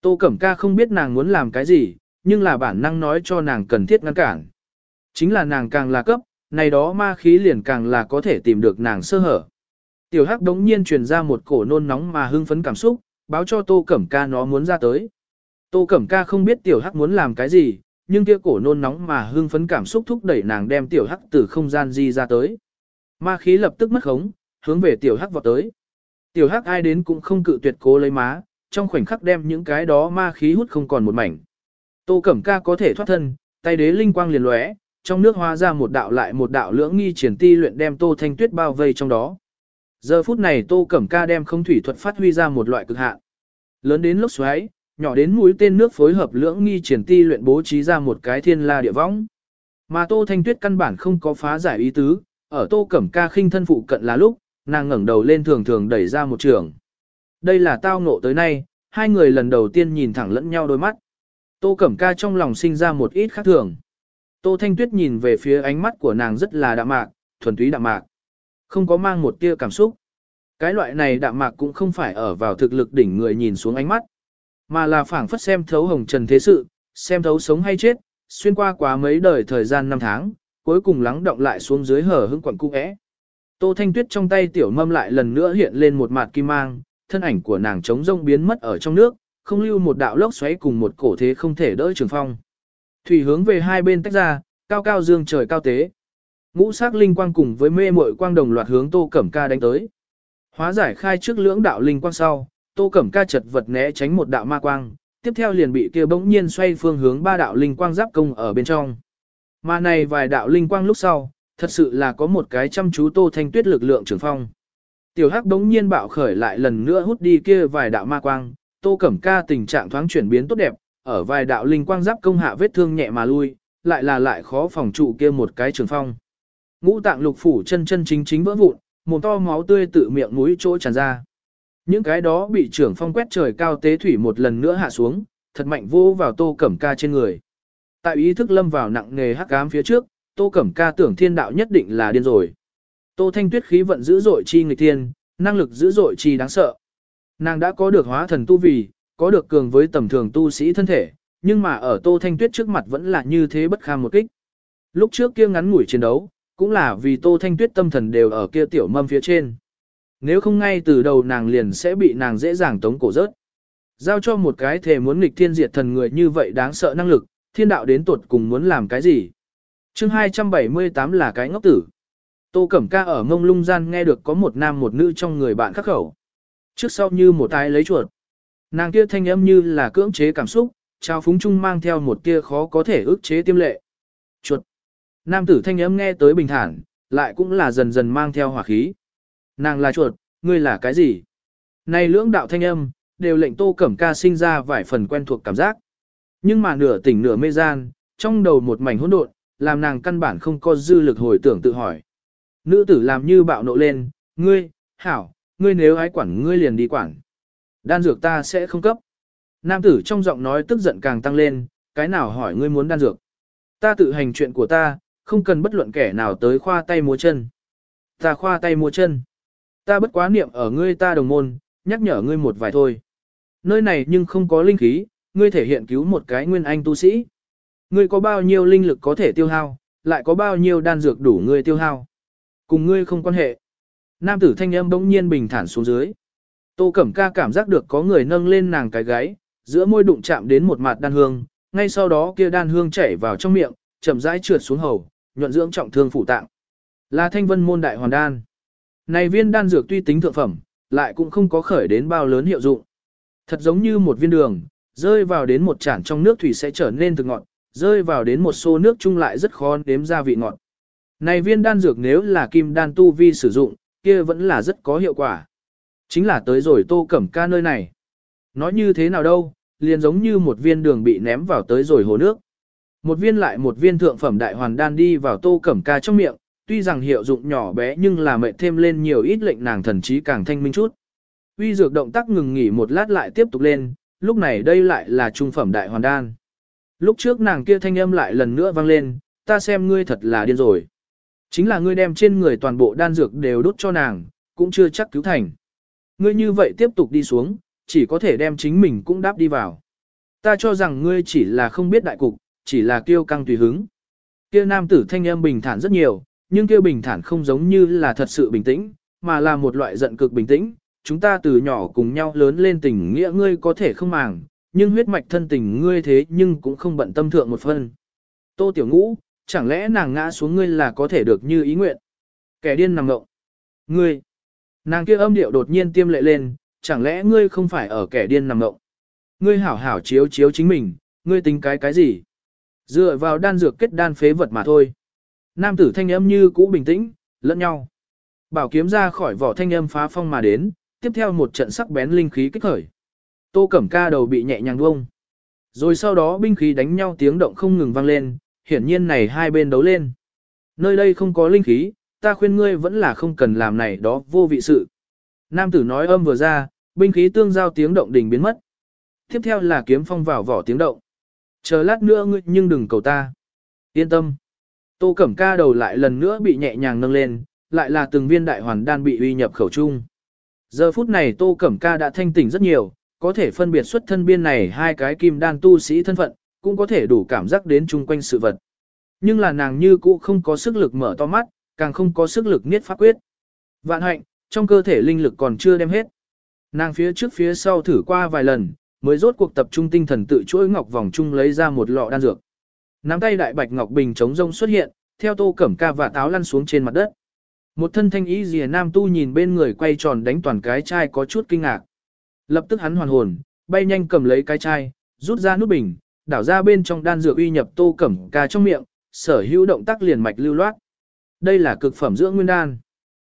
Tô Cẩm Ca không biết nàng muốn làm cái gì, nhưng là bản năng nói cho nàng cần thiết ngăn cản. Chính là nàng càng là cấp, này đó ma khí liền càng là có thể tìm được nàng sơ hở. Tiểu Hắc đống nhiên truyền ra một cổ nôn nóng mà hưng phấn cảm xúc, báo cho Tô Cẩm Ca nó muốn ra tới. Tô Cẩm Ca không biết Tiểu Hắc muốn làm cái gì, nhưng kia cổ nôn nóng mà hưng phấn cảm xúc thúc đẩy nàng đem Tiểu Hắc từ không gian di ra tới. Ma khí lập tức mất khống, hướng về Tiểu Hắc vọt tới. Tiểu Hắc ai đến cũng không cự tuyệt cố lấy má, trong khoảnh khắc đem những cái đó ma khí hút không còn một mảnh. Tô Cẩm Ca có thể thoát thân, tay đế linh quang liền lóe, trong nước hóa ra một đạo lại một đạo lưỡng nghi triển ti luyện đem Tô Thanh Tuyết bao vây trong đó. Giờ phút này Tô Cẩm Ca đem không thủy thuật phát huy ra một loại cực hạn. Lớn đến lốc xoáy, nhỏ đến mũi tên nước phối hợp lưỡng nghi triển ti luyện bố trí ra một cái thiên la địa võng. Mà Tô Thanh Tuyết căn bản không có phá giải ý tứ, ở Tô Cẩm Ca khinh thân phụ cận là lúc, nàng ngẩng đầu lên thường thường đẩy ra một trường. Đây là tao ngộ tới nay, hai người lần đầu tiên nhìn thẳng lẫn nhau đôi mắt. Tô Cẩm Ca trong lòng sinh ra một ít khác thường. Tô Thanh Tuyết nhìn về phía ánh mắt của nàng rất là đạm mạc, thuần túy đạm mạc. Không có mang một tia cảm xúc. Cái loại này đạm mạc cũng không phải ở vào thực lực đỉnh người nhìn xuống ánh mắt, mà là phảng phất xem thấu hồng trần thế sự, xem thấu sống hay chết, xuyên qua quá mấy đời thời gian năm tháng, cuối cùng lắng động lại xuống dưới hở hững quẩn cung ẽ. Tô Thanh Tuyết trong tay tiểu mâm lại lần nữa hiện lên một mặt kim mang, thân ảnh của nàng trống rông biến mất ở trong nước, không lưu một đạo lốc xoáy cùng một cổ thế không thể đỡ trường phong. Thủy hướng về hai bên tách ra, cao cao dương trời cao tế. Ngũ sắc linh quang cùng với mê muội quang đồng loạt hướng Tô Cẩm Ca đánh tới. Hóa giải khai trước lưỡng đạo linh quang sau, Tô Cẩm Ca chật vật né tránh một đạo ma quang, tiếp theo liền bị kia bỗng nhiên xoay phương hướng ba đạo linh quang giáp công ở bên trong. Mà này vài đạo linh quang lúc sau, thật sự là có một cái chăm chú Tô Thanh Tuyết lực lượng trường phong. Tiểu Hắc bỗng nhiên bạo khởi lại lần nữa hút đi kia vài đạo ma quang, Tô Cẩm Ca tình trạng thoáng chuyển biến tốt đẹp, ở vài đạo linh quang giáp công hạ vết thương nhẹ mà lui, lại là lại khó phòng trụ kia một cái trường phong. Ngũ tạng lục phủ chân chân chính chính vỡ vụn, một to máu tươi tự miệng mũi chỗ tràn ra. Những cái đó bị trưởng phong quét trời cao tế thủy một lần nữa hạ xuống, thật mạnh vô vào Tô Cẩm Ca trên người. Tại ý thức lâm vào nặng nghề hắc ám phía trước, Tô Cẩm Ca tưởng thiên đạo nhất định là điên rồi. Tô Thanh Tuyết khí vận dữ dội chi nghịch thiên, năng lực dữ dội chi đáng sợ. Nàng đã có được hóa thần tu vì, có được cường với tầm thường tu sĩ thân thể, nhưng mà ở Tô Thanh Tuyết trước mặt vẫn là như thế bất kham một kích. Lúc trước kia ngắn ngủi chiến đấu, cũng là vì Tô Thanh Tuyết tâm thần đều ở kia tiểu mâm phía trên. Nếu không ngay từ đầu nàng liền sẽ bị nàng dễ dàng tống cổ rớt. Giao cho một cái thể muốn nghịch thiên diệt thần người như vậy đáng sợ năng lực, thiên đạo đến tuột cùng muốn làm cái gì. chương 278 là cái ngốc tử. Tô Cẩm Ca ở ngông lung gian nghe được có một nam một nữ trong người bạn khắc khẩu. Trước sau như một ai lấy chuột. Nàng kia thanh âm như là cưỡng chế cảm xúc, trao phúng chung mang theo một tia khó có thể ức chế tiêm lệ. Chuột. Nam tử thanh âm nghe tới bình thản, lại cũng là dần dần mang theo hỏa khí. Nàng là chuột, ngươi là cái gì? Này lưỡng đạo thanh âm, đều lệnh tô cẩm ca sinh ra vài phần quen thuộc cảm giác. Nhưng mà nửa tỉnh nửa mê gian, trong đầu một mảnh hỗn độn, làm nàng căn bản không có dư lực hồi tưởng tự hỏi. Nữ tử làm như bạo nộ lên, ngươi, hảo, ngươi nếu ái quản ngươi liền đi quản. Đan dược ta sẽ không cấp. Nam tử trong giọng nói tức giận càng tăng lên, cái nào hỏi ngươi muốn đan dược. Ta tự hành chuyện của ta, không cần bất luận kẻ nào tới khoa tay múa chân. Ta khoa tay múa chân. Ta bất quá niệm ở ngươi ta đồng môn, nhắc nhở ngươi một vài thôi. Nơi này nhưng không có linh khí, ngươi thể hiện cứu một cái nguyên anh tu sĩ. Ngươi có bao nhiêu linh lực có thể tiêu hao, lại có bao nhiêu đan dược đủ ngươi tiêu hao. Cùng ngươi không quan hệ. Nam tử thanh âm bỗng nhiên bình thản xuống dưới. Tô Cẩm Ca cảm giác được có người nâng lên nàng cái gáy, giữa môi đụng chạm đến một mặt đan hương, ngay sau đó kia đan hương chảy vào trong miệng, chậm rãi trượt xuống hầu, nhuận dưỡng trọng thương phủ tạng. Là thanh vân môn đại hoàn đan. Này viên đan dược tuy tính thượng phẩm, lại cũng không có khởi đến bao lớn hiệu dụng. Thật giống như một viên đường, rơi vào đến một chản trong nước thủy sẽ trở nên thực ngọt, rơi vào đến một xô nước chung lại rất khó đếm ra vị ngọt. Này viên đan dược nếu là kim đan tu vi sử dụng, kia vẫn là rất có hiệu quả. Chính là tới rồi tô cẩm ca nơi này. Nói như thế nào đâu, liền giống như một viên đường bị ném vào tới rồi hồ nước. Một viên lại một viên thượng phẩm đại hoàn đan đi vào tô cẩm ca trong miệng, tuy rằng hiệu dụng nhỏ bé nhưng là mệt thêm lên nhiều ít lệnh nàng thần trí càng thanh minh chút. Uy dược động tác ngừng nghỉ một lát lại tiếp tục lên, lúc này đây lại là trung phẩm đại hoàn đan. Lúc trước nàng kia thanh âm lại lần nữa vang lên, ta xem ngươi thật là điên rồi. Chính là ngươi đem trên người toàn bộ đan dược đều đốt cho nàng, cũng chưa chắc cứu thành. Ngươi như vậy tiếp tục đi xuống, chỉ có thể đem chính mình cũng đáp đi vào. Ta cho rằng ngươi chỉ là không biết đại cục, chỉ là kiêu căng tùy hứng. Kia nam tử thanh âm bình thản rất nhiều, nhưng kia bình thản không giống như là thật sự bình tĩnh, mà là một loại giận cực bình tĩnh. Chúng ta từ nhỏ cùng nhau lớn lên tình nghĩa ngươi có thể không màng, nhưng huyết mạch thân tình ngươi thế nhưng cũng không bận tâm thượng một phân. Tô Tiểu Ngũ, chẳng lẽ nàng ngã xuống ngươi là có thể được như ý nguyện? Kẻ điên nằm ngộng. Ngươi. Nàng kia âm điệu đột nhiên tiêm lệ lên, chẳng lẽ ngươi không phải ở kẻ điên nằm ngộng? Ngươi hảo hảo chiếu chiếu chính mình, ngươi tính cái cái gì? Dựa vào đan dược kết đan phế vật mà thôi. Nam tử thanh âm như cũ bình tĩnh, lẫn nhau. Bảo kiếm ra khỏi vỏ thanh âm phá phong mà đến, tiếp theo một trận sắc bén linh khí kích khởi. Tô Cẩm Ca đầu bị nhẹ nhàng vung. Rồi sau đó binh khí đánh nhau tiếng động không ngừng vang lên, hiển nhiên này hai bên đấu lên. Nơi đây không có linh khí, ta khuyên ngươi vẫn là không cần làm này đó vô vị sự. Nam tử nói âm vừa ra, binh khí tương giao tiếng động đình biến mất. Tiếp theo là kiếm phong vào vỏ tiếng động. Chờ lát nữa ngươi nhưng đừng cầu ta. Yên tâm. Tô Cẩm Ca đầu lại lần nữa bị nhẹ nhàng nâng lên, lại là từng viên đại hoàn đan bị uy nhập khẩu trung. Giờ phút này Tô Cẩm Ca đã thanh tỉnh rất nhiều, có thể phân biệt xuất thân biên này hai cái kim đan tu sĩ thân phận, cũng có thể đủ cảm giác đến chung quanh sự vật. Nhưng là nàng như cũ không có sức lực mở to mắt, càng không có sức lực niết pháp quyết. Vạn hạnh, trong cơ thể linh lực còn chưa đem hết. Nàng phía trước phía sau thử qua vài lần, mới rốt cuộc tập trung tinh thần tự chuỗi ngọc vòng chung lấy ra một lọ đan dược. Nắm tay đại bạch ngọc bình chống rông xuất hiện, theo tô cẩm ca và táo lăn xuống trên mặt đất. Một thân thanh ý rìa nam tu nhìn bên người quay tròn đánh toàn cái chai có chút kinh ngạc. Lập tức hắn hoàn hồn, bay nhanh cầm lấy cái chai, rút ra nút bình, đảo ra bên trong đan dược uy nhập tô cẩm ca trong miệng, sở hữu động tác liền mạch lưu loát. Đây là cực phẩm dưỡng nguyên đan.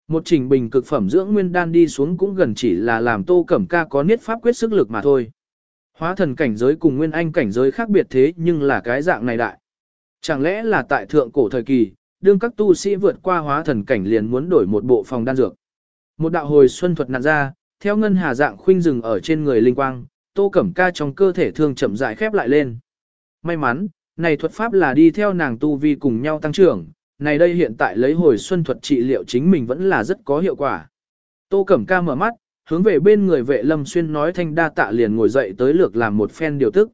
Một trình bình cực phẩm dưỡng nguyên đan đi xuống cũng gần chỉ là làm tô cẩm ca có niết pháp quyết sức lực mà thôi. Hóa thần cảnh giới cùng nguyên anh cảnh giới khác biệt thế nhưng là cái dạng này đại. Chẳng lẽ là tại thượng cổ thời kỳ, đương các tu sĩ vượt qua hóa thần cảnh liền muốn đổi một bộ phòng đan dược. Một đạo hồi xuân thuật nặn ra, theo ngân hà dạng khuynh rừng ở trên người linh quang, tô cẩm ca trong cơ thể thương chậm rãi khép lại lên. May mắn, này thuật pháp là đi theo nàng tu vi cùng nhau tăng trưởng, này đây hiện tại lấy hồi xuân thuật trị liệu chính mình vẫn là rất có hiệu quả. Tô cẩm ca mở mắt, hướng về bên người vệ lâm xuyên nói thanh đa tạ liền ngồi dậy tới lược làm một phen điều tức.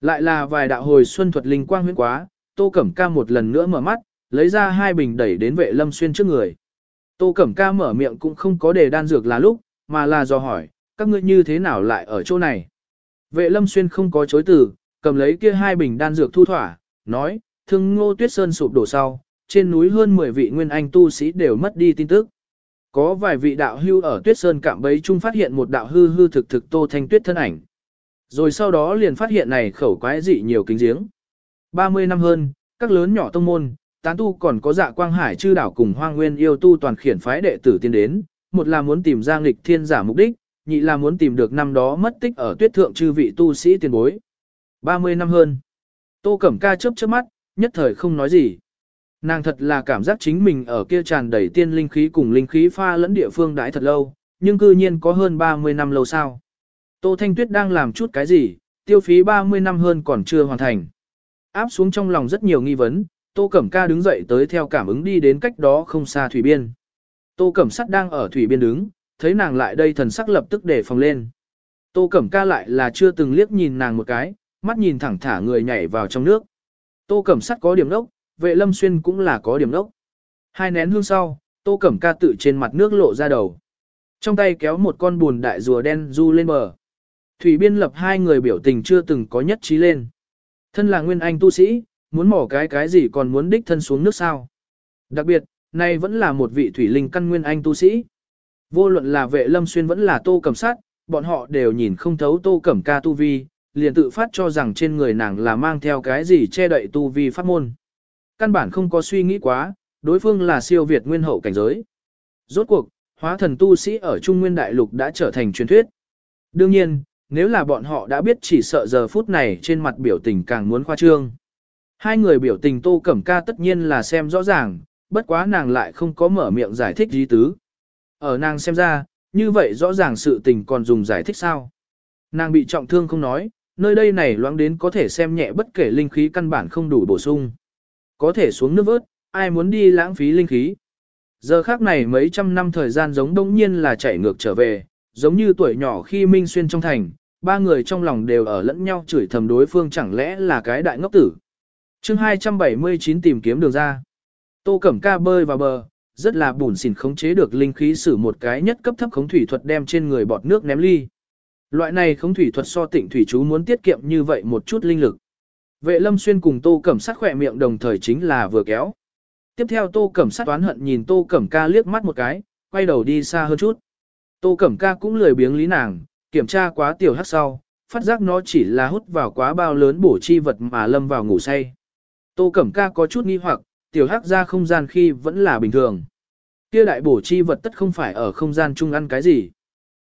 Lại là vài đạo hồi xuân thuật linh quang huyễn quá, tô cẩm ca một lần nữa mở mắt, lấy ra hai bình đẩy đến vệ lâm xuyên trước người. Tô cẩm ca mở miệng cũng không có để đan dược là lúc, mà là do hỏi, các ngươi như thế nào lại ở chỗ này. Vệ lâm xuyên không có chối từ, cầm lấy kia hai bình đan dược thu thỏa, nói, thương ngô tuyết sơn sụp đổ sau, trên núi hơn 10 vị nguyên anh tu sĩ đều mất đi tin tức. Có vài vị đạo hưu ở tuyết sơn cạm bấy chung phát hiện một đạo hư hư thực thực tô thanh tuyết thân ảnh. Rồi sau đó liền phát hiện này khẩu quái dị nhiều kính giếng. 30 năm hơn, các lớn nhỏ tông môn, tán tu còn có dạ quang hải chư đảo cùng hoang nguyên yêu tu toàn khiển phái đệ tử tiến đến, một là muốn tìm ra nghịch thiên giả mục đích, nhị là muốn tìm được năm đó mất tích ở tuyết thượng chư vị tu sĩ tiền bối. 30 năm hơn. Tô Cẩm Ca chớp chớp mắt, nhất thời không nói gì. Nàng thật là cảm giác chính mình ở kia tràn đầy tiên linh khí cùng linh khí pha lẫn địa phương đãi thật lâu, nhưng cư nhiên có hơn 30 năm lâu sao. Tô Thanh Tuyết đang làm chút cái gì, tiêu phí 30 năm hơn còn chưa hoàn thành. Áp xuống trong lòng rất nhiều nghi vấn, Tô Cẩm Ca đứng dậy tới theo cảm ứng đi đến cách đó không xa thủy biên. Tô Cẩm Sắt đang ở thủy biên đứng, thấy nàng lại đây thần sắc lập tức để phòng lên. Tô Cẩm Ca lại là chưa từng liếc nhìn nàng một cái, mắt nhìn thẳng thả người nhảy vào trong nước. Tô Cẩm Sắt có điểm đốc, vệ lâm xuyên cũng là có điểm đốc. Hai nén hương sau, Tô Cẩm Ca tự trên mặt nước lộ ra đầu. Trong tay kéo một con buồn đại rùa đen du lên bờ. Thủy biên lập hai người biểu tình chưa từng có nhất trí lên. Thân là nguyên anh tu sĩ, muốn mỏ cái cái gì còn muốn đích thân xuống nước sao. Đặc biệt, nay vẫn là một vị thủy linh căn nguyên anh tu sĩ. Vô luận là vệ lâm xuyên vẫn là tô cẩm sát, bọn họ đều nhìn không thấu tô cẩm ca tu vi, liền tự phát cho rằng trên người nàng là mang theo cái gì che đậy tu vi pháp môn. Căn bản không có suy nghĩ quá, đối phương là siêu việt nguyên hậu cảnh giới. Rốt cuộc, hóa thần tu sĩ ở Trung Nguyên Đại Lục đã trở thành truyền thuyết. Đương nhiên, nếu là bọn họ đã biết chỉ sợ giờ phút này trên mặt biểu tình càng muốn khoa trương. Hai người biểu tình tô cẩm ca tất nhiên là xem rõ ràng, bất quá nàng lại không có mở miệng giải thích gì tứ. Ở nàng xem ra, như vậy rõ ràng sự tình còn dùng giải thích sao. Nàng bị trọng thương không nói, nơi đây này loáng đến có thể xem nhẹ bất kể linh khí căn bản không đủ bổ sung. Có thể xuống nước vớt, ai muốn đi lãng phí linh khí. Giờ khác này mấy trăm năm thời gian giống đông nhiên là chạy ngược trở về, giống như tuổi nhỏ khi Minh Xuyên trong thành, ba người trong lòng đều ở lẫn nhau chửi thầm đối phương chẳng lẽ là cái đại ngốc tử. chương 279 tìm kiếm đường ra. Tô Cẩm Ca bơi vào bờ, rất là bùn xỉn khống chế được linh khí sử một cái nhất cấp thấp khống thủy thuật đem trên người bọt nước ném ly. Loại này khống thủy thuật so tịnh thủy chú muốn tiết kiệm như vậy một chút linh lực. Vệ lâm xuyên cùng tô cẩm sát khỏe miệng đồng thời chính là vừa kéo. Tiếp theo tô cẩm sát toán hận nhìn tô cẩm ca liếc mắt một cái, quay đầu đi xa hơn chút. Tô cẩm ca cũng lười biếng lý nàng, kiểm tra quá tiểu hắc sau, phát giác nó chỉ là hút vào quá bao lớn bổ chi vật mà lâm vào ngủ say. Tô cẩm ca có chút nghi hoặc, tiểu hắc ra không gian khi vẫn là bình thường. Kia đại bổ chi vật tất không phải ở không gian chung ăn cái gì.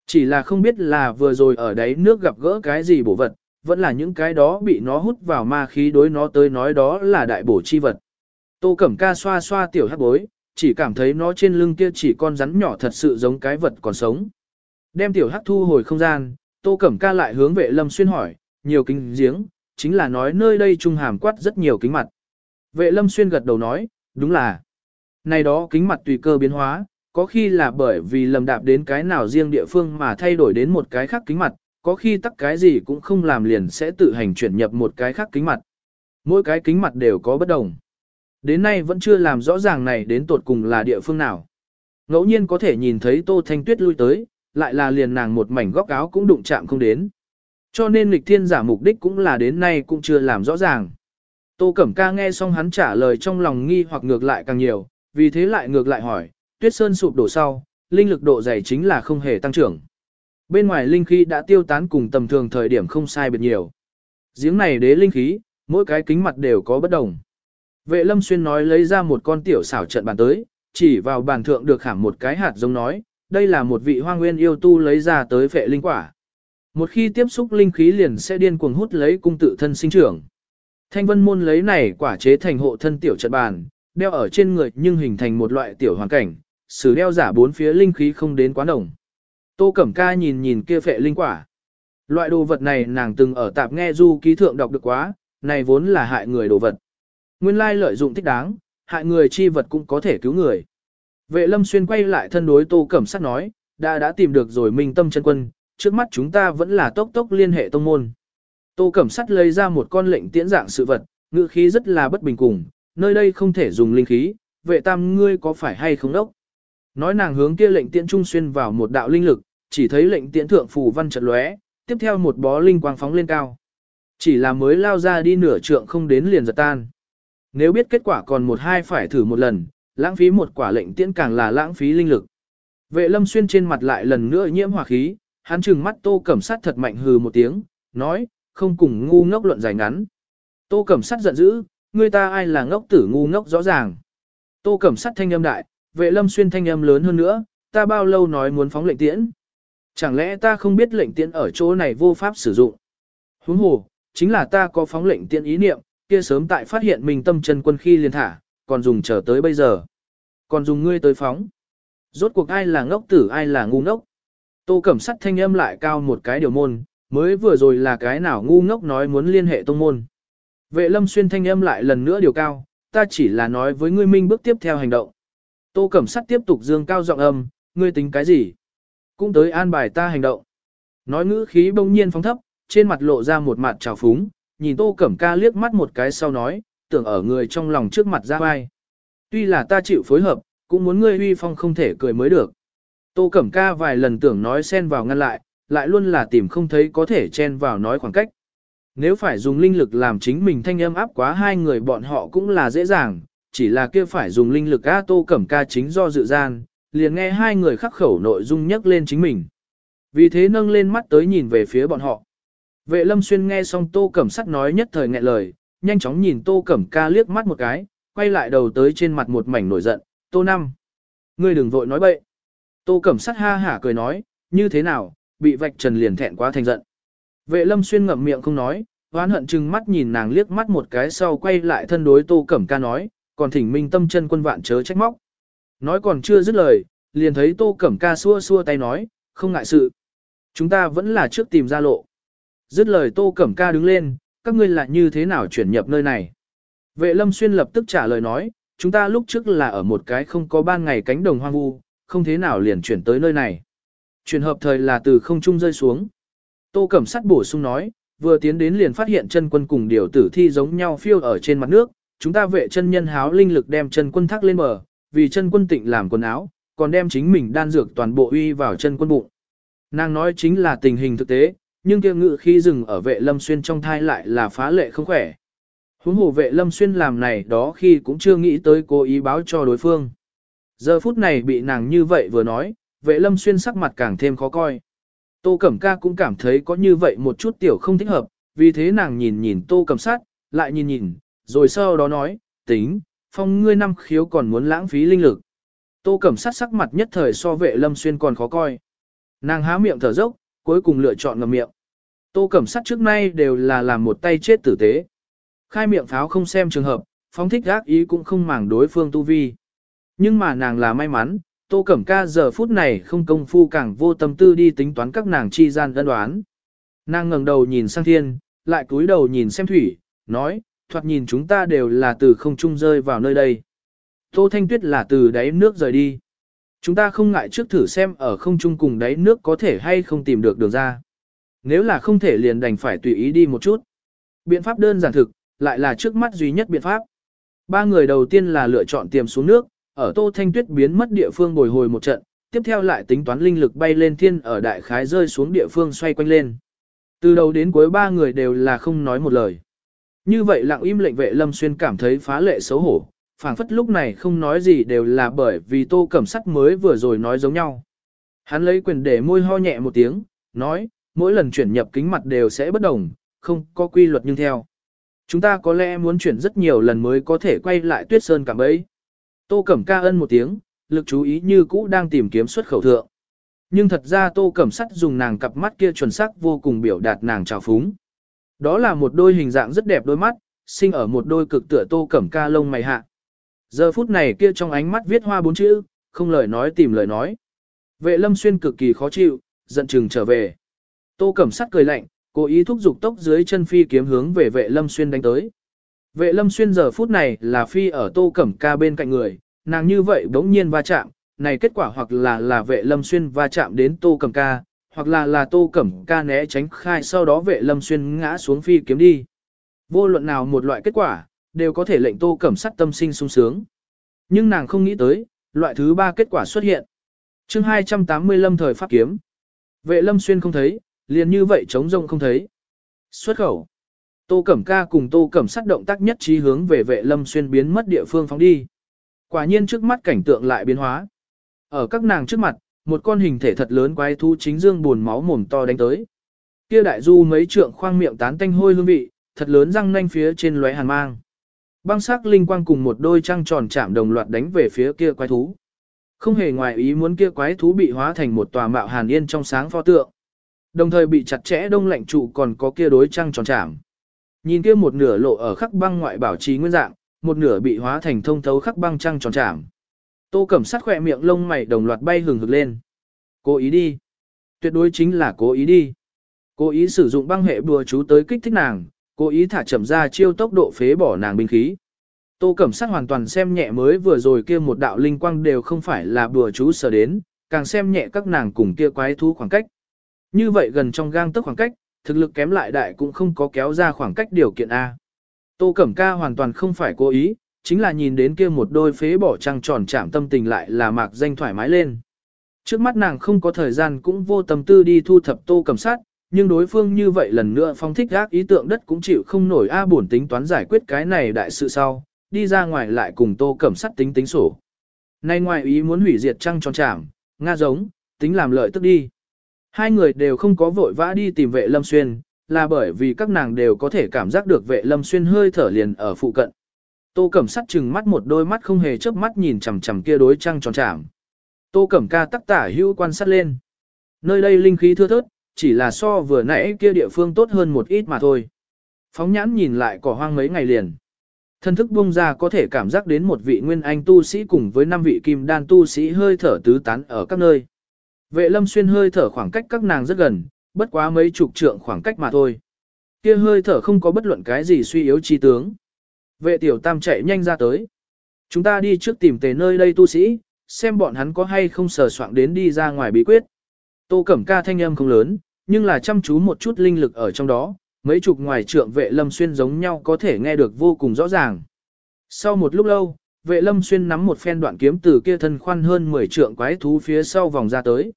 Chỉ là không biết là vừa rồi ở đấy nước gặp gỡ cái gì bổ vật, vẫn là những cái đó bị nó hút vào ma khí đối nó tới nói đó là đại bổ chi vật. Tô Cẩm Ca xoa xoa tiểu hắc bối, chỉ cảm thấy nó trên lưng kia chỉ con rắn nhỏ thật sự giống cái vật còn sống. Đem tiểu hắc thu hồi không gian, Tô Cẩm Ca lại hướng vệ lâm xuyên hỏi, nhiều kính giếng, chính là nói nơi đây trung hàm quát rất nhiều kính mặt. Vệ lâm xuyên gật đầu nói, đúng là. Này đó kính mặt tùy cơ biến hóa, có khi là bởi vì lầm đạp đến cái nào riêng địa phương mà thay đổi đến một cái khác kính mặt, có khi tắc cái gì cũng không làm liền sẽ tự hành chuyển nhập một cái khác kính mặt. Mỗi cái kính mặt đều có bất đồng. Đến nay vẫn chưa làm rõ ràng này đến tột cùng là địa phương nào. Ngẫu nhiên có thể nhìn thấy Tô Thanh Tuyết lui tới, lại là liền nàng một mảnh góc áo cũng đụng chạm không đến. Cho nên lịch thiên giả mục đích cũng là đến nay cũng chưa làm rõ ràng. Tô Cẩm Ca nghe xong hắn trả lời trong lòng nghi hoặc ngược lại càng nhiều, vì thế lại ngược lại hỏi, tuyết sơn sụp đổ sau, linh lực độ dày chính là không hề tăng trưởng. Bên ngoài linh khí đã tiêu tán cùng tầm thường thời điểm không sai biệt nhiều. Giếng này đế linh khí, mỗi cái kính mặt đều có bất đồng. Vệ lâm xuyên nói lấy ra một con tiểu xảo trận bàn tới, chỉ vào bàn thượng được khảm một cái hạt giống nói, đây là một vị hoang nguyên yêu tu lấy ra tới vệ linh quả. Một khi tiếp xúc linh khí liền sẽ điên cuồng hút lấy cung tự thân sinh trưởng. Thanh vân môn lấy này quả chế thành hộ thân tiểu trận bàn, đeo ở trên người nhưng hình thành một loại tiểu hoàn cảnh, sử đeo giả bốn phía linh khí không đến quá đồng. Tô Cẩm Ca nhìn nhìn kia phệ linh quả. Loại đồ vật này nàng từng ở tạp nghe du ký thượng đọc được quá, này vốn là hại người đồ vật. Nguyên lai lợi dụng thích đáng, hại người chi vật cũng có thể cứu người. Vệ lâm xuyên quay lại thân đối Tô Cẩm Sát nói, đã đã tìm được rồi minh tâm chân quân, trước mắt chúng ta vẫn là tốc tốc liên hệ tông môn. Tô Cẩm Sắt lấy ra một con lệnh tiễn dạng sự vật, ngữ khí rất là bất bình cùng, nơi đây không thể dùng linh khí, vệ tam ngươi có phải hay không đốc? Nói nàng hướng kia lệnh tiễn trung xuyên vào một đạo linh lực, chỉ thấy lệnh tiễn thượng phù văn chợt lóe, tiếp theo một bó linh quang phóng lên cao. Chỉ là mới lao ra đi nửa trượng không đến liền giật tan. Nếu biết kết quả còn một hai phải thử một lần, lãng phí một quả lệnh tiễn càng là lãng phí linh lực. Vệ lâm xuyên trên mặt lại lần nữa nhiễm hỏa khí, hắn trừng mắt tô cẩm sát thật mạnh hừ một tiếng, nói, không cùng ngu ngốc luận dài ngắn. Tô cẩm sát giận dữ, người ta ai là ngốc tử ngu ngốc rõ ràng. Tô cẩm sát thanh âm đại, vệ lâm xuyên thanh âm lớn hơn nữa, ta bao lâu nói muốn phóng lệnh tiễn. Chẳng lẽ ta không biết lệnh tiễn ở chỗ này vô pháp sử dụng? Huống hồ, chính là ta có phóng lệnh tiễn ý niệm, kia sớm tại phát hiện mình tâm chân quân khi liền thả, còn dùng chờ tới bây giờ. Còn dùng ngươi tới phóng. Rốt cuộc ai là ngốc tử ai là ngu ngốc. Tô Cẩm Sắt thanh âm lại cao một cái điều môn, mới vừa rồi là cái nào ngu ngốc nói muốn liên hệ tông môn. Vệ lâm xuyên thanh âm lại lần nữa điều cao, ta chỉ là nói với ngươi minh bước tiếp theo hành động. Tô Cẩm Sắt tiếp tục dương cao giọng âm, ngươi tính cái gì? Cũng tới an bài ta hành động. Nói ngữ khí bỗng nhiên phóng thấp, trên mặt lộ ra một mặt trào phúng, nhìn Tô Cẩm Ca liếc mắt một cái sau nói, tưởng ở người trong lòng trước mặt ra vai. Tuy là ta chịu phối hợp, cũng muốn ngươi uy phong không thể cười mới được. Tô Cẩm Ca vài lần tưởng nói xen vào ngăn lại, lại luôn là tìm không thấy có thể chen vào nói khoảng cách. Nếu phải dùng linh lực làm chính mình thanh âm áp quá hai người bọn họ cũng là dễ dàng, chỉ là kia phải dùng linh lực A Tô Cẩm Ca chính do dự gian, liền nghe hai người khắc khẩu nội dung nhắc lên chính mình. Vì thế nâng lên mắt tới nhìn về phía bọn họ. Vệ lâm xuyên nghe xong Tô Cẩm Sắt nói nhất thời nghẹn lời, nhanh chóng nhìn Tô Cẩm Ca liếc mắt một cái, quay lại đầu tới trên mặt một mảnh nổi giận, Tô Năm. Ngươi đừng vội nói bậy. Tô Cẩm Sắt ha hả cười nói, như thế nào, bị vạch trần liền thẹn quá thành giận. Vệ lâm xuyên ngậm miệng không nói, oán hận chừng mắt nhìn nàng liếc mắt một cái sau quay lại thân đối Tô Cẩm Ca nói, còn thỉnh minh tâm chân quân vạn chớ trách móc. Nói còn chưa dứt lời, liền thấy Tô Cẩm Ca xua xua tay nói, không ngại sự. Chúng ta vẫn là trước tìm ra lộ. Dứt lời Tô Cẩm Ca đứng lên, các ngươi lại như thế nào chuyển nhập nơi này. Vệ Lâm Xuyên lập tức trả lời nói, chúng ta lúc trước là ở một cái không có ban ngày cánh đồng hoang vu, không thế nào liền chuyển tới nơi này. Chuyển hợp thời là từ không trung rơi xuống. Tô Cẩm Sắt bổ sung nói, vừa tiến đến liền phát hiện chân quân cùng điều tử thi giống nhau phiêu ở trên mặt nước, chúng ta vệ chân nhân háo linh lực đem chân quân thác lên bờ, vì chân quân tịnh làm quần áo, còn đem chính mình đan dược toàn bộ uy vào chân quân bụng. Nàng nói chính là tình hình thực tế, nhưng kia ngự khi dừng ở vệ lâm xuyên trong thai lại là phá lệ không khỏe. Huống hồ vệ lâm xuyên làm này đó khi cũng chưa nghĩ tới cố ý báo cho đối phương. Giờ phút này bị nàng như vậy vừa nói, vệ lâm xuyên sắc mặt càng thêm khó coi. Tô Cẩm Ca cũng cảm thấy có như vậy một chút tiểu không thích hợp, vì thế nàng nhìn nhìn Tô Cẩm sát, lại nhìn nhìn, rồi sau đó nói, tính, phong ngươi năm khiếu còn muốn lãng phí linh lực. Tô Cẩm sát sắc mặt nhất thời so vệ lâm xuyên còn khó coi. Nàng há miệng thở dốc, cuối cùng lựa chọn ngậm miệng. Tô Cẩm sát trước nay đều là làm một tay chết tử tế. Khai miệng pháo không xem trường hợp, phóng thích gác ý cũng không màng đối phương tu vi. Nhưng mà nàng là may mắn, Tô Cẩm Ca giờ phút này không công phu càng vô tâm tư đi tính toán các nàng chi gian đơn đoán. Nàng ngẩng đầu nhìn sang thiên, lại cúi đầu nhìn xem thủy, nói, thoạt nhìn chúng ta đều là từ không trung rơi vào nơi đây. Tô Thanh Tuyết là từ đáy nước rời đi. Chúng ta không ngại trước thử xem ở không trung cùng đáy nước có thể hay không tìm được đường ra. Nếu là không thể liền đành phải tùy ý đi một chút. Biện pháp đơn giản thực, lại là trước mắt duy nhất biện pháp. Ba người đầu tiên là lựa chọn tiềm xuống nước, ở Tô Thanh Tuyết biến mất địa phương bồi hồi một trận, tiếp theo lại tính toán linh lực bay lên thiên ở đại khái rơi xuống địa phương xoay quanh lên. Từ đầu đến cuối ba người đều là không nói một lời. Như vậy lặng im lệnh vệ Lâm Xuyên cảm thấy phá lệ xấu hổ, phảng phất lúc này không nói gì đều là bởi vì Tô Cẩm Sắt mới vừa rồi nói giống nhau. Hắn lấy quyền để môi ho nhẹ một tiếng, nói, mỗi lần chuyển nhập kính mặt đều sẽ bất đồng, không có quy luật nhưng theo. Chúng ta có lẽ muốn chuyển rất nhiều lần mới có thể quay lại tuyết sơn cảm ấy. Tô Cẩm ca ân một tiếng, lực chú ý như cũ đang tìm kiếm xuất khẩu thượng. Nhưng thật ra Tô Cẩm sắt dùng nàng cặp mắt kia chuẩn xác vô cùng biểu đạt nàng trào phúng. Đó là một đôi hình dạng rất đẹp đôi mắt, sinh ở một đôi cực tựa Tô Cẩm ca lông mày hạ. Giờ phút này kia trong ánh mắt viết hoa bốn chữ, không lời nói tìm lời nói. Vệ lâm xuyên cực kỳ khó chịu, giận chừng trở về. Tô Cẩm sắt cười lạnh, cố ý thúc giục tốc dưới chân phi kiếm hướng về vệ lâm xuyên đánh tới. Vệ lâm xuyên giờ phút này là phi ở tô cẩm ca bên cạnh người, nàng như vậy bỗng nhiên va chạm, này kết quả hoặc là là vệ lâm xuyên va chạm đến tô cẩm ca, hoặc là là tô cẩm ca né tránh khai sau đó vệ lâm xuyên ngã xuống phi kiếm đi. Vô luận nào một loại kết quả, đều có thể lệnh tô cẩm sắt tâm sinh sung sướng. Nhưng nàng không nghĩ tới, loại thứ ba kết quả xuất hiện. chương 285 thời pháp kiếm. Vệ lâm xuyên không thấy, liền như vậy trống rông không thấy. Xuất khẩu. Tô Cẩm Ca cùng Tô Cẩm sát động tác nhất trí hướng về vệ lâm xuyên biến mất địa phương phóng đi. Quả nhiên trước mắt cảnh tượng lại biến hóa. Ở các nàng trước mặt, một con hình thể thật lớn quái thú chính dương buồn máu mồm to đánh tới. Kia đại du mấy trượng khoang miệng tán tanh hôi hương vị, thật lớn răng nanh phía trên lóe hàn mang. Băng sắc linh quang cùng một đôi trăng tròn chạm đồng loạt đánh về phía kia quái thú. Không hề ngoài ý muốn kia quái thú bị hóa thành một tòa mạo hàn yên trong sáng pho tượng. Đồng thời bị chặt chẽ đông lạnh trụ còn có kia đối trăng tròn chạm. Nhìn kia một nửa lộ ở khắc băng ngoại bảo trì nguyên dạng, một nửa bị hóa thành thông thấu khắc băng trăng tròn chạm Tô Cẩm Sát khỏe miệng lông mày đồng loạt bay hừng hực lên. Cố ý đi. Tuyệt đối chính là cố ý đi. Cố ý sử dụng băng hệ bùa chú tới kích thích nàng, cố ý thả chậm ra chiêu tốc độ phế bỏ nàng binh khí. Tô Cẩm Sát hoàn toàn xem nhẹ mới vừa rồi kia một đạo linh quang đều không phải là bùa chú sở đến, càng xem nhẹ các nàng cùng kia quái thú khoảng cách. Như vậy gần trong gang tức khoảng cách, thực lực kém lại đại cũng không có kéo ra khoảng cách điều kiện A. Tô Cẩm Ca hoàn toàn không phải cố ý, chính là nhìn đến kia một đôi phế bỏ trăng tròn chạm tâm tình lại là mạc danh thoải mái lên. Trước mắt nàng không có thời gian cũng vô tâm tư đi thu thập Tô cầm sát, nhưng đối phương như vậy lần nữa phong thích gác ý tượng đất cũng chịu không nổi A buồn tính toán giải quyết cái này đại sự sau, đi ra ngoài lại cùng Tô Cẩm sát tính tính sổ. Nay ngoài ý muốn hủy diệt trăng tròn chạm, nga giống, tính làm lợi tức đi. Hai người đều không có vội vã đi tìm vệ lâm xuyên, là bởi vì các nàng đều có thể cảm giác được vệ lâm xuyên hơi thở liền ở phụ cận. Tô Cẩm sắt chừng mắt một đôi mắt không hề chớp mắt nhìn chằm chằm kia đối trăng tròn trảm. Tô Cẩm ca tắc tả hữu quan sát lên. Nơi đây linh khí thưa thớt, chỉ là so vừa nãy kia địa phương tốt hơn một ít mà thôi. Phóng nhãn nhìn lại cỏ hoang mấy ngày liền. Thân thức bung ra có thể cảm giác đến một vị nguyên anh tu sĩ cùng với năm vị kim đan tu sĩ hơi thở tứ tán ở các nơi. Vệ lâm xuyên hơi thở khoảng cách các nàng rất gần, bất quá mấy chục trượng khoảng cách mà thôi. Kia hơi thở không có bất luận cái gì suy yếu chi tướng. Vệ tiểu tam chạy nhanh ra tới. Chúng ta đi trước tìm tề nơi đây tu sĩ, xem bọn hắn có hay không sờ soạn đến đi ra ngoài bí quyết. Tô Cẩm Ca thanh âm không lớn, nhưng là chăm chú một chút linh lực ở trong đó, mấy chục ngoài trượng vệ lâm xuyên giống nhau có thể nghe được vô cùng rõ ràng. Sau một lúc lâu, vệ lâm xuyên nắm một phen đoạn kiếm từ kia thân khoan hơn 10 trượng quái thú phía sau vòng ra tới.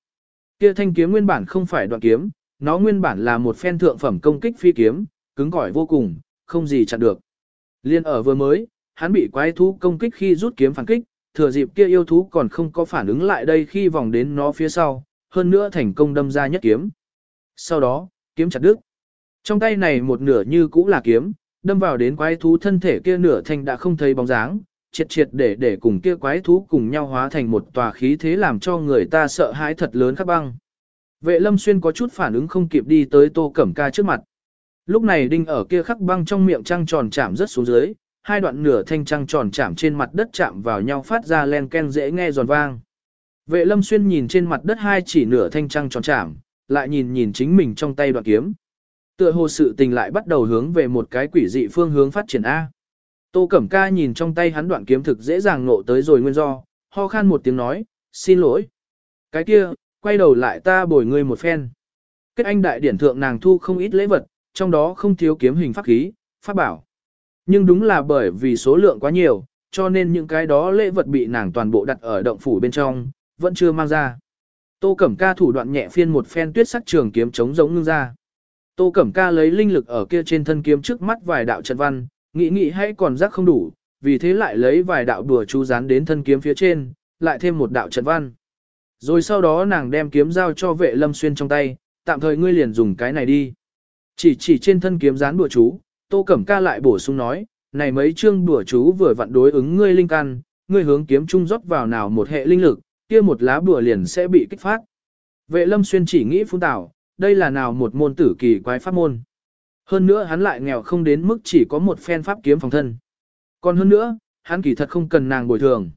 Kia thanh kiếm nguyên bản không phải đoạn kiếm, nó nguyên bản là một phen thượng phẩm công kích phi kiếm, cứng cỏi vô cùng, không gì chặn được. Liên ở vừa mới, hắn bị quái thú công kích khi rút kiếm phản kích, thừa dịp kia yêu thú còn không có phản ứng lại đây khi vòng đến nó phía sau, hơn nữa thành công đâm ra nhất kiếm. Sau đó, kiếm chặt đứt. Trong tay này một nửa như cũ là kiếm, đâm vào đến quái thú thân thể kia nửa thành đã không thấy bóng dáng, triệt triệt để để cùng kia quái thú cùng nhau hóa thành một tòa khí thế làm cho người ta sợ hãi thật lớn khắp băng. Vệ lâm xuyên có chút phản ứng không kịp đi tới tô cẩm ca trước mặt. Lúc này đinh ở kia khắc băng trong miệng trăng tròn chạm rất xuống dưới, hai đoạn nửa thanh trăng tròn chạm trên mặt đất chạm vào nhau phát ra len ken dễ nghe giòn vang. Vệ lâm xuyên nhìn trên mặt đất hai chỉ nửa thanh trăng tròn chạm, lại nhìn nhìn chính mình trong tay đoạn kiếm. Tựa hồ sự tình lại bắt đầu hướng về một cái quỷ dị phương hướng phát triển A. Tô Cẩm Ca nhìn trong tay hắn đoạn kiếm thực dễ dàng nộ tới rồi nguyên do, ho khan một tiếng nói, xin lỗi. Cái kia, quay đầu lại ta bồi ngươi một phen. Kết anh đại điển thượng nàng thu không ít lễ vật, trong đó không thiếu kiếm hình pháp khí, pháp bảo. Nhưng đúng là bởi vì số lượng quá nhiều, cho nên những cái đó lễ vật bị nàng toàn bộ đặt ở động phủ bên trong, vẫn chưa mang ra. Tô Cẩm Ca thủ đoạn nhẹ phiên một phen tuyết sắc trường kiếm chống giống ngưng ra. Tô Cẩm Ca lấy linh lực ở kia trên thân kiếm trước mắt vài đạo trận văn, nghĩ nghĩ hay còn rắc không đủ, vì thế lại lấy vài đạo đùa chú dán đến thân kiếm phía trên, lại thêm một đạo trận văn. Rồi sau đó nàng đem kiếm giao cho vệ lâm xuyên trong tay, tạm thời ngươi liền dùng cái này đi. Chỉ chỉ trên thân kiếm dán bùa chú, Tô Cẩm Ca lại bổ sung nói, này mấy chương bùa chú vừa vặn đối ứng ngươi linh căn, ngươi hướng kiếm trung rót vào nào một hệ linh lực, kia một lá bùa liền sẽ bị kích phát. Vệ lâm xuyên chỉ nghĩ phun tảo, đây là nào một môn tử kỳ quái pháp môn. Hơn nữa hắn lại nghèo không đến mức chỉ có một phen pháp kiếm phòng thân. Còn hơn nữa, hắn kỳ thật không cần nàng bồi thường.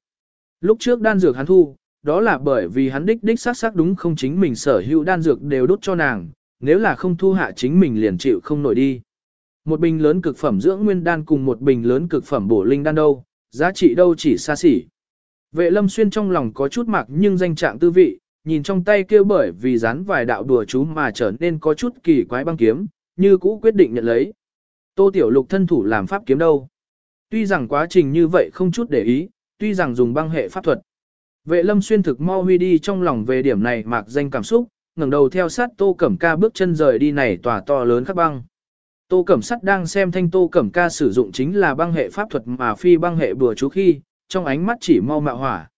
Lúc trước đan dược hắn thu, đó là bởi vì hắn đích đích xác xác đúng không chính mình sở hữu đan dược đều đốt cho nàng, nếu là không thu hạ chính mình liền chịu không nổi đi. Một bình lớn cực phẩm dưỡng nguyên đan cùng một bình lớn cực phẩm bổ linh đan đâu, giá trị đâu chỉ xa xỉ. Vệ lâm xuyên trong lòng có chút mạc nhưng danh trạng tư vị, nhìn trong tay kêu bởi vì dán vài đạo đùa chú mà trở nên có chút kỳ quái băng kiếm, như cũ quyết định nhận lấy. Tô Tiểu Lục thân thủ làm pháp kiếm đâu. Tuy rằng quá trình như vậy không chút để ý, tuy rằng dùng băng hệ pháp thuật. Vệ lâm xuyên thực mau huy đi trong lòng về điểm này mạc danh cảm xúc, ngẩng đầu theo sát Tô Cẩm Ca bước chân rời đi này tòa to lớn khắc băng. Tô Cẩm Sắt đang xem thanh Tô Cẩm Ca sử dụng chính là băng hệ pháp thuật mà phi băng hệ bừa chú khi, trong ánh mắt chỉ mau mạo hỏa.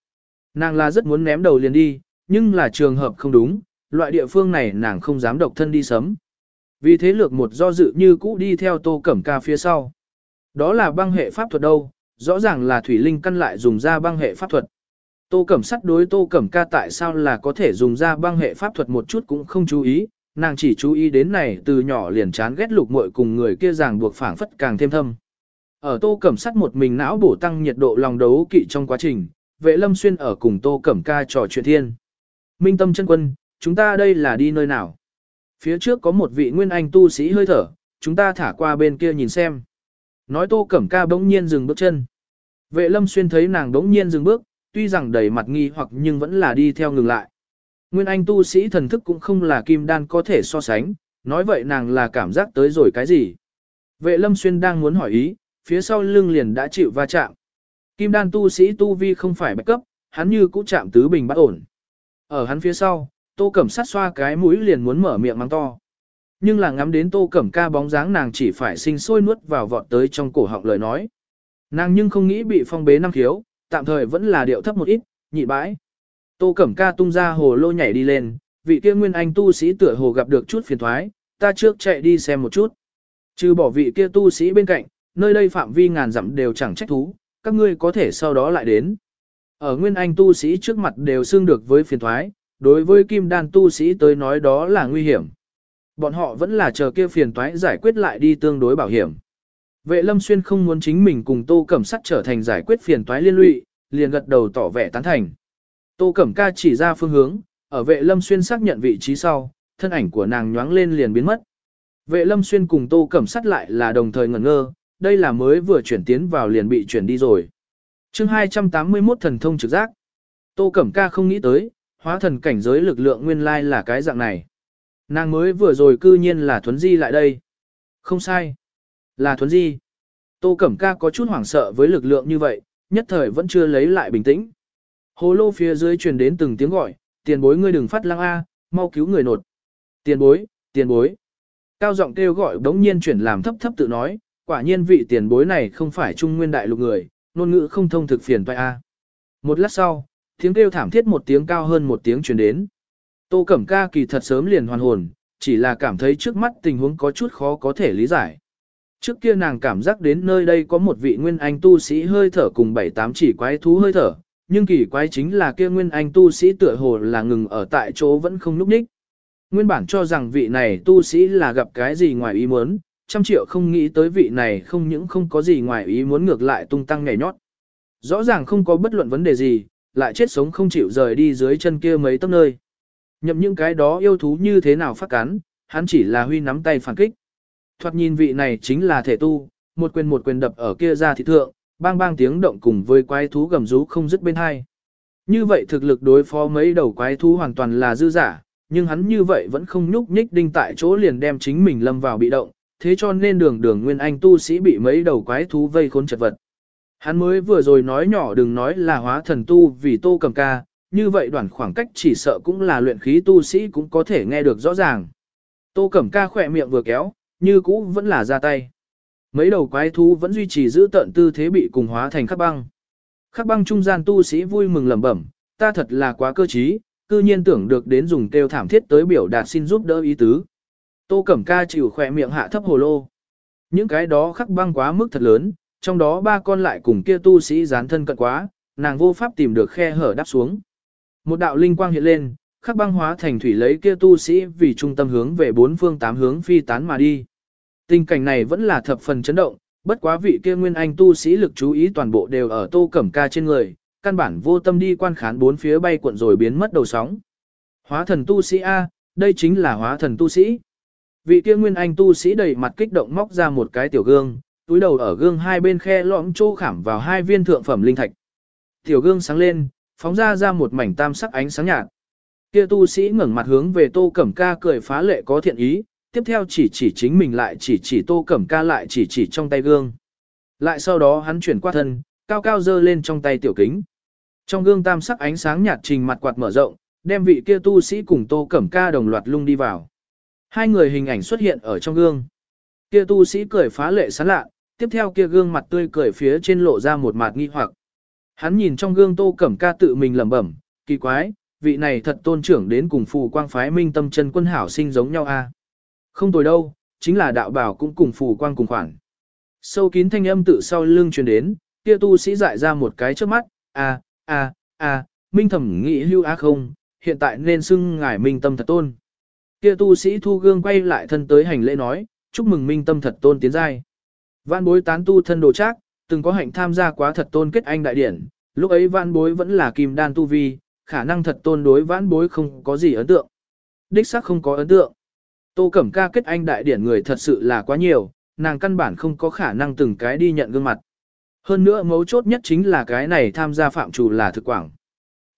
Nàng là rất muốn ném đầu liền đi, nhưng là trường hợp không đúng, loại địa phương này nàng không dám độc thân đi sớm. Vì thế lược một do dự như cũ đi theo Tô Cẩm Ca phía sau. Đó là băng hệ pháp thuật đâu, rõ ràng là Thủy Linh căn lại dùng ra băng hệ pháp thuật. Tô Cẩm Sắt đối Tô Cẩm Ca tại sao là có thể dùng ra băng hệ pháp thuật một chút cũng không chú ý, nàng chỉ chú ý đến này từ nhỏ liền chán ghét lục muội cùng người kia ràng buộc phảng phất càng thêm thâm. Ở Tô Cẩm Sắt một mình não bổ tăng nhiệt độ lòng đấu kỵ trong quá trình, vệ lâm xuyên ở cùng Tô Cẩm Ca trò chuyện thiên. Minh tâm chân quân, chúng ta đây là đi nơi nào? Phía trước có một vị nguyên anh tu sĩ hơi thở, chúng ta thả qua bên kia nhìn xem. Nói Tô Cẩm Ca bỗng nhiên dừng bước chân. Vệ lâm xuyên thấy nàng bỗng nhiên dừng bước, tuy rằng đầy mặt nghi hoặc nhưng vẫn là đi theo ngừng lại. Nguyên Anh tu sĩ thần thức cũng không là kim đan có thể so sánh, nói vậy nàng là cảm giác tới rồi cái gì. Vệ lâm xuyên đang muốn hỏi ý, phía sau lưng liền đã chịu va chạm. Kim đan tu sĩ tu vi không phải bạch cấp, hắn như cũ chạm tứ bình bắt ổn. Ở hắn phía sau, tô cẩm sát xoa cái mũi liền muốn mở miệng mắng to. Nhưng là ngắm đến tô cẩm ca bóng dáng nàng chỉ phải sinh sôi nuốt vào vọt tới trong cổ họng lời nói. Nàng nhưng không nghĩ bị phong bế năm khiếu, tạm thời vẫn là điệu thấp một ít, nhị bãi. Tô Cẩm Ca tung ra hồ lô nhảy đi lên, vị kia nguyên anh tu sĩ tựa hồ gặp được chút phiền thoái, ta trước chạy đi xem một chút. Trừ bỏ vị kia tu sĩ bên cạnh, nơi đây phạm vi ngàn dặm đều chẳng trách thú, các ngươi có thể sau đó lại đến. Ở nguyên anh tu sĩ trước mặt đều xương được với phiền thoái, đối với kim đan tu sĩ tới nói đó là nguy hiểm. Bọn họ vẫn là chờ kia phiền toái giải quyết lại đi tương đối bảo hiểm. Vệ lâm xuyên không muốn chính mình cùng tô cẩm sắt trở thành giải quyết phiền toái liên lụy, liền gật đầu tỏ vẻ tán thành. Tô Cẩm Ca chỉ ra phương hướng, ở vệ lâm xuyên xác nhận vị trí sau, thân ảnh của nàng nhoáng lên liền biến mất. Vệ lâm xuyên cùng Tô Cẩm sắt lại là đồng thời ngẩn ngơ, đây là mới vừa chuyển tiến vào liền bị chuyển đi rồi. chương 281 thần thông trực giác. Tô Cẩm Ca không nghĩ tới, hóa thần cảnh giới lực lượng nguyên lai là cái dạng này. Nàng mới vừa rồi cư nhiên là Thuấn Di lại đây. Không sai. Là Thuấn Di. Tô Cẩm Ca có chút hoảng sợ với lực lượng như vậy, nhất thời vẫn chưa lấy lại bình tĩnh. Hồ lô phía dưới truyền đến từng tiếng gọi, tiền bối ngươi đừng phát lăng A, mau cứu người nột. Tiền bối, tiền bối. Cao giọng kêu gọi đống nhiên chuyển làm thấp thấp tự nói, quả nhiên vị tiền bối này không phải trung nguyên đại lục người, ngôn ngữ không thông thực phiền toại A. Một lát sau, tiếng kêu thảm thiết một tiếng cao hơn một tiếng truyền đến. Tô Cẩm Ca kỳ thật sớm liền hoàn hồn, chỉ là cảm thấy trước mắt tình huống có chút khó có thể lý giải. Trước kia nàng cảm giác đến nơi đây có một vị nguyên anh tu sĩ hơi thở cùng bảy tám chỉ quái thú hơi thở, nhưng kỳ quái chính là kia nguyên anh tu sĩ tựa hồ là ngừng ở tại chỗ vẫn không núp ních. Nguyên bản cho rằng vị này tu sĩ là gặp cái gì ngoài ý muốn, trăm triệu không nghĩ tới vị này không những không có gì ngoài ý muốn ngược lại tung tăng nhảy nhót. Rõ ràng không có bất luận vấn đề gì, lại chết sống không chịu rời đi dưới chân kia mấy tấc nơi. Nhậm những cái đó yêu thú như thế nào phát cắn, hắn chỉ là huy nắm tay phản kích. Thoạt nhìn vị này chính là thể tu, một quyền một quyền đập ở kia ra thị thượng, bang bang tiếng động cùng với quái thú gầm rú không dứt bên hai. Như vậy thực lực đối phó mấy đầu quái thú hoàn toàn là dư giả, nhưng hắn như vậy vẫn không nhúc nhích đinh tại chỗ liền đem chính mình lâm vào bị động, thế cho nên đường đường nguyên anh tu sĩ bị mấy đầu quái thú vây khốn chật vật. Hắn mới vừa rồi nói nhỏ đừng nói là hóa thần tu vì tô cầm ca, như vậy đoạn khoảng cách chỉ sợ cũng là luyện khí tu sĩ cũng có thể nghe được rõ ràng. Tô Cẩm Ca khỏe miệng vừa kéo, như cũ vẫn là ra tay. Mấy đầu quái thú vẫn duy trì giữ tận tư thế bị cùng hóa thành khắc băng. Khắc băng trung gian tu sĩ vui mừng lẩm bẩm, ta thật là quá cơ trí, cư nhiên tưởng được đến dùng kêu thảm thiết tới biểu đạt xin giúp đỡ ý tứ. Tô Cẩm Ca chịu khỏe miệng hạ thấp hồ lô. Những cái đó khắc băng quá mức thật lớn, trong đó ba con lại cùng kia tu sĩ dán thân cận quá, nàng vô pháp tìm được khe hở đáp xuống. Một đạo linh quang hiện lên, khắc băng hóa thành thủy lấy kia tu sĩ vì trung tâm hướng về bốn phương tám hướng phi tán mà đi. Tình cảnh này vẫn là thập phần chấn động, bất quá vị kia nguyên anh tu sĩ lực chú ý toàn bộ đều ở tô cẩm ca trên người, căn bản vô tâm đi quan khán bốn phía bay cuộn rồi biến mất đầu sóng. Hóa thần tu sĩ A, đây chính là hóa thần tu sĩ. Vị kia nguyên anh tu sĩ đầy mặt kích động móc ra một cái tiểu gương, túi đầu ở gương hai bên khe lõm chỗ khảm vào hai viên thượng phẩm linh thạch. Tiểu gương sáng lên, phóng ra ra một mảnh tam sắc ánh sáng nhạt. Kia tu sĩ ngẩng mặt hướng về Tô Cẩm Ca cười phá lệ có thiện ý, tiếp theo chỉ chỉ chính mình lại chỉ chỉ Tô Cẩm Ca lại chỉ chỉ trong tay gương. Lại sau đó hắn chuyển qua thân, cao cao dơ lên trong tay tiểu kính. Trong gương tam sắc ánh sáng nhạt trình mặt quạt mở rộng, đem vị kia tu sĩ cùng Tô Cẩm Ca đồng loạt lung đi vào. Hai người hình ảnh xuất hiện ở trong gương. Kia tu sĩ cười phá lệ sán lạ, tiếp theo kia gương mặt tươi cười phía trên lộ ra một mặt nghi hoặc. Hắn nhìn trong gương Tô Cẩm Ca tự mình lẩm bẩm, kỳ quái, vị này thật tôn trưởng đến cùng phù quang phái minh tâm chân quân hảo sinh giống nhau a. Không tồi đâu, chính là đạo bảo cũng cùng phù quang cùng khoản, Sâu kín thanh âm tự sau lưng truyền đến, kia tu sĩ dại ra một cái trước mắt, a a a, minh thẩm nghĩ hưu á không, hiện tại nên xưng ngài minh tâm thật tôn. Kia tu sĩ thu gương quay lại thân tới hành lễ nói, chúc mừng minh tâm thật tôn tiến giai. Vạn bối tán tu thân đồ trác, từng có hạnh tham gia quá thật tôn kết anh đại điển, lúc ấy vạn bối vẫn là kim đan tu vi, khả năng thật tôn đối vãn bối không có gì ấn tượng. Đích xác không có ấn tượng. Tô Cẩm Ca kết anh đại điển người thật sự là quá nhiều, nàng căn bản không có khả năng từng cái đi nhận gương mặt. Hơn nữa mấu chốt nhất chính là cái này tham gia phạm chủ là thực quảng.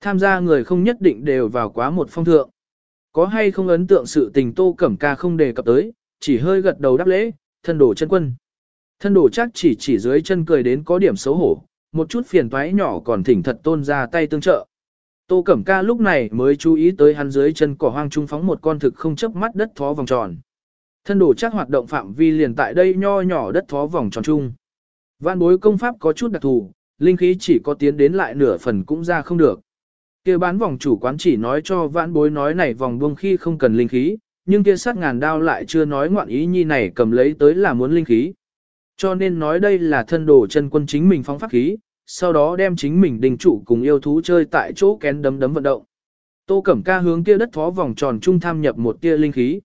Tham gia người không nhất định đều vào quá một phong thượng. Có hay không ấn tượng sự tình Tô Cẩm Ca không đề cập tới, chỉ hơi gật đầu đáp lễ, thân đổ chân quân. Thân đổ chắc chỉ chỉ dưới chân cười đến có điểm xấu hổ, một chút phiền toái nhỏ còn thỉnh thật tôn ra tay tương trợ. Tô Cẩm Ca lúc này mới chú ý tới hắn dưới chân cỏ hoang trung phóng một con thực không chớp mắt đất thó vòng tròn. Thân đổ chắc hoạt động phạm vi liền tại đây nho nhỏ đất thó vòng tròn trung. Vạn bối công pháp có chút đặc thù, linh khí chỉ có tiến đến lại nửa phần cũng ra không được. kia bán vòng chủ quán chỉ nói cho Vạn bối nói này vòng buông khi không cần linh khí, nhưng kia sát ngàn đao lại chưa nói ngoạn ý nhi này cầm lấy tới là muốn linh khí. Cho nên nói đây là thân đồ chân quân chính mình phóng pháp khí, sau đó đem chính mình đình trụ cùng yêu thú chơi tại chỗ kén đấm đấm vận động. Tô Cẩm Ca hướng kia đất phó vòng tròn trung tham nhập một tia linh khí.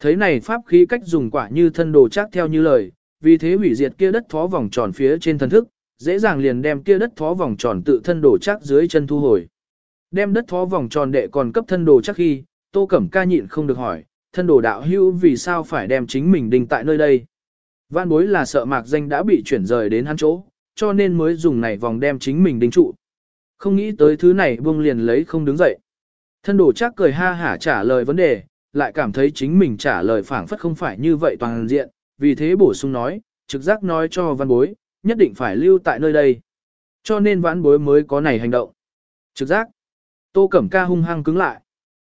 Thấy này pháp khí cách dùng quả như thân đồ chắc theo như lời, vì thế hủy diệt kia đất phó vòng tròn phía trên thân thức, dễ dàng liền đem kia đất phó vòng tròn tự thân đồ chắc dưới chân thu hồi. Đem đất phó vòng tròn đệ còn cấp thân đồ chắc khi, Tô Cẩm Ca nhịn không được hỏi, thân đồ đạo hữu vì sao phải đem chính mình đình tại nơi đây. Văn bối là sợ mạc danh đã bị chuyển rời đến hắn chỗ, cho nên mới dùng này vòng đem chính mình đính trụ. Không nghĩ tới thứ này buông liền lấy không đứng dậy. Thân đồ chắc cười ha hả trả lời vấn đề, lại cảm thấy chính mình trả lời phảng phất không phải như vậy toàn diện, vì thế bổ sung nói, trực giác nói cho văn bối, nhất định phải lưu tại nơi đây. Cho nên văn bối mới có này hành động. Trực giác. Tô Cẩm Ca hung hăng cứng lại.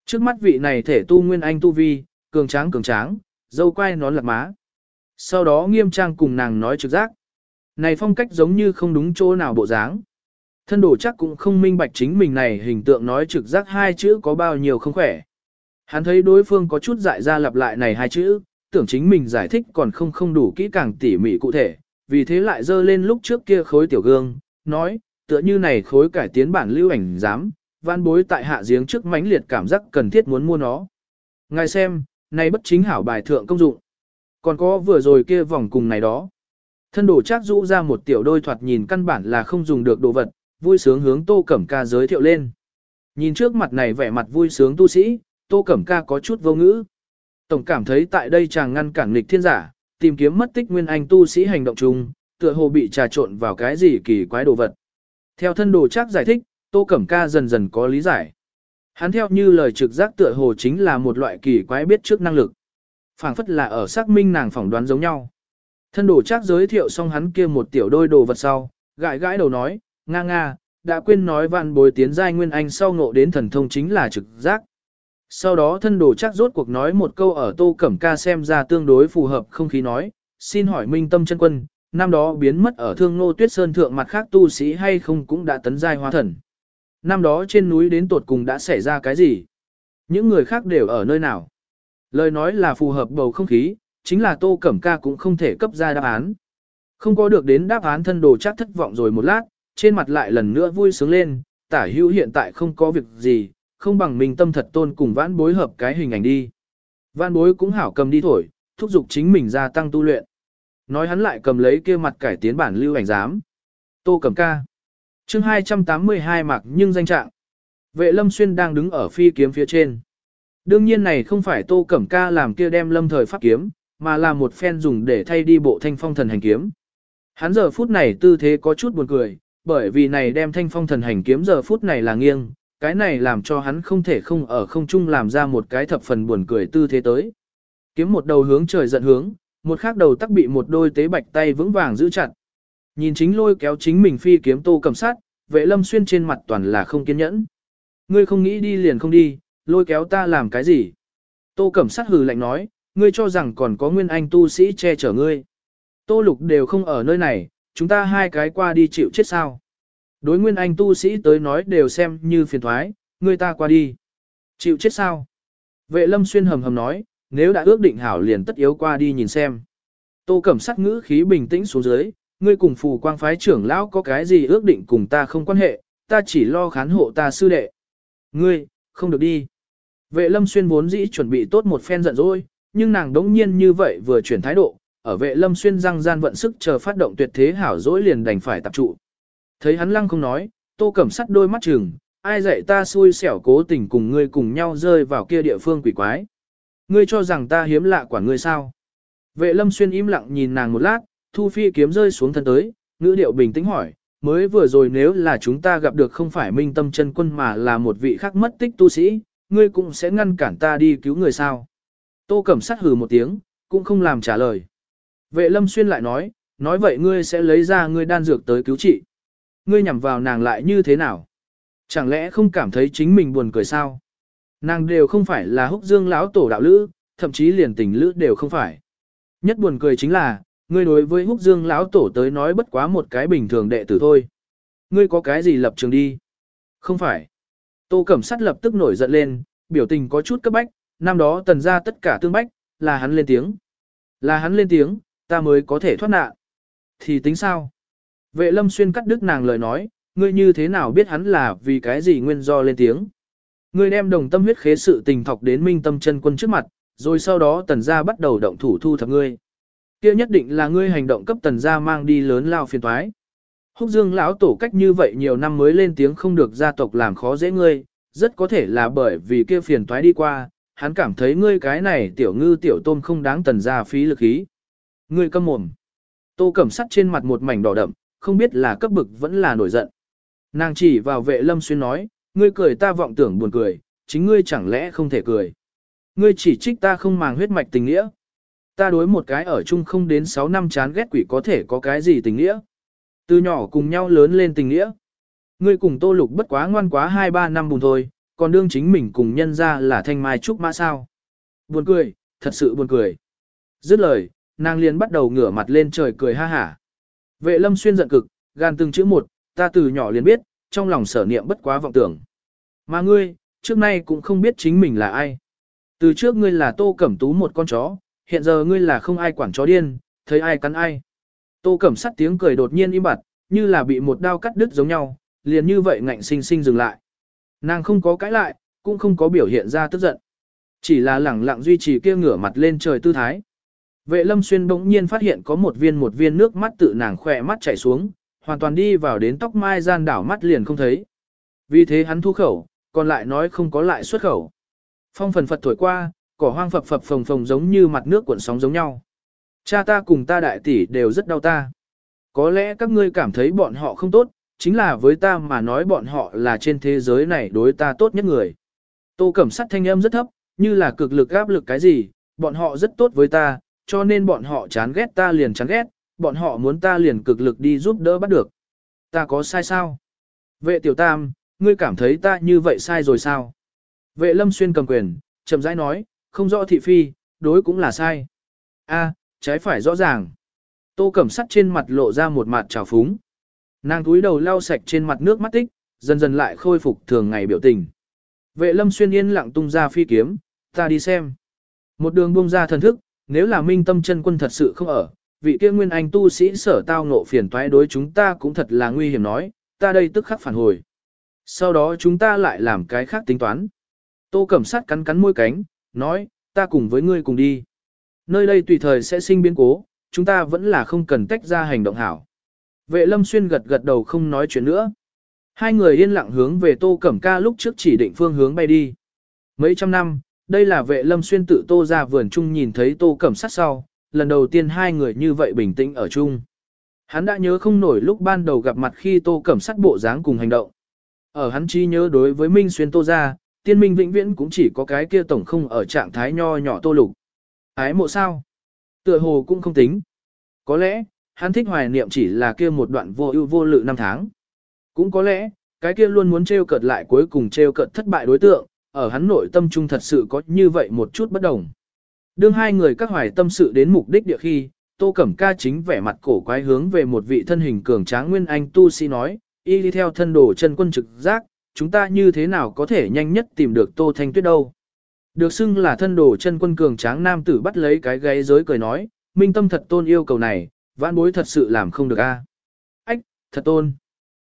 Trước mắt vị này thể tu nguyên anh tu vi, cường tráng cường tráng, dâu quai nón lật má. Sau đó nghiêm trang cùng nàng nói trực giác. Này phong cách giống như không đúng chỗ nào bộ dáng. Thân đồ chắc cũng không minh bạch chính mình này hình tượng nói trực giác hai chữ có bao nhiêu không khỏe. Hắn thấy đối phương có chút dại ra lặp lại này hai chữ, tưởng chính mình giải thích còn không không đủ kỹ càng tỉ mỉ cụ thể, vì thế lại dơ lên lúc trước kia khối tiểu gương, nói, tựa như này khối cải tiến bản lưu ảnh giám, văn bối tại hạ giếng trước mãnh liệt cảm giác cần thiết muốn mua nó. Ngài xem, này bất chính hảo bài thượng công dụng. Còn có vừa rồi kia vòng cùng này đó. Thân đồ chắc rũ ra một tiểu đôi thoạt nhìn căn bản là không dùng được đồ vật, vui sướng hướng Tô Cẩm Ca giới thiệu lên. Nhìn trước mặt này vẻ mặt vui sướng tu sĩ, Tô Cẩm Ca có chút vô ngữ. Tổng cảm thấy tại đây chàng ngăn cản nghịch thiên giả, tìm kiếm mất tích nguyên anh tu sĩ hành động chung, tựa hồ bị trà trộn vào cái gì kỳ quái đồ vật. Theo thân đồ chắc giải thích, Tô Cẩm Ca dần dần có lý giải. Hắn theo như lời trực giác tựa hồ chính là một loại kỳ quái biết trước năng lực. phảng phất là ở xác minh nàng phỏng đoán giống nhau. Thân đồ chắc giới thiệu xong hắn kia một tiểu đôi đồ vật sau, gãi gãi đầu nói, nga nga, đã quên nói vạn bồi tiến giai nguyên anh sau ngộ đến thần thông chính là trực giác. Sau đó thân đồ chắc rốt cuộc nói một câu ở tô cẩm ca xem ra tương đối phù hợp không khí nói, xin hỏi minh tâm chân quân, năm đó biến mất ở thương nô tuyết sơn thượng mặt khác tu sĩ hay không cũng đã tấn giai hóa thần. Năm đó trên núi đến tột cùng đã xảy ra cái gì? Những người khác đều ở nơi nào? Lời nói là phù hợp bầu không khí, chính là tô cẩm ca cũng không thể cấp ra đáp án. Không có được đến đáp án thân đồ chắc thất vọng rồi một lát, trên mặt lại lần nữa vui sướng lên, tả hữu hiện tại không có việc gì, không bằng mình tâm thật tôn cùng vãn bối hợp cái hình ảnh đi. Vãn bối cũng hảo cầm đi thổi, thúc giục chính mình gia tăng tu luyện. Nói hắn lại cầm lấy kia mặt cải tiến bản lưu ảnh giám. Tô cẩm ca. chương 282 mặc nhưng danh trạng. Vệ lâm xuyên đang đứng ở phi kiếm phía trên. Đương nhiên này không phải tô cẩm ca làm kia đem lâm thời pháp kiếm, mà là một phen dùng để thay đi bộ thanh phong thần hành kiếm. Hắn giờ phút này tư thế có chút buồn cười, bởi vì này đem thanh phong thần hành kiếm giờ phút này là nghiêng, cái này làm cho hắn không thể không ở không trung làm ra một cái thập phần buồn cười tư thế tới. Kiếm một đầu hướng trời giận hướng, một khác đầu tắc bị một đôi tế bạch tay vững vàng giữ chặt. Nhìn chính lôi kéo chính mình phi kiếm tô cầm sát, vệ lâm xuyên trên mặt toàn là không kiên nhẫn. Ngươi không nghĩ đi liền không đi, lôi kéo ta làm cái gì? Tô cẩm sát hừ lạnh nói, ngươi cho rằng còn có nguyên anh tu sĩ che chở ngươi. Tô lục đều không ở nơi này, chúng ta hai cái qua đi chịu chết sao. Đối nguyên anh tu sĩ tới nói đều xem như phiền thoái, người ta qua đi. Chịu chết sao? Vệ lâm xuyên hầm hầm nói, nếu đã ước định hảo liền tất yếu qua đi nhìn xem. Tô cẩm sắc ngữ khí bình tĩnh xuống dưới, ngươi cùng phù quang phái trưởng lão có cái gì ước định cùng ta không quan hệ, ta chỉ lo khán hộ ta sư đệ. Ngươi, không được đi. Vệ lâm xuyên vốn dĩ chuẩn bị tốt một phen giận dỗi, nhưng nàng đống nhiên như vậy vừa chuyển thái độ, ở vệ lâm xuyên răng gian vận sức chờ phát động tuyệt thế hảo dỗi liền đành phải tập trụ. Thấy hắn lăng không nói, tô cẩm sắt đôi mắt chừng, ai dạy ta xui xẻo cố tình cùng ngươi cùng nhau rơi vào kia địa phương quỷ quái. Ngươi cho rằng ta hiếm lạ quả ngươi sao? Vệ lâm xuyên im lặng nhìn nàng một lát, thu phi kiếm rơi xuống thân tới, ngữ điệu bình tĩnh hỏi, mới vừa rồi nếu là chúng ta gặp được không phải minh tâm chân quân mà là một vị khác mất tích tu sĩ, ngươi cũng sẽ ngăn cản ta đi cứu người sao? Tô cẩm Sát hừ một tiếng, cũng không làm trả lời. Vệ lâm xuyên lại nói, nói vậy ngươi sẽ lấy ra ngươi đan dược tới cứu trị. Ngươi nhằm vào nàng lại như thế nào? Chẳng lẽ không cảm thấy chính mình buồn cười sao? Nàng đều không phải là húc dương lão tổ đạo lữ, thậm chí liền tình lữ đều không phải. Nhất buồn cười chính là, ngươi đối với húc dương lão tổ tới nói bất quá một cái bình thường đệ tử thôi. Ngươi có cái gì lập trường đi? Không phải. Tô Cẩm Sắt lập tức nổi giận lên, biểu tình có chút cấp bách, năm đó tần ra tất cả tương bách, là hắn lên tiếng. Là hắn lên tiếng, ta mới có thể thoát nạn. Thì tính sao? Vệ lâm xuyên cắt đứt nàng lời nói, ngươi như thế nào biết hắn là vì cái gì nguyên do lên tiếng. Ngươi đem đồng tâm huyết khế sự tình thọc đến minh tâm chân quân trước mặt, rồi sau đó tần gia bắt đầu động thủ thu thập ngươi. Kia nhất định là ngươi hành động cấp tần gia mang đi lớn lao phiền toái. Húc Dương lão tổ cách như vậy nhiều năm mới lên tiếng không được gia tộc làm khó dễ ngươi, rất có thể là bởi vì kia phiền toái đi qua, hắn cảm thấy ngươi cái này tiểu ngư tiểu tôm không đáng tần gia phí lực ý. Ngươi câm mồm. Tô Cẩm Sắt trên mặt một mảnh đỏ đậm, không biết là cấp bực vẫn là nổi giận. Nàng chỉ vào vệ lâm xuyên nói, ngươi cười ta vọng tưởng buồn cười, chính ngươi chẳng lẽ không thể cười. Ngươi chỉ trích ta không màng huyết mạch tình nghĩa. Ta đối một cái ở chung không đến 6 năm chán ghét quỷ có thể có cái gì tình nghĩa. Từ nhỏ cùng nhau lớn lên tình nghĩa. Ngươi cùng tô lục bất quá ngoan quá 2-3 năm bùn thôi, còn đương chính mình cùng nhân ra là thanh mai trúc mã sao. Buồn cười, thật sự buồn cười. Dứt lời, nàng liền bắt đầu ngửa mặt lên trời cười ha hả. Vệ lâm xuyên giận cực, gan từng chữ một, ta từ nhỏ liền biết, trong lòng sở niệm bất quá vọng tưởng. Mà ngươi, trước nay cũng không biết chính mình là ai. Từ trước ngươi là tô cẩm tú một con chó, hiện giờ ngươi là không ai quản chó điên, thấy ai cắn ai. Tô cẩm sắt tiếng cười đột nhiên im bặt, như là bị một đao cắt đứt giống nhau, liền như vậy ngạnh sinh sinh dừng lại. Nàng không có cãi lại, cũng không có biểu hiện ra tức giận. Chỉ là lẳng lặng duy trì kia ngửa mặt lên trời tư thái. Vệ lâm xuyên bỗng nhiên phát hiện có một viên một viên nước mắt tự nàng khỏe mắt chảy xuống, hoàn toàn đi vào đến tóc mai gian đảo mắt liền không thấy. Vì thế hắn thu khẩu, còn lại nói không có lại xuất khẩu. Phong phần phật thổi qua, cỏ hoang phập phập phồng phồng giống như mặt nước cuộn sóng giống nhau. Cha ta cùng ta đại tỷ đều rất đau ta. Có lẽ các ngươi cảm thấy bọn họ không tốt, chính là với ta mà nói bọn họ là trên thế giới này đối ta tốt nhất người. Tô Cẩm Sắt thanh âm rất thấp, như là cực lực áp lực cái gì, bọn họ rất tốt với ta, cho nên bọn họ chán ghét ta liền chán ghét, bọn họ muốn ta liền cực lực đi giúp đỡ bắt được. Ta có sai sao? Vệ tiểu tam, ngươi cảm thấy ta như vậy sai rồi sao? Vệ lâm xuyên cầm quyền, chậm rãi nói, không rõ thị phi, đối cũng là sai. A, trái phải rõ ràng. Tô cẩm sắt trên mặt lộ ra một mặt trào phúng. Nàng túi đầu lau sạch trên mặt nước mắt tích, dần dần lại khôi phục thường ngày biểu tình. Vệ lâm xuyên yên lặng tung ra phi kiếm, ta đi xem. Một đường buông ra thần thức, nếu là minh tâm chân quân thật sự không ở, vị kia nguyên anh tu sĩ sở tao ngộ phiền toái đối chúng ta cũng thật là nguy hiểm nói, ta đây tức khắc phản hồi. Sau đó chúng ta lại làm cái khác tính toán. Tô Cẩm Sát cắn cắn môi cánh, nói, ta cùng với ngươi cùng đi. Nơi đây tùy thời sẽ sinh biến cố, chúng ta vẫn là không cần tách ra hành động hảo. Vệ lâm xuyên gật gật đầu không nói chuyện nữa. Hai người yên lặng hướng về Tô Cẩm Ca lúc trước chỉ định phương hướng bay đi. Mấy trăm năm, đây là vệ lâm xuyên tự Tô ra vườn chung nhìn thấy Tô Cẩm sát sau, lần đầu tiên hai người như vậy bình tĩnh ở chung. Hắn đã nhớ không nổi lúc ban đầu gặp mặt khi Tô Cẩm sát bộ dáng cùng hành động. Ở hắn chi nhớ đối với Minh Xuyên Tô ra, tiên minh vĩnh viễn cũng chỉ có cái kia tổng không ở trạng thái nho nhỏ Tô Lục. Ái mộ sao? Tựa hồ cũng không tính. Có lẽ, hắn thích hoài niệm chỉ là kia một đoạn vô ưu vô lự năm tháng. Cũng có lẽ, cái kia luôn muốn trêu cợt lại cuối cùng trêu cợt thất bại đối tượng, ở hắn nội tâm trung thật sự có như vậy một chút bất đồng. Đương hai người các hoài tâm sự đến mục đích địa khi, Tô Cẩm Ca chính vẻ mặt cổ quái hướng về một vị thân hình cường tráng nguyên anh tu sĩ nói, y đi theo thân đồ chân quân trực giác, chúng ta như thế nào có thể nhanh nhất tìm được Tô Thanh Tuyết đâu. Được xưng là thân đồ chân quân cường tráng nam tử bắt lấy cái gáy giới cười nói, minh tâm thật tôn yêu cầu này, vãn bối thật sự làm không được a. Ách, thật tôn.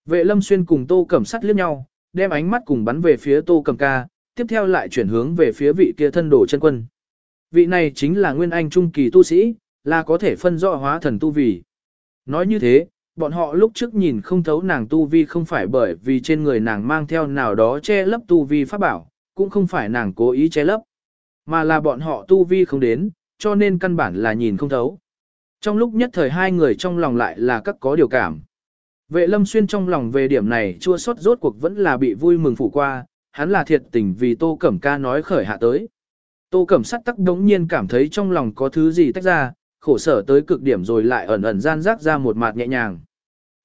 Vệ lâm xuyên cùng Tô Cẩm sắt liếc nhau, đem ánh mắt cùng bắn về phía Tô Cẩm ca, tiếp theo lại chuyển hướng về phía vị kia thân đổ chân quân. Vị này chính là nguyên anh trung kỳ tu sĩ, là có thể phân rõ hóa thần tu vi. Nói như thế, bọn họ lúc trước nhìn không thấu nàng tu vi không phải bởi vì trên người nàng mang theo nào đó che lấp tu vi pháp bảo, cũng không phải nàng cố ý che lấp, mà là bọn họ tu vi không đến, cho nên căn bản là nhìn không thấu. Trong lúc nhất thời hai người trong lòng lại là các có điều cảm. Vệ lâm xuyên trong lòng về điểm này chua xót rốt cuộc vẫn là bị vui mừng phủ qua, hắn là thiệt tình vì Tô Cẩm ca nói khởi hạ tới. Tô Cẩm sắt tắc đống nhiên cảm thấy trong lòng có thứ gì tách ra, khổ sở tới cực điểm rồi lại ẩn ẩn gian rác ra một mặt nhẹ nhàng.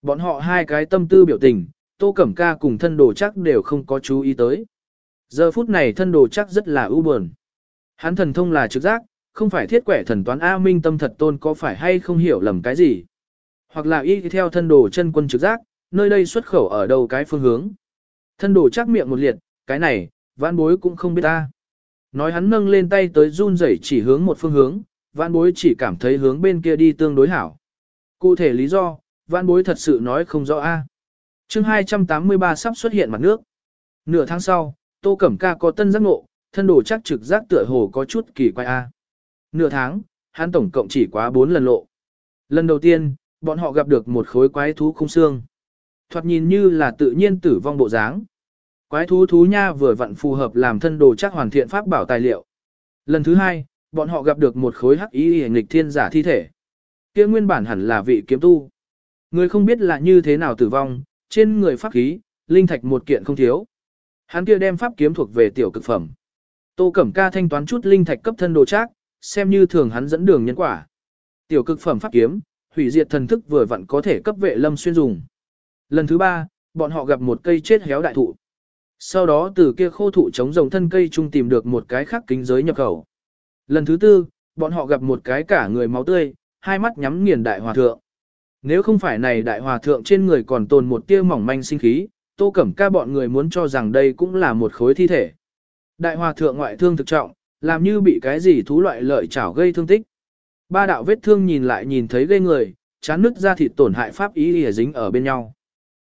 Bọn họ hai cái tâm tư biểu tình, Tô Cẩm ca cùng thân đồ chắc đều không có chú ý tới. Giờ phút này thân đồ chắc rất là ưu buồn. Hắn thần thông là trực giác, không phải thiết quẻ thần toán A Minh tâm thật tôn có phải hay không hiểu lầm cái gì. Hoặc là y theo thân đồ chân quân trực giác, nơi đây xuất khẩu ở đâu cái phương hướng. Thân đồ chắc miệng một liệt, cái này, vãn bối cũng không biết ta. Nói hắn nâng lên tay tới run rẩy chỉ hướng một phương hướng, vãn bối chỉ cảm thấy hướng bên kia đi tương đối hảo. Cụ thể lý do, vãn bối thật sự nói không rõ a. À. Chương 283 sắp xuất hiện mặt nước. Nửa tháng sau, Tô Cẩm Ca có tân giác ngộ, thân đồ chắc trực giác tựa hồ có chút kỳ quái a. Nửa tháng, hắn tổng cộng chỉ quá 4 lần lộ. Lần đầu tiên, bọn họ gặp được một khối quái thú khung xương. Thoạt nhìn như là tự nhiên tử vong bộ dáng. Quái thú thú nha vừa vặn phù hợp làm thân đồ chắc hoàn thiện pháp bảo tài liệu. Lần thứ hai, bọn họ gặp được một khối hắc y nghịch thiên giả thi thể. Kia nguyên bản hẳn là vị kiếm tu. Người không biết là như thế nào tử vong, trên người pháp khí, linh thạch một kiện không thiếu. Hắn kia đem pháp kiếm thuộc về tiểu cực phẩm. Tô Cẩm Ca thanh toán chút linh thạch cấp thân đồ trác, xem như thường hắn dẫn đường nhân quả. Tiểu cực phẩm pháp kiếm, hủy diệt thần thức vừa vặn có thể cấp vệ lâm xuyên dùng. Lần thứ ba, bọn họ gặp một cây chết héo đại thụ. Sau đó từ kia khô thụ chống rồng thân cây chung tìm được một cái khác kính giới nhập khẩu. Lần thứ tư, bọn họ gặp một cái cả người máu tươi, hai mắt nhắm nghiền đại hòa thượng. Nếu không phải này đại hòa thượng trên người còn tồn một tia mỏng manh sinh khí, tô cẩm ca bọn người muốn cho rằng đây cũng là một khối thi thể. Đại hòa thượng ngoại thương thực trọng, làm như bị cái gì thú loại lợi chảo gây thương tích. Ba đạo vết thương nhìn lại nhìn thấy gây người, chán nứt ra thịt tổn hại pháp ý lìa dính ở bên nhau.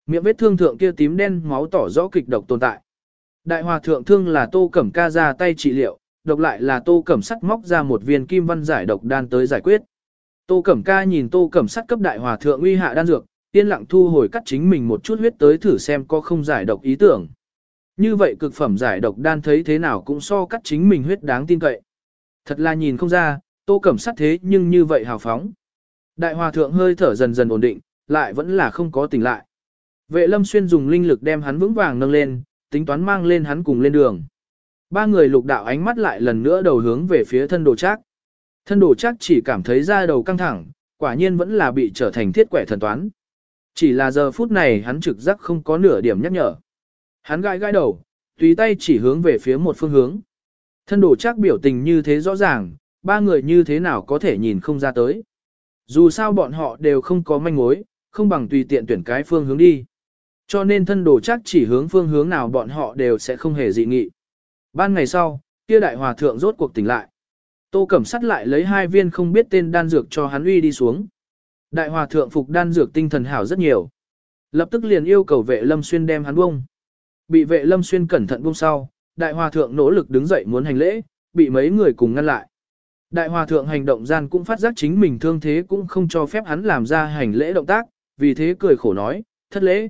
Miệng vết thương thượng kia tím đen máu tỏ rõ kịch độc tồn tại. Đại hòa thượng thương là tô cẩm ca ra tay trị liệu, độc lại là tô cẩm sắt móc ra một viên kim văn giải độc đan tới giải quyết. Tô cẩm ca nhìn tô cẩm sắt cấp đại hòa thượng uy hạ đan dược, tiên lặng thu hồi cắt chính mình một chút huyết tới thử xem có không giải độc ý tưởng. Như vậy cực phẩm giải độc đan thấy thế nào cũng so cắt chính mình huyết đáng tin cậy. Thật là nhìn không ra, tô cẩm sắt thế nhưng như vậy hào phóng. Đại hòa thượng hơi thở dần dần ổn định, lại vẫn là không có tỉnh lại. Vệ lâm xuyên dùng linh lực đem hắn vững vàng nâng lên, tính toán mang lên hắn cùng lên đường. Ba người lục đạo ánh mắt lại lần nữa đầu hướng về phía thân đồ trác. Thân đồ trác chỉ cảm thấy da đầu căng thẳng, quả nhiên vẫn là bị trở thành thiết quẻ thần toán. Chỉ là giờ phút này hắn trực giác không có nửa điểm nhắc nhở. Hắn gãi gãi đầu, tùy tay chỉ hướng về phía một phương hướng. Thân đồ chắc biểu tình như thế rõ ràng, ba người như thế nào có thể nhìn không ra tới. Dù sao bọn họ đều không có manh mối, không bằng tùy tiện tuyển cái phương hướng đi. Cho nên thân đồ chắc chỉ hướng phương hướng nào bọn họ đều sẽ không hề dị nghị. Ban ngày sau, kia đại hòa thượng rốt cuộc tỉnh lại. Tô Cẩm Sắt lại lấy hai viên không biết tên đan dược cho hắn uy đi xuống. Đại hòa thượng phục đan dược tinh thần hảo rất nhiều. Lập tức liền yêu cầu vệ lâm xuyên đem hắn bông. Bị vệ lâm xuyên cẩn thận buông sau, đại hòa thượng nỗ lực đứng dậy muốn hành lễ, bị mấy người cùng ngăn lại. Đại hòa thượng hành động gian cũng phát giác chính mình thương thế cũng không cho phép hắn làm ra hành lễ động tác, vì thế cười khổ nói, thất lễ.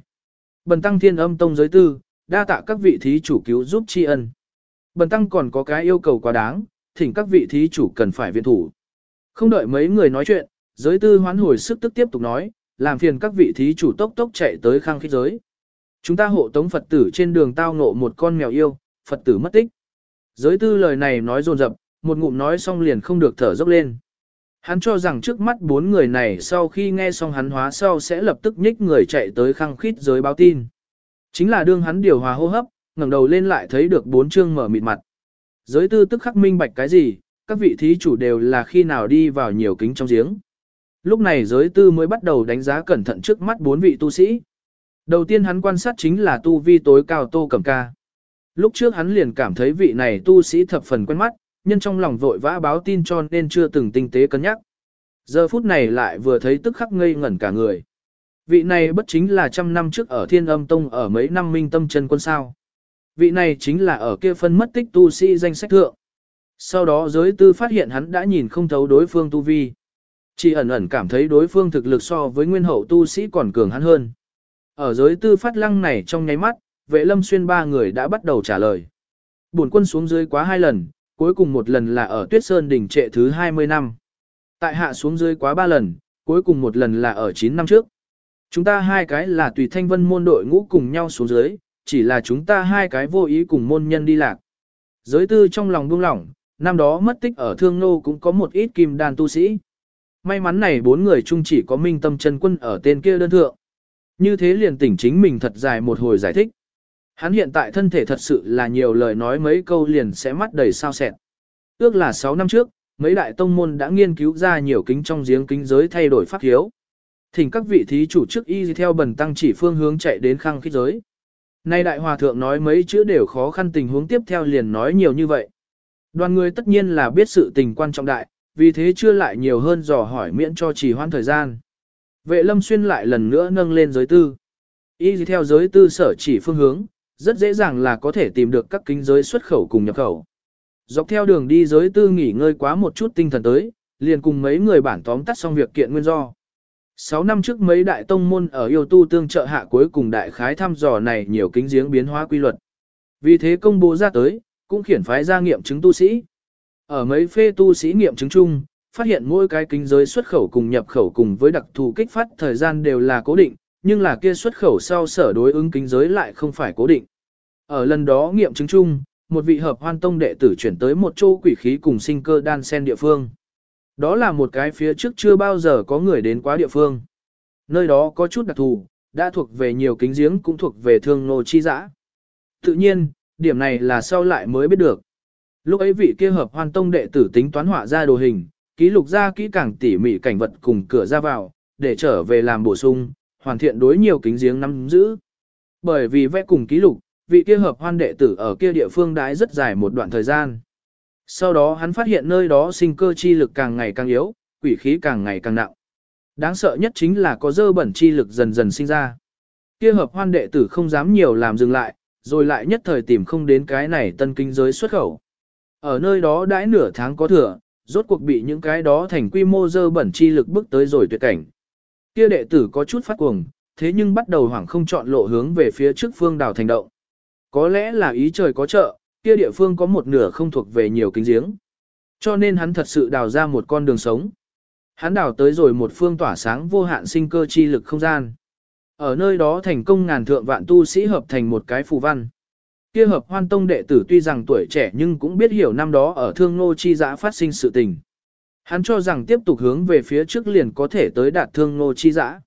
Bần tăng thiên âm tông giới tư, đa tạ các vị thí chủ cứu giúp tri ân. Bần tăng còn có cái yêu cầu quá đáng, thỉnh các vị thí chủ cần phải viện thủ. Không đợi mấy người nói chuyện, giới tư hoán hồi sức tức tiếp tục nói, làm phiền các vị thí chủ tốc tốc chạy tới khang khích giới. Chúng ta hộ tống Phật tử trên đường tao ngộ một con mèo yêu, Phật tử mất tích. Giới tư lời này nói dồn dập, một ngụm nói xong liền không được thở dốc lên. Hắn cho rằng trước mắt bốn người này sau khi nghe xong hắn hóa sau sẽ lập tức nhích người chạy tới khăng khít giới báo tin. Chính là đương hắn điều hòa hô hấp, ngẩng đầu lên lại thấy được bốn chương mở mịt mặt. Giới tư tức khắc minh bạch cái gì, các vị thí chủ đều là khi nào đi vào nhiều kính trong giếng. Lúc này giới tư mới bắt đầu đánh giá cẩn thận trước mắt bốn vị tu sĩ. Đầu tiên hắn quan sát chính là tu vi tối cao tô cẩm ca. Lúc trước hắn liền cảm thấy vị này tu sĩ thập phần quen mắt, nhân trong lòng vội vã báo tin cho nên chưa từng tinh tế cân nhắc. Giờ phút này lại vừa thấy tức khắc ngây ngẩn cả người. Vị này bất chính là trăm năm trước ở thiên âm tông ở mấy năm minh tâm chân quân sao. Vị này chính là ở kia phân mất tích tu sĩ danh sách thượng. Sau đó giới tư phát hiện hắn đã nhìn không thấu đối phương tu vi. Chỉ ẩn ẩn cảm thấy đối phương thực lực so với nguyên hậu tu sĩ còn cường hắn hơn. Ở giới tư phát lăng này trong nháy mắt, vệ lâm xuyên ba người đã bắt đầu trả lời. Bổn quân xuống dưới quá hai lần, cuối cùng một lần là ở Tuyết Sơn đỉnh trệ thứ 20 năm. Tại hạ xuống dưới quá ba lần, cuối cùng một lần là ở 9 năm trước. Chúng ta hai cái là tùy thanh vân môn đội ngũ cùng nhau xuống dưới, chỉ là chúng ta hai cái vô ý cùng môn nhân đi lạc. Giới tư trong lòng buông lỏng, năm đó mất tích ở Thương Nô cũng có một ít kim đàn tu sĩ. May mắn này bốn người chung chỉ có minh tâm chân quân ở tên kia đơn thượng. Như thế liền tỉnh chính mình thật dài một hồi giải thích. Hắn hiện tại thân thể thật sự là nhiều lời nói mấy câu liền sẽ mắt đầy sao sẹn. Ước là 6 năm trước, mấy đại tông môn đã nghiên cứu ra nhiều kính trong giếng kính giới thay đổi pháp hiếu. Thỉnh các vị thí chủ trước y theo bần tăng chỉ phương hướng chạy đến khăng khít giới. Nay đại hòa thượng nói mấy chữ đều khó khăn tình huống tiếp theo liền nói nhiều như vậy. Đoàn người tất nhiên là biết sự tình quan trọng đại, vì thế chưa lại nhiều hơn dò hỏi miễn cho trì hoãn thời gian. Vệ lâm xuyên lại lần nữa nâng lên giới tư. Y theo giới tư sở chỉ phương hướng, rất dễ dàng là có thể tìm được các kính giới xuất khẩu cùng nhập khẩu. Dọc theo đường đi giới tư nghỉ ngơi quá một chút tinh thần tới, liền cùng mấy người bản tóm tắt xong việc kiện nguyên do. 6 năm trước mấy đại tông môn ở yêu tu tương trợ hạ cuối cùng đại khái thăm dò này nhiều kính giếng biến hóa quy luật. Vì thế công bố ra tới, cũng khiển phái ra nghiệm chứng tu sĩ. Ở mấy phê tu sĩ nghiệm chứng chung, phát hiện mỗi cái kính giới xuất khẩu cùng nhập khẩu cùng với đặc thù kích phát thời gian đều là cố định, nhưng là kia xuất khẩu sau sở đối ứng kính giới lại không phải cố định. Ở lần đó nghiệm chứng chung, một vị hợp hoan tông đệ tử chuyển tới một chỗ quỷ khí cùng sinh cơ đan sen địa phương. Đó là một cái phía trước chưa bao giờ có người đến quá địa phương. Nơi đó có chút đặc thù, đã thuộc về nhiều kính giếng cũng thuộc về thương nô chi dã. Tự nhiên, điểm này là sau lại mới biết được. Lúc ấy vị kia hợp hoan tông đệ tử tính toán họa ra đồ hình, ký lục ra kỹ càng tỉ mỉ cảnh vật cùng cửa ra vào, để trở về làm bổ sung, hoàn thiện đối nhiều kính giếng nắm giữ. Bởi vì vẽ cùng ký lục, vị kia hợp hoan đệ tử ở kia địa phương đãi rất dài một đoạn thời gian. Sau đó hắn phát hiện nơi đó sinh cơ chi lực càng ngày càng yếu, quỷ khí càng ngày càng nặng. Đáng sợ nhất chính là có dơ bẩn chi lực dần dần sinh ra. Kia hợp hoan đệ tử không dám nhiều làm dừng lại, rồi lại nhất thời tìm không đến cái này tân kinh giới xuất khẩu. Ở nơi đó đãi nửa tháng có thừa, rốt cuộc bị những cái đó thành quy mô dơ bẩn chi lực bước tới rồi tuyệt cảnh. Kia đệ tử có chút phát cuồng, thế nhưng bắt đầu hoảng không chọn lộ hướng về phía trước phương đảo thành động. Có lẽ là ý trời có trợ, kia địa phương có một nửa không thuộc về nhiều kính giếng. Cho nên hắn thật sự đào ra một con đường sống. Hắn đào tới rồi một phương tỏa sáng vô hạn sinh cơ chi lực không gian. Ở nơi đó thành công ngàn thượng vạn tu sĩ hợp thành một cái phù văn. Kia hợp hoan tông đệ tử tuy rằng tuổi trẻ nhưng cũng biết hiểu năm đó ở thương nô chi giã phát sinh sự tình. Hắn cho rằng tiếp tục hướng về phía trước liền có thể tới đạt thương nô chi giã.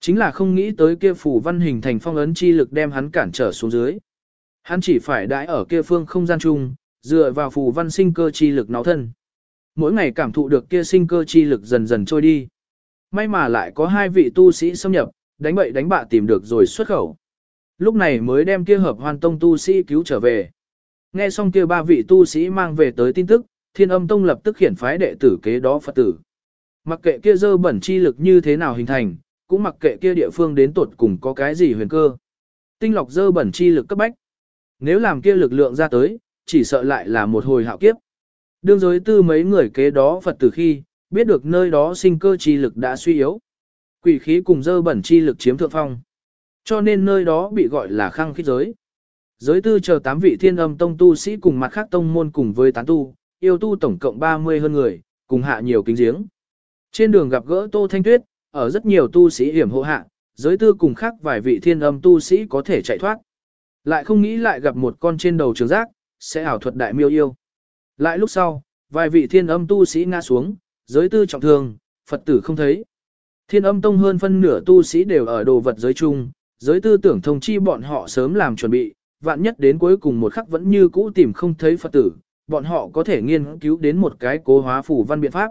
Chính là không nghĩ tới kia phù văn hình thành phong ấn chi lực đem hắn cản trở xuống dưới. Hắn chỉ phải đãi ở kia phương không gian chung, dựa vào phù văn sinh cơ chi lực náo thân. Mỗi ngày cảm thụ được kia sinh cơ chi lực dần dần trôi đi. May mà lại có hai vị tu sĩ xâm nhập, đánh bậy đánh bạ tìm được rồi xuất khẩu. Lúc này mới đem kia hợp hoan tông tu sĩ cứu trở về. Nghe xong kia ba vị tu sĩ mang về tới tin tức, thiên âm tông lập tức khiển phái đệ tử kế đó Phật tử. Mặc kệ kia dơ bẩn chi lực như thế nào hình thành, cũng mặc kệ kia địa phương đến tột cùng có cái gì huyền cơ. Tinh lọc dơ bẩn chi lực cấp bách. Nếu làm kia lực lượng ra tới, chỉ sợ lại là một hồi hạo kiếp. Đương giới tư mấy người kế đó Phật tử khi, biết được nơi đó sinh cơ chi lực đã suy yếu. Quỷ khí cùng dơ bẩn chi lực chiếm thượng phong. Cho nên nơi đó bị gọi là khăng khít giới. Giới tư chờ tám vị thiên âm tông tu sĩ cùng mặt khác tông môn cùng với tán tu, yêu tu tổng cộng 30 hơn người, cùng hạ nhiều kính giếng. Trên đường gặp gỡ Tô Thanh Tuyết, ở rất nhiều tu sĩ hiểm hộ hạ, giới tư cùng khác vài vị thiên âm tu sĩ có thể chạy thoát. Lại không nghĩ lại gặp một con trên đầu trường giác, sẽ ảo thuật đại miêu yêu. Lại lúc sau, vài vị thiên âm tu sĩ ngã xuống, giới tư trọng thương, Phật tử không thấy. Thiên âm tông hơn phân nửa tu sĩ đều ở đồ vật giới chung, giới tư tưởng thông chi bọn họ sớm làm chuẩn bị, vạn nhất đến cuối cùng một khắc vẫn như cũ tìm không thấy Phật tử, bọn họ có thể nghiên cứu đến một cái cố hóa phủ văn biện pháp.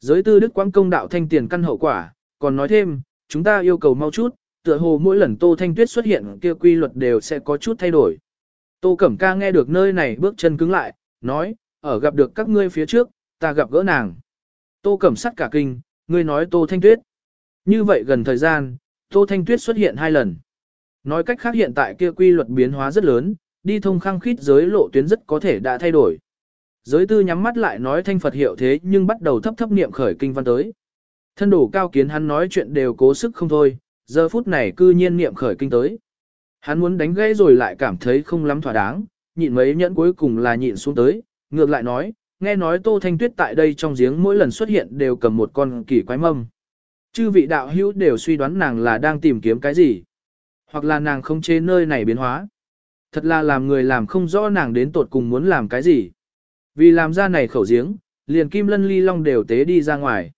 Giới tư đức quang công đạo thanh tiền căn hậu quả, còn nói thêm, chúng ta yêu cầu mau chút, tựa hồ mỗi lần Tô Thanh Tuyết xuất hiện kia quy luật đều sẽ có chút thay đổi. Tô Cẩm Ca nghe được nơi này bước chân cứng lại, nói, ở gặp được các ngươi phía trước, ta gặp gỡ nàng. Tô Cẩm sắt cả kinh, ngươi nói Tô Thanh Tuyết. Như vậy gần thời gian, Tô Thanh Tuyết xuất hiện hai lần. Nói cách khác hiện tại kia quy luật biến hóa rất lớn, đi thông khăng khít giới lộ tuyến rất có thể đã thay đổi. Giới tư nhắm mắt lại nói thanh Phật hiệu thế nhưng bắt đầu thấp thấp niệm khởi kinh văn tới. Thân đủ cao kiến hắn nói chuyện đều cố sức không thôi, giờ phút này cư nhiên niệm khởi kinh tới. Hắn muốn đánh gãy rồi lại cảm thấy không lắm thỏa đáng, nhịn mấy nhẫn cuối cùng là nhịn xuống tới, ngược lại nói, nghe nói Tô Thanh Tuyết tại đây trong giếng mỗi lần xuất hiện đều cầm một con kỳ quái mâm. Chư vị đạo hữu đều suy đoán nàng là đang tìm kiếm cái gì, hoặc là nàng không chế nơi này biến hóa. Thật là làm người làm không rõ nàng đến tột cùng muốn làm cái gì. Vì làm ra này khẩu giếng, liền kim lân ly long đều tế đi ra ngoài.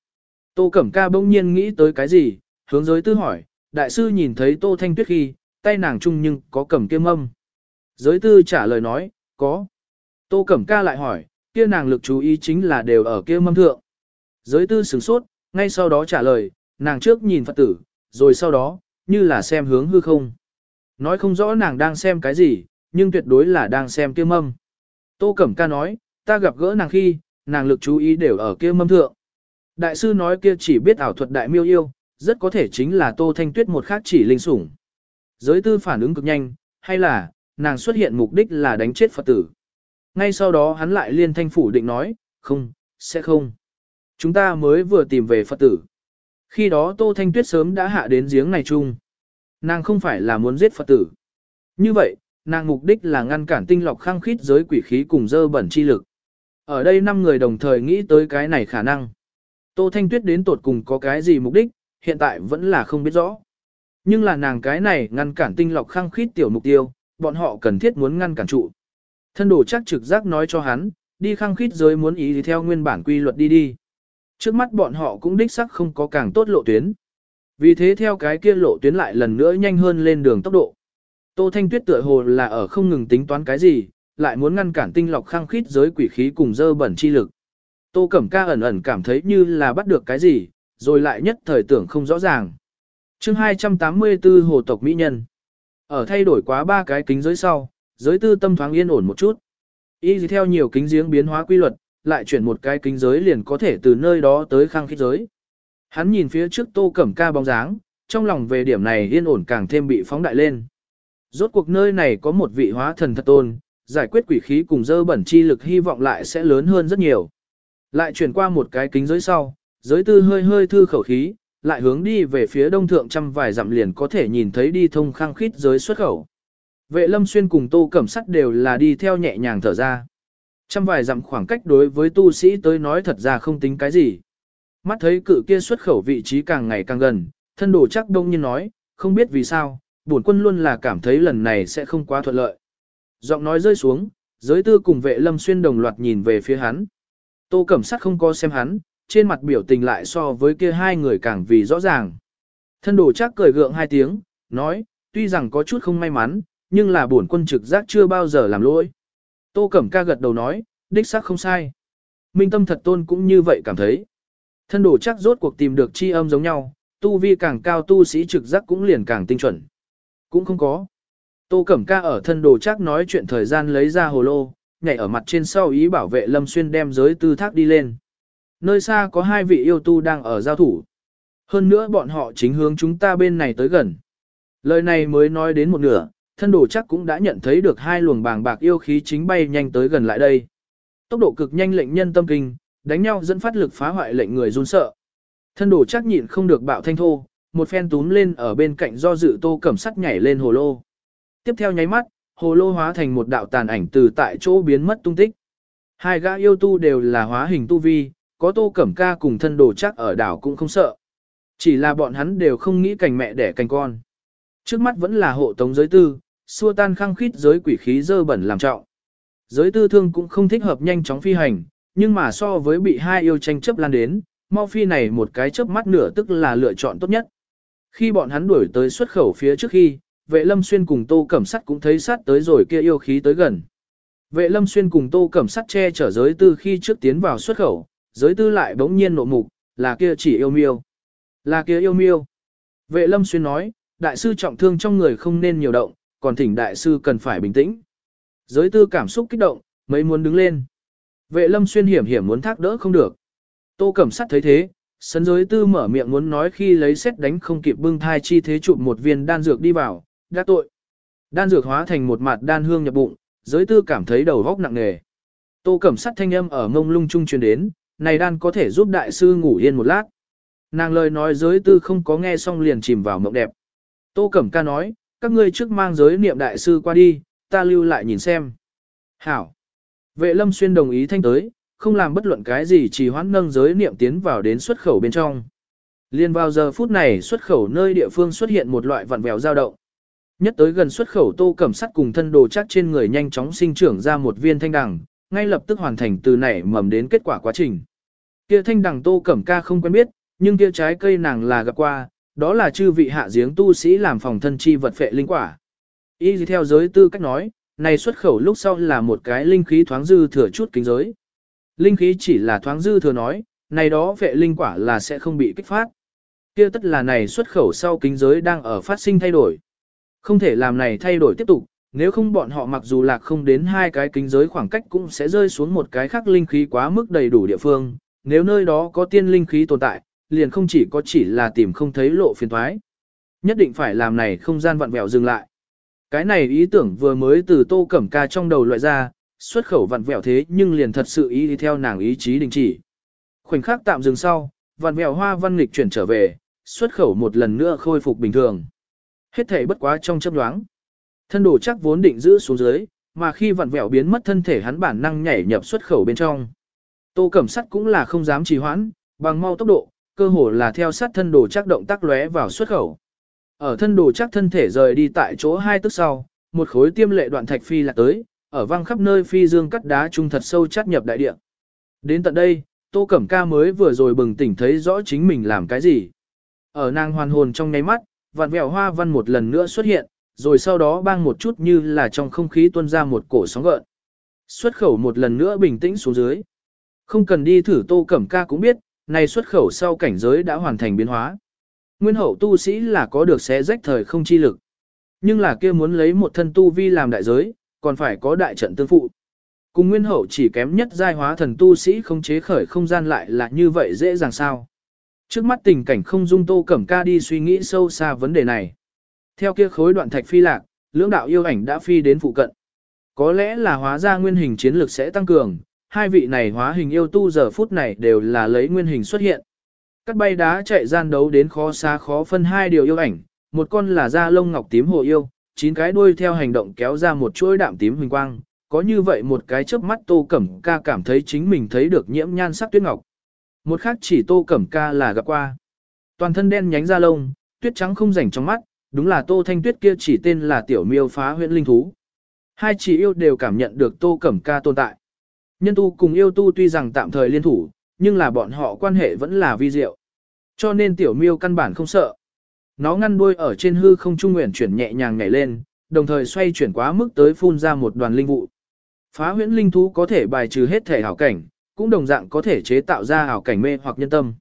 Tô Cẩm Ca bỗng nhiên nghĩ tới cái gì, hướng giới tư hỏi, đại sư nhìn thấy Tô Thanh Tuyết khi, tay nàng chung nhưng có cầm kiếm âm. Giới tư trả lời nói, có. Tô Cẩm Ca lại hỏi, kia nàng lực chú ý chính là đều ở kia mâm thượng. Giới tư sửng sốt, ngay sau đó trả lời, nàng trước nhìn Phật tử, rồi sau đó, như là xem hướng hư không. Nói không rõ nàng đang xem cái gì, nhưng tuyệt đối là đang xem kia mâm. Tô Cẩm Ca nói, ta gặp gỡ nàng khi, nàng lực chú ý đều ở kia mâm thượng. Đại sư nói kia chỉ biết ảo thuật đại miêu yêu, rất có thể chính là Tô Thanh Tuyết một khác chỉ linh sủng. Giới tư phản ứng cực nhanh, hay là, nàng xuất hiện mục đích là đánh chết Phật tử. Ngay sau đó hắn lại liên thanh phủ định nói, không, sẽ không. Chúng ta mới vừa tìm về Phật tử. Khi đó Tô Thanh Tuyết sớm đã hạ đến giếng này chung. Nàng không phải là muốn giết Phật tử. Như vậy, nàng mục đích là ngăn cản tinh lọc khăng khít giới quỷ khí cùng dơ bẩn chi lực. Ở đây năm người đồng thời nghĩ tới cái này khả năng. Tô Thanh Tuyết đến tột cùng có cái gì mục đích, hiện tại vẫn là không biết rõ. Nhưng là nàng cái này ngăn cản tinh lọc khăng khít tiểu mục tiêu, bọn họ cần thiết muốn ngăn cản trụ. Thân đồ chắc trực giác nói cho hắn, đi khăng khít giới muốn ý thì theo nguyên bản quy luật đi đi. Trước mắt bọn họ cũng đích sắc không có càng tốt lộ tuyến. Vì thế theo cái kia lộ tuyến lại lần nữa nhanh hơn lên đường tốc độ. Tô Thanh Tuyết tựa hồ là ở không ngừng tính toán cái gì, lại muốn ngăn cản tinh lọc khang khít giới quỷ khí cùng dơ bẩn chi lực. Tô Cẩm Ca ẩn ẩn cảm thấy như là bắt được cái gì, rồi lại nhất thời tưởng không rõ ràng. chương 284 Hồ tộc Mỹ Nhân Ở thay đổi quá ba cái kính giới sau, giới tư tâm thoáng yên ổn một chút. Y theo nhiều kính giếng biến hóa quy luật, lại chuyển một cái kính giới liền có thể từ nơi đó tới khang khít giới. Hắn nhìn phía trước Tô Cẩm Ca bóng dáng, trong lòng về điểm này yên ổn càng thêm bị phóng đại lên. Rốt cuộc nơi này có một vị hóa thần thật tôn, giải quyết quỷ khí cùng dơ bẩn chi lực hy vọng lại sẽ lớn hơn rất nhiều. Lại chuyển qua một cái kính giới sau, giới tư hơi hơi thư khẩu khí, lại hướng đi về phía đông thượng trăm vài dặm liền có thể nhìn thấy đi thông khang khít giới xuất khẩu. Vệ lâm xuyên cùng tô cẩm sắt đều là đi theo nhẹ nhàng thở ra. Trăm vài dặm khoảng cách đối với tu sĩ tới nói thật ra không tính cái gì. Mắt thấy cự kia xuất khẩu vị trí càng ngày càng gần, thân đồ chắc đông nhiên nói, không biết vì sao, bổn quân luôn là cảm thấy lần này sẽ không quá thuận lợi. Giọng nói rơi xuống, giới tư cùng vệ lâm xuyên đồng loạt nhìn về phía hắn. Tô Cẩm sắc không có xem hắn, trên mặt biểu tình lại so với kia hai người càng vì rõ ràng. Thân đồ chắc cười gượng hai tiếng, nói, tuy rằng có chút không may mắn, nhưng là bổn quân trực giác chưa bao giờ làm lỗi. Tô Cẩm ca gật đầu nói, đích xác không sai. Minh tâm thật tôn cũng như vậy cảm thấy. Thân đồ chắc rốt cuộc tìm được chi âm giống nhau, tu vi càng cao tu sĩ trực giác cũng liền càng tinh chuẩn. Cũng không có. Tô Cẩm ca ở thân đồ chắc nói chuyện thời gian lấy ra hồ lô, nhảy ở mặt trên sau ý bảo vệ Lâm Xuyên đem giới tư thác đi lên. Nơi xa có hai vị yêu tu đang ở giao thủ. Hơn nữa bọn họ chính hướng chúng ta bên này tới gần. Lời này mới nói đến một nửa, thân đồ chắc cũng đã nhận thấy được hai luồng bàng bạc yêu khí chính bay nhanh tới gần lại đây. Tốc độ cực nhanh lệnh nhân tâm kinh, đánh nhau dẫn phát lực phá hoại lệnh người run sợ. Thân đồ chắc nhịn không được bạo thanh thô, một phen túm lên ở bên cạnh do dự tô cẩm sắt nhảy lên hồ lô. Tiếp theo nháy mắt, hồ lô hóa thành một đạo tàn ảnh từ tại chỗ biến mất tung tích. Hai gã yêu tu đều là hóa hình tu vi, có tô cẩm ca cùng thân đồ chắc ở đảo cũng không sợ. Chỉ là bọn hắn đều không nghĩ cành mẹ đẻ cành con. Trước mắt vẫn là hộ tống giới tư, xua tan khăng khít giới quỷ khí dơ bẩn làm trọng. Giới tư thương cũng không thích hợp nhanh chóng phi hành, nhưng mà so với bị hai yêu tranh chấp lan đến, mau phi này một cái chớp mắt nửa tức là lựa chọn tốt nhất. Khi bọn hắn đuổi tới xuất khẩu phía trước khi, vệ lâm xuyên cùng tô cẩm sắt cũng thấy sát tới rồi kia yêu khí tới gần. Vệ lâm xuyên cùng tô cẩm sắt che chở giới tư khi trước tiến vào xuất khẩu, giới tư lại bỗng nhiên nộ mục, là kia chỉ yêu miêu. Là kia yêu miêu. Vệ lâm xuyên nói, đại sư trọng thương trong người không nên nhiều động, còn thỉnh đại sư cần phải bình tĩnh. Giới tư cảm xúc kích động, mấy muốn đứng lên. Vệ lâm xuyên hiểm hiểm muốn thác đỡ không được. Tô cẩm sắt thấy thế, sân giới tư mở miệng muốn nói khi lấy xét đánh không kịp bưng thai chi thế chụp một viên đan dược đi vào, đã tội. Đan dược hóa thành một mặt đan hương nhập bụng, giới tư cảm thấy đầu góc nặng nề. Tô cẩm sắt thanh âm ở mông lung trung truyền đến, này đan có thể giúp đại sư ngủ yên một lát. Nàng lời nói giới tư không có nghe xong liền chìm vào mộng đẹp. Tô cẩm ca nói, các ngươi trước mang giới niệm đại sư qua đi, ta lưu lại nhìn xem. Hảo. Vệ lâm xuyên đồng ý thanh tới, không làm bất luận cái gì chỉ hoãn nâng giới niệm tiến vào đến xuất khẩu bên trong. Liên vào giờ phút này xuất khẩu nơi địa phương xuất hiện một loại vặn vẹo dao động. Nhất tới gần xuất khẩu tô cẩm sắt cùng thân đồ chắc trên người nhanh chóng sinh trưởng ra một viên thanh đằng, ngay lập tức hoàn thành từ nảy mầm đến kết quả quá trình. Kia thanh đằng tô cẩm ca không quen biết, nhưng kia trái cây nàng là gặp qua, đó là chư vị hạ giếng tu sĩ làm phòng thân chi vật phệ linh quả. Y theo giới tư cách nói, này xuất khẩu lúc sau là một cái linh khí thoáng dư thừa chút kính giới. Linh khí chỉ là thoáng dư thừa nói, này đó phệ linh quả là sẽ không bị kích phát. Kia tất là này xuất khẩu sau kính giới đang ở phát sinh thay đổi. Không thể làm này thay đổi tiếp tục, nếu không bọn họ mặc dù lạc không đến hai cái kính giới khoảng cách cũng sẽ rơi xuống một cái khác linh khí quá mức đầy đủ địa phương, nếu nơi đó có tiên linh khí tồn tại, liền không chỉ có chỉ là tìm không thấy lộ phiền thoái. Nhất định phải làm này không gian vặn vẹo dừng lại. Cái này ý tưởng vừa mới từ tô cẩm ca trong đầu loại ra, xuất khẩu vặn vẹo thế nhưng liền thật sự ý đi theo nàng ý chí đình chỉ. Khoảnh khắc tạm dừng sau, vặn vẹo hoa văn nghịch chuyển trở về, xuất khẩu một lần nữa khôi phục bình thường. Hết thể bất quá trong chấp đoáng. Thân đồ chắc vốn định giữ xuống dưới, mà khi vặn vẹo biến mất thân thể hắn bản năng nhảy nhập xuất khẩu bên trong. Tô Cẩm Sắt cũng là không dám trì hoãn, bằng mau tốc độ, cơ hồ là theo sát thân đồ chắc động tác lóe vào xuất khẩu. Ở thân đồ chắc thân thể rời đi tại chỗ hai tức sau, một khối tiêm lệ đoạn thạch phi là tới, ở văng khắp nơi phi dương cắt đá trung thật sâu chát nhập đại địa. Đến tận đây, Tô Cẩm Ca mới vừa rồi bừng tỉnh thấy rõ chính mình làm cái gì. Ở nàng hoàn hồn trong nháy mắt, vạn vẹo hoa văn một lần nữa xuất hiện, rồi sau đó bang một chút như là trong không khí tuôn ra một cổ sóng gợn. Xuất khẩu một lần nữa bình tĩnh xuống dưới. Không cần đi thử Tô Cẩm Ca cũng biết, này xuất khẩu sau cảnh giới đã hoàn thành biến hóa. Nguyên hậu tu sĩ là có được xé rách thời không chi lực. Nhưng là kia muốn lấy một thân tu vi làm đại giới, còn phải có đại trận tương phụ. Cùng nguyên hậu chỉ kém nhất giai hóa thần tu sĩ không chế khởi không gian lại là như vậy dễ dàng sao. Trước mắt tình cảnh không dung tô cẩm ca đi suy nghĩ sâu xa vấn đề này. Theo kia khối đoạn thạch phi lạc, lưỡng đạo yêu ảnh đã phi đến phụ cận. Có lẽ là hóa ra nguyên hình chiến lược sẽ tăng cường, hai vị này hóa hình yêu tu giờ phút này đều là lấy nguyên hình xuất hiện. Các bay đá chạy gian đấu đến khó xa khó phân hai điều yêu ảnh, một con là da lông ngọc tím hồ yêu, chín cái đuôi theo hành động kéo ra một chuỗi đạm tím huỳnh quang, có như vậy một cái chớp mắt Tô Cẩm Ca cảm thấy chính mình thấy được nhiễm nhan sắc tuyết ngọc. Một khác chỉ Tô Cẩm Ca là gặp qua. Toàn thân đen nhánh da lông, tuyết trắng không rảnh trong mắt, đúng là Tô Thanh Tuyết kia chỉ tên là tiểu miêu phá huyện linh thú. Hai chỉ yêu đều cảm nhận được Tô Cẩm Ca tồn tại. Nhân tu cùng yêu tu tuy rằng tạm thời liên thủ, nhưng là bọn họ quan hệ vẫn là vi diệu. Cho nên tiểu miêu căn bản không sợ. Nó ngăn đuôi ở trên hư không trung nguyện chuyển nhẹ nhàng nhảy lên, đồng thời xoay chuyển quá mức tới phun ra một đoàn linh vụ. Phá huyễn linh thú có thể bài trừ hết thể hảo cảnh, cũng đồng dạng có thể chế tạo ra hảo cảnh mê hoặc nhân tâm.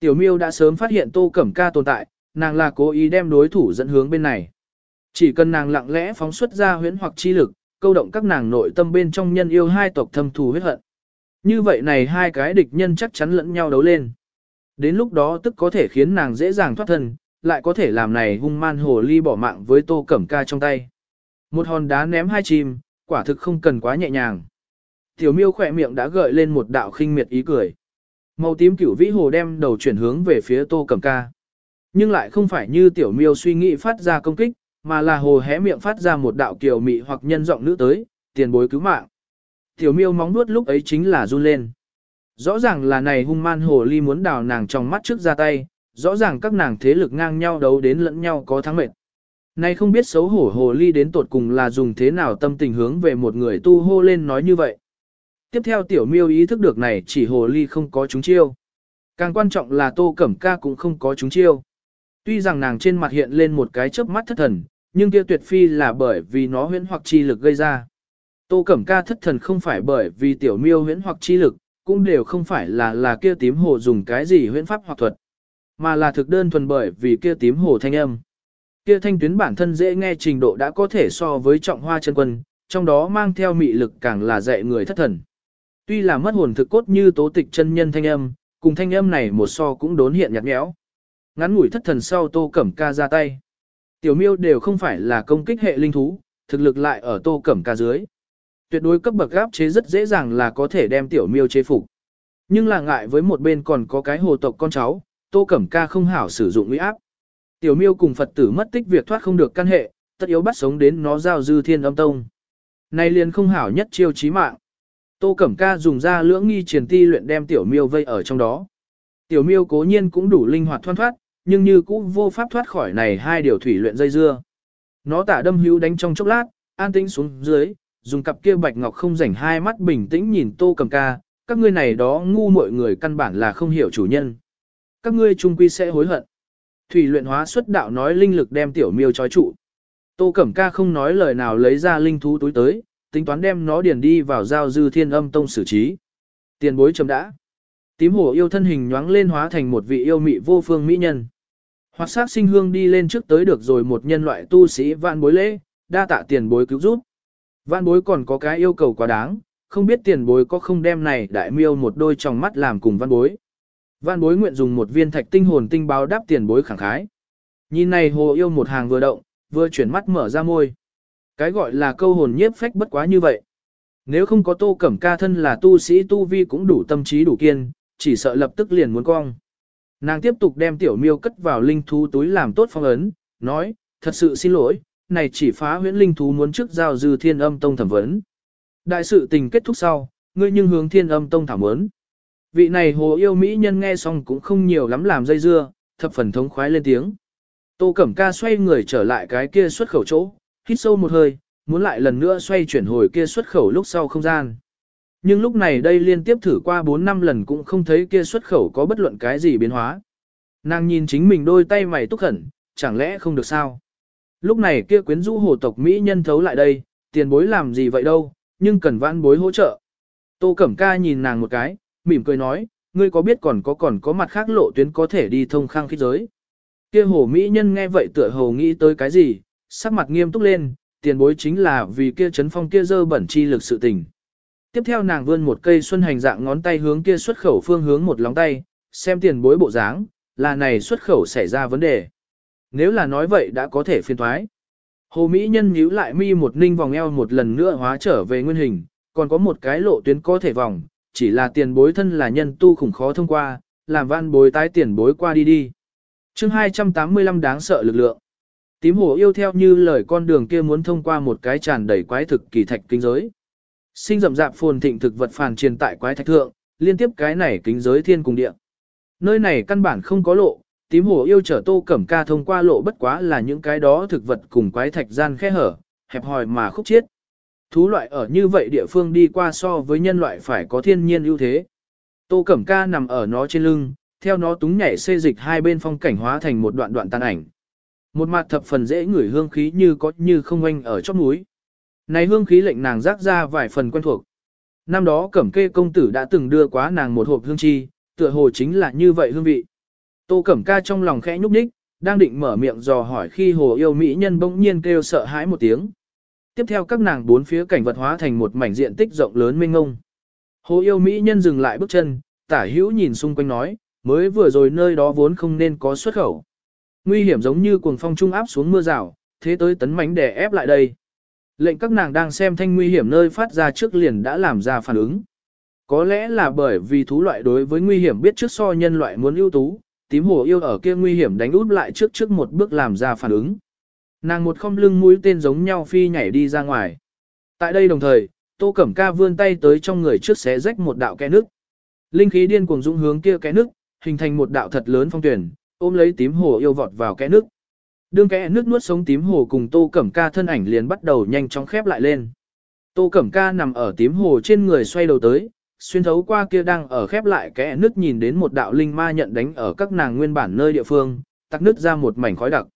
Tiểu miêu đã sớm phát hiện tô cẩm ca tồn tại, nàng là cố ý đem đối thủ dẫn hướng bên này. Chỉ cần nàng lặng lẽ phóng xuất ra huyễn hoặc chi lực, câu động các nàng nội tâm bên trong nhân yêu hai tộc thâm thù huyết hận. Như vậy này hai cái địch nhân chắc chắn lẫn nhau đấu lên. Đến lúc đó tức có thể khiến nàng dễ dàng thoát thân, lại có thể làm này hung man hồ ly bỏ mạng với tô cẩm ca trong tay. Một hòn đá ném hai chim, quả thực không cần quá nhẹ nhàng. Tiểu miêu khỏe miệng đã gợi lên một đạo khinh miệt ý cười. Màu tím cửu vĩ hồ đem đầu chuyển hướng về phía tô cẩm ca. Nhưng lại không phải như tiểu miêu suy nghĩ phát ra công kích, mà là hồ hé miệng phát ra một đạo kiều mị hoặc nhân giọng nữ tới, tiền bối cứu mạng. Tiểu miêu móng nuốt lúc ấy chính là run lên. Rõ ràng là này hung man hồ ly muốn đào nàng trong mắt trước ra tay, rõ ràng các nàng thế lực ngang nhau đấu đến lẫn nhau có thắng mệt. Này không biết xấu hổ hồ ly đến tột cùng là dùng thế nào tâm tình hướng về một người tu hô lên nói như vậy. Tiếp theo tiểu miêu ý thức được này chỉ hồ ly không có chúng chiêu. Càng quan trọng là tô cẩm ca cũng không có chúng chiêu. Tuy rằng nàng trên mặt hiện lên một cái chớp mắt thất thần, nhưng kia tuyệt phi là bởi vì nó huyễn hoặc chi lực gây ra. Tô Cẩm Ca thất thần không phải bởi vì tiểu miêu huyễn hoặc chi lực, cũng đều không phải là là kia tím hồ dùng cái gì huyễn pháp hoặc thuật, mà là thực đơn thuần bởi vì kia tím hồ thanh âm. Kia thanh tuyến bản thân dễ nghe trình độ đã có thể so với trọng hoa chân quân, trong đó mang theo mị lực càng là dạy người thất thần. Tuy là mất hồn thực cốt như tố tịch chân nhân thanh âm, cùng thanh âm này một so cũng đốn hiện nhạt nhẽo. Ngắn ngủi thất thần sau Tô Cẩm Ca ra tay. Tiểu miêu đều không phải là công kích hệ linh thú, thực lực lại ở Tô Cẩm Ca dưới. Tuyệt đối cấp bậc gáp chế rất dễ dàng là có thể đem tiểu miêu chế phục. Nhưng là ngại với một bên còn có cái hồ tộc con cháu, Tô Cẩm Ca không hảo sử dụng uy áp. Tiểu miêu cùng Phật tử mất tích việc thoát không được căn hệ, tất yếu bắt sống đến nó giao dư thiên âm tông. Này liền không hảo nhất chiêu chí mạng. Tô Cẩm Ca dùng ra lưỡng nghi triển ti luyện đem tiểu miêu vây ở trong đó. Tiểu miêu cố nhiên cũng đủ linh hoạt thoăn thoát, nhưng như cũng vô pháp thoát khỏi này hai điều thủy luyện dây dưa. Nó tả đâm hữu đánh trong chốc lát, an tĩnh xuống dưới, dùng cặp kia bạch ngọc không rảnh hai mắt bình tĩnh nhìn tô cầm ca, các ngươi này đó ngu mọi người căn bản là không hiểu chủ nhân. Các ngươi trung quy sẽ hối hận. Thủy luyện hóa xuất đạo nói linh lực đem tiểu miêu trói trụ. Tô Cẩm Ca không nói lời nào lấy ra linh thú túi tới, tính toán đem nó điền đi vào giao dư thiên âm tông xử trí. Tiền bối chấm đã. Tím hổ yêu thân hình nhoáng lên hóa thành một vị yêu mị vô phương mỹ nhân. Hoặc sát sinh hương đi lên trước tới được rồi một nhân loại tu sĩ vạn bối lễ, đa tạ tiền bối cứu giúp. Vạn bối còn có cái yêu cầu quá đáng, không biết tiền bối có không đem này đại miêu một đôi tròng mắt làm cùng văn bối. Văn bối nguyện dùng một viên thạch tinh hồn tinh báo đáp tiền bối khẳng khái. Nhìn này hồ yêu một hàng vừa động, vừa chuyển mắt mở ra môi. Cái gọi là câu hồn nhiếp phách bất quá như vậy. Nếu không có tô cẩm ca thân là tu sĩ tu vi cũng đủ tâm trí đủ kiên, chỉ sợ lập tức liền muốn cong. Nàng tiếp tục đem tiểu miêu cất vào linh thú túi làm tốt phong ấn, nói, thật sự xin lỗi, này chỉ phá huyễn linh thú muốn trước giao dư thiên âm tông thẩm vấn. Đại sự tình kết thúc sau, ngươi nhưng hướng thiên âm tông thảo vấn. Vị này hồ yêu mỹ nhân nghe xong cũng không nhiều lắm làm dây dưa, thập phần thống khoái lên tiếng. Tô Cẩm Ca xoay người trở lại cái kia xuất khẩu chỗ, hít sâu một hơi, muốn lại lần nữa xoay chuyển hồi kia xuất khẩu lúc sau không gian. Nhưng lúc này đây liên tiếp thử qua 4 năm lần cũng không thấy kia xuất khẩu có bất luận cái gì biến hóa. Nàng nhìn chính mình đôi tay mày túc khẩn, chẳng lẽ không được sao? Lúc này kia quyến rũ hồ tộc Mỹ nhân thấu lại đây, tiền bối làm gì vậy đâu, nhưng cần vãn bối hỗ trợ. Tô Cẩm Ca nhìn nàng một cái, mỉm cười nói, ngươi có biết còn có còn có mặt khác lộ tuyến có thể đi thông khang khí giới. Kia hồ Mỹ nhân nghe vậy tựa hồ nghĩ tới cái gì, sắc mặt nghiêm túc lên, tiền bối chính là vì kia chấn phong kia dơ bẩn chi lực sự tình. Tiếp theo nàng vươn một cây xuân hành dạng ngón tay hướng kia xuất khẩu phương hướng một lóng tay, xem tiền bối bộ dáng, là này xuất khẩu xảy ra vấn đề. Nếu là nói vậy đã có thể phiên thoái. Hồ Mỹ nhân nhíu lại mi một ninh vòng eo một lần nữa hóa trở về nguyên hình, còn có một cái lộ tuyến có thể vòng, chỉ là tiền bối thân là nhân tu khủng khó thông qua, làm văn bối tái tiền bối qua đi đi. chương 285 đáng sợ lực lượng. Tím hồ yêu theo như lời con đường kia muốn thông qua một cái tràn đầy quái thực kỳ thạch kinh giới. Sinh rậm rạp phồn thịnh thực vật phàn truyền tại quái thạch thượng, liên tiếp cái này kính giới thiên cùng địa. Nơi này căn bản không có lộ, tím hồ yêu trở tô cẩm ca thông qua lộ bất quá là những cái đó thực vật cùng quái thạch gian khe hở, hẹp hòi mà khúc chiết. Thú loại ở như vậy địa phương đi qua so với nhân loại phải có thiên nhiên ưu thế. Tô cẩm ca nằm ở nó trên lưng, theo nó túng nhảy xê dịch hai bên phong cảnh hóa thành một đoạn đoạn tan ảnh. Một mặt thập phần dễ ngửi hương khí như có như không anh ở chóp núi. Này hương khí lệnh nàng rác ra vài phần quen thuộc. Năm đó cẩm kê công tử đã từng đưa quá nàng một hộp hương chi, tựa hồ chính là như vậy hương vị. Tô cẩm ca trong lòng khẽ nhúc nhích, đang định mở miệng dò hỏi khi hồ yêu mỹ nhân bỗng nhiên kêu sợ hãi một tiếng. Tiếp theo các nàng bốn phía cảnh vật hóa thành một mảnh diện tích rộng lớn mênh ngông. Hồ yêu mỹ nhân dừng lại bước chân, tả hữu nhìn xung quanh nói, mới vừa rồi nơi đó vốn không nên có xuất khẩu. Nguy hiểm giống như cuồng phong trung áp xuống mưa rào, thế tới tấn mánh đè ép lại đây. Lệnh các nàng đang xem thanh nguy hiểm nơi phát ra trước liền đã làm ra phản ứng. Có lẽ là bởi vì thú loại đối với nguy hiểm biết trước so nhân loại muốn ưu tú, tím hồ yêu ở kia nguy hiểm đánh út lại trước trước một bước làm ra phản ứng. Nàng một không lưng mũi tên giống nhau phi nhảy đi ra ngoài. Tại đây đồng thời, Tô Cẩm Ca vươn tay tới trong người trước xé rách một đạo kẽ nước. Linh khí điên cuồng dũng hướng kia kẽ nước, hình thành một đạo thật lớn phong tuyển, ôm lấy tím hồ yêu vọt vào kẽ nước. Đương kẽ nước nuốt sống tím hồ cùng Tô Cẩm Ca thân ảnh liền bắt đầu nhanh chóng khép lại lên. Tô Cẩm Ca nằm ở tím hồ trên người xoay đầu tới, xuyên thấu qua kia đang ở khép lại kẽ nước nhìn đến một đạo linh ma nhận đánh ở các nàng nguyên bản nơi địa phương, tắc nước ra một mảnh khói đặc.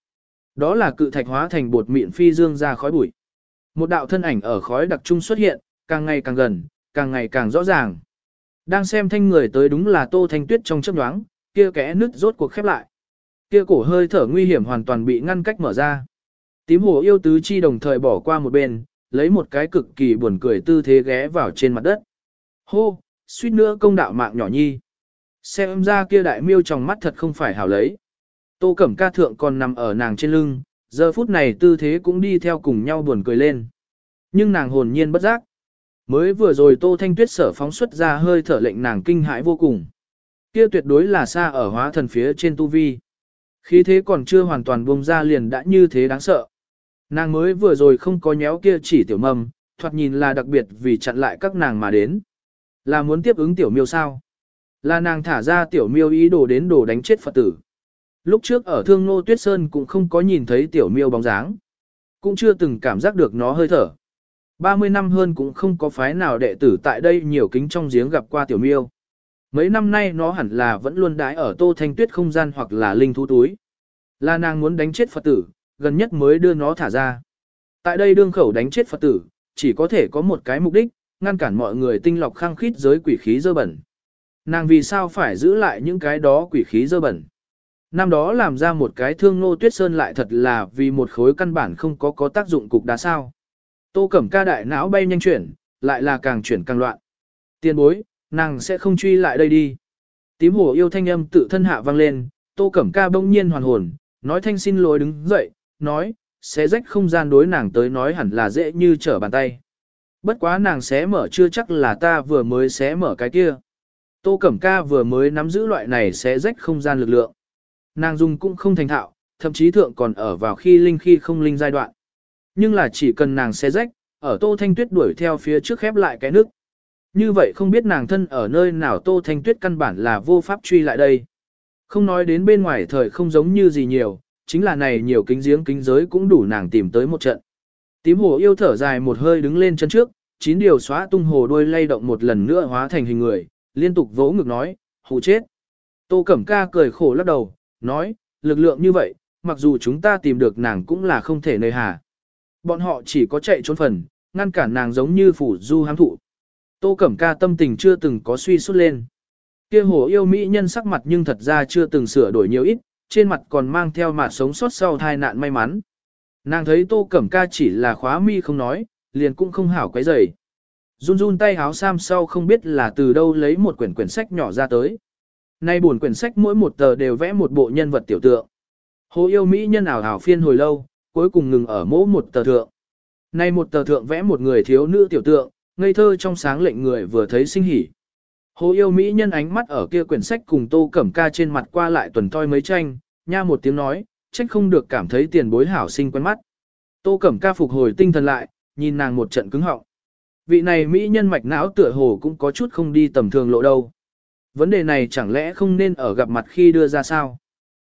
Đó là cự thạch hóa thành bột mịn phi dương ra khói bụi. Một đạo thân ảnh ở khói đặc trung xuất hiện, càng ngày càng gần, càng ngày càng rõ ràng. Đang xem thanh người tới đúng là Tô Thanh Tuyết trong chớp nhoáng, kia kẽ nứt rốt cuộc khép lại. Kia cổ hơi thở nguy hiểm hoàn toàn bị ngăn cách mở ra. Tím hồ yêu tứ chi đồng thời bỏ qua một bên, lấy một cái cực kỳ buồn cười tư thế ghé vào trên mặt đất. Hô, suýt nữa công đạo mạng nhỏ nhi. Xem ra kia đại miêu trong mắt thật không phải hảo lấy. Tô Cẩm ca thượng còn nằm ở nàng trên lưng, giờ phút này tư thế cũng đi theo cùng nhau buồn cười lên. Nhưng nàng hồn nhiên bất giác. Mới vừa rồi Tô Thanh Tuyết sở phóng xuất ra hơi thở lệnh nàng kinh hãi vô cùng. Kia tuyệt đối là xa ở hóa thần phía trên tu vi. Khí thế còn chưa hoàn toàn buông ra liền đã như thế đáng sợ. Nàng mới vừa rồi không có nhéo kia chỉ tiểu mầm, thoạt nhìn là đặc biệt vì chặn lại các nàng mà đến. Là muốn tiếp ứng tiểu miêu sao? Là nàng thả ra tiểu miêu ý đồ đến đồ đánh chết Phật tử. Lúc trước ở thương nô tuyết sơn cũng không có nhìn thấy tiểu miêu bóng dáng. Cũng chưa từng cảm giác được nó hơi thở. 30 năm hơn cũng không có phái nào đệ tử tại đây nhiều kính trong giếng gặp qua tiểu miêu. Mấy năm nay nó hẳn là vẫn luôn đái ở tô thanh tuyết không gian hoặc là linh thú túi. Là nàng muốn đánh chết Phật tử, gần nhất mới đưa nó thả ra. Tại đây đương khẩu đánh chết Phật tử, chỉ có thể có một cái mục đích, ngăn cản mọi người tinh lọc khang khít giới quỷ khí dơ bẩn. Nàng vì sao phải giữ lại những cái đó quỷ khí dơ bẩn? Năm đó làm ra một cái thương nô tuyết sơn lại thật là vì một khối căn bản không có có tác dụng cục đá sao. Tô cẩm ca đại não bay nhanh chuyển, lại là càng chuyển càng loạn. Tiên bối, nàng sẽ không truy lại đây đi. Tím hồ yêu thanh âm tự thân hạ vang lên, tô cẩm ca bỗng nhiên hoàn hồn, nói thanh xin lỗi đứng dậy, nói, sẽ rách không gian đối nàng tới nói hẳn là dễ như trở bàn tay. Bất quá nàng xé mở chưa chắc là ta vừa mới xé mở cái kia. Tô Cẩm Ca vừa mới nắm giữ loại này sẽ rách không gian lực lượng. Nàng dùng cũng không thành thạo, thậm chí thượng còn ở vào khi linh khi không linh giai đoạn. Nhưng là chỉ cần nàng xé rách, ở Tô Thanh Tuyết đuổi theo phía trước khép lại cái nước. Như vậy không biết nàng thân ở nơi nào Tô Thanh Tuyết căn bản là vô pháp truy lại đây. Không nói đến bên ngoài thời không giống như gì nhiều, chính là này nhiều kính giếng kính giới cũng đủ nàng tìm tới một trận. Tím hồ yêu thở dài một hơi đứng lên chân trước, chín điều xóa tung hồ đuôi lay động một lần nữa hóa thành hình người, liên tục vỗ ngực nói, hù chết. Tô Cẩm Ca cười khổ lắc đầu, nói, lực lượng như vậy, mặc dù chúng ta tìm được nàng cũng là không thể nơi hà. Bọn họ chỉ có chạy trốn phần, ngăn cản nàng giống như phủ du hám thụ. Tô Cẩm Ca tâm tình chưa từng có suy sút lên. Kia hồ yêu mỹ nhân sắc mặt nhưng thật ra chưa từng sửa đổi nhiều ít, trên mặt còn mang theo mặt sống sót sau tai nạn may mắn. Nàng thấy Tô Cẩm Ca chỉ là khóa mi không nói, liền cũng không hảo quấy rầy. Run run tay háo sam sau không biết là từ đâu lấy một quyển quyển sách nhỏ ra tới. Nay buồn quyển sách mỗi một tờ đều vẽ một bộ nhân vật tiểu tượng. Hồ yêu mỹ nhân ảo ảo phiên hồi lâu, cuối cùng ngừng ở mỗ một tờ thượng. Nay một tờ thượng vẽ một người thiếu nữ tiểu tượng, ngây thơ trong sáng lệnh người vừa thấy sinh hỉ. Hồ yêu mỹ nhân ánh mắt ở kia quyển sách cùng tô cẩm ca trên mặt qua lại tuần toi mấy tranh, nha một tiếng nói, trách không được cảm thấy tiền bối hảo sinh quen mắt. Tô cẩm ca phục hồi tinh thần lại, nhìn nàng một trận cứng họng. Vị này mỹ nhân mạch não tựa hồ cũng có chút không đi tầm thường lộ đâu. Vấn đề này chẳng lẽ không nên ở gặp mặt khi đưa ra sao?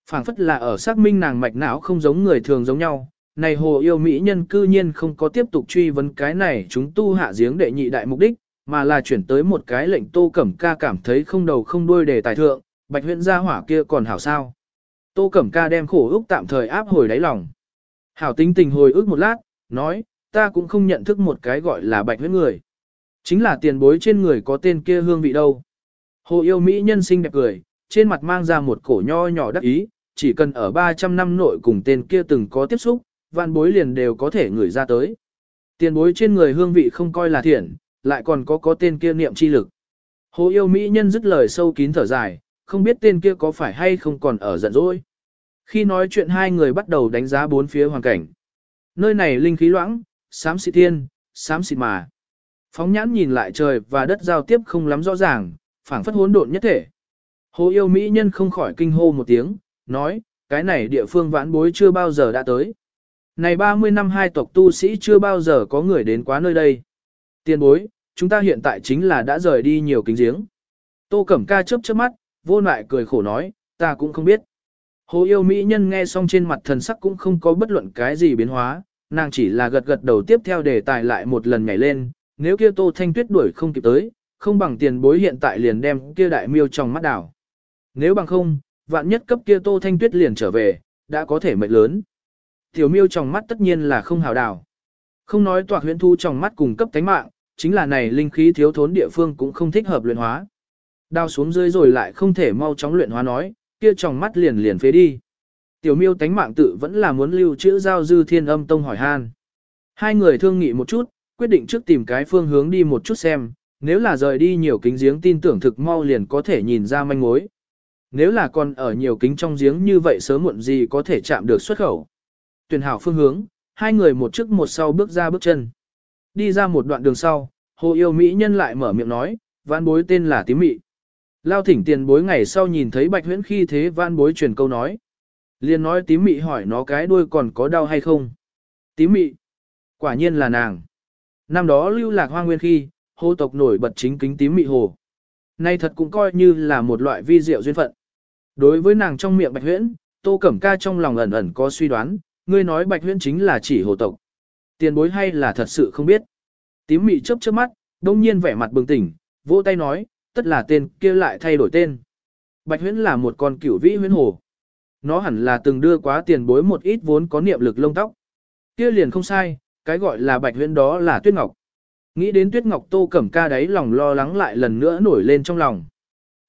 phảng phất là ở xác minh nàng mạch não không giống người thường giống nhau. Này hồ yêu mỹ nhân cư nhiên không có tiếp tục truy vấn cái này chúng tu hạ giếng đệ nhị đại mục đích, mà là chuyển tới một cái lệnh tô cẩm ca cảm thấy không đầu không đuôi để tài thượng, bạch huyện gia hỏa kia còn hảo sao. Tô cẩm ca đem khổ ước tạm thời áp hồi đáy lòng. Hảo tính tình hồi ức một lát, nói, ta cũng không nhận thức một cái gọi là bạch huyết người. Chính là tiền bối trên người có tên kia hương vị đâu. Hồ yêu Mỹ nhân sinh đẹp cười, trên mặt mang ra một cổ nho nhỏ đắc ý, chỉ cần ở 300 năm nội cùng tên kia từng có tiếp xúc, vạn bối liền đều có thể ngửi ra tới. Tiền bối trên người hương vị không coi là thiện, lại còn có có tên kia niệm chi lực. Hồ yêu Mỹ nhân dứt lời sâu kín thở dài, không biết tên kia có phải hay không còn ở giận dỗi. Khi nói chuyện hai người bắt đầu đánh giá bốn phía hoàn cảnh. Nơi này linh khí loãng, xám xịt thiên, xám xịt mà. Phóng nhãn nhìn lại trời và đất giao tiếp không lắm rõ ràng, phảng phất hỗn độn nhất thể. Hồ yêu mỹ nhân không khỏi kinh hô một tiếng, nói, cái này địa phương vãn bối chưa bao giờ đã tới. Này 30 năm hai tộc tu sĩ chưa bao giờ có người đến quá nơi đây. Tiên bối, chúng ta hiện tại chính là đã rời đi nhiều kính giếng. Tô Cẩm Ca chớp chớp mắt, vô lại cười khổ nói, ta cũng không biết. Hồ yêu mỹ nhân nghe xong trên mặt thần sắc cũng không có bất luận cái gì biến hóa, nàng chỉ là gật gật đầu tiếp theo đề tài lại một lần nhảy lên, nếu kia Tô Thanh Tuyết đuổi không kịp tới, không bằng tiền bối hiện tại liền đem kia đại miêu trong mắt đảo. Nếu bằng không, vạn nhất cấp kia Tô Thanh Tuyết liền trở về, đã có thể mệnh lớn. Tiểu miêu trong mắt tất nhiên là không hào đảo. Không nói tòa huyễn thu trong mắt cùng cấp cánh mạng, chính là này linh khí thiếu thốn địa phương cũng không thích hợp luyện hóa. Đao xuống dưới rồi lại không thể mau chóng luyện hóa nói, kia trong mắt liền liền phế đi. Tiểu miêu tánh mạng tự vẫn là muốn lưu trữ giao dư thiên âm tông hỏi han. Hai người thương nghị một chút, quyết định trước tìm cái phương hướng đi một chút xem, nếu là rời đi nhiều kính giếng tin tưởng thực mau liền có thể nhìn ra manh mối. Nếu là còn ở nhiều kính trong giếng như vậy sớm muộn gì có thể chạm được xuất khẩu. Tuyển hảo phương hướng, hai người một trước một sau bước ra bước chân. Đi ra một đoạn đường sau, hồ yêu mỹ nhân lại mở miệng nói, vãn bối tên là tím mị. Lao thỉnh tiền bối ngày sau nhìn thấy bạch huyễn khi thế vãn bối truyền câu nói. liền nói tím mị hỏi nó cái đuôi còn có đau hay không. Tím mị. Quả nhiên là nàng. Năm đó lưu lạc hoa nguyên khi, hô tộc nổi bật chính kính tím mị hồ. Nay thật cũng coi như là một loại vi diệu duyên phận. Đối với nàng trong miệng bạch huyễn, tô cẩm ca trong lòng ẩn ẩn có suy đoán, ngươi nói bạch huyễn chính là chỉ hồ tộc. Tiền bối hay là thật sự không biết. Tím mị chớp chớp mắt, đông nhiên vẻ mặt bừng tỉnh, vỗ tay nói, tất là tên kia lại thay đổi tên. Bạch huyễn là một con cửu vĩ huyễn hồ. Nó hẳn là từng đưa quá tiền bối một ít vốn có niệm lực lông tóc. Kia liền không sai, cái gọi là bạch huyễn đó là tuyết ngọc. Nghĩ đến tuyết ngọc tô cẩm ca đấy lòng lo lắng lại lần nữa nổi lên trong lòng.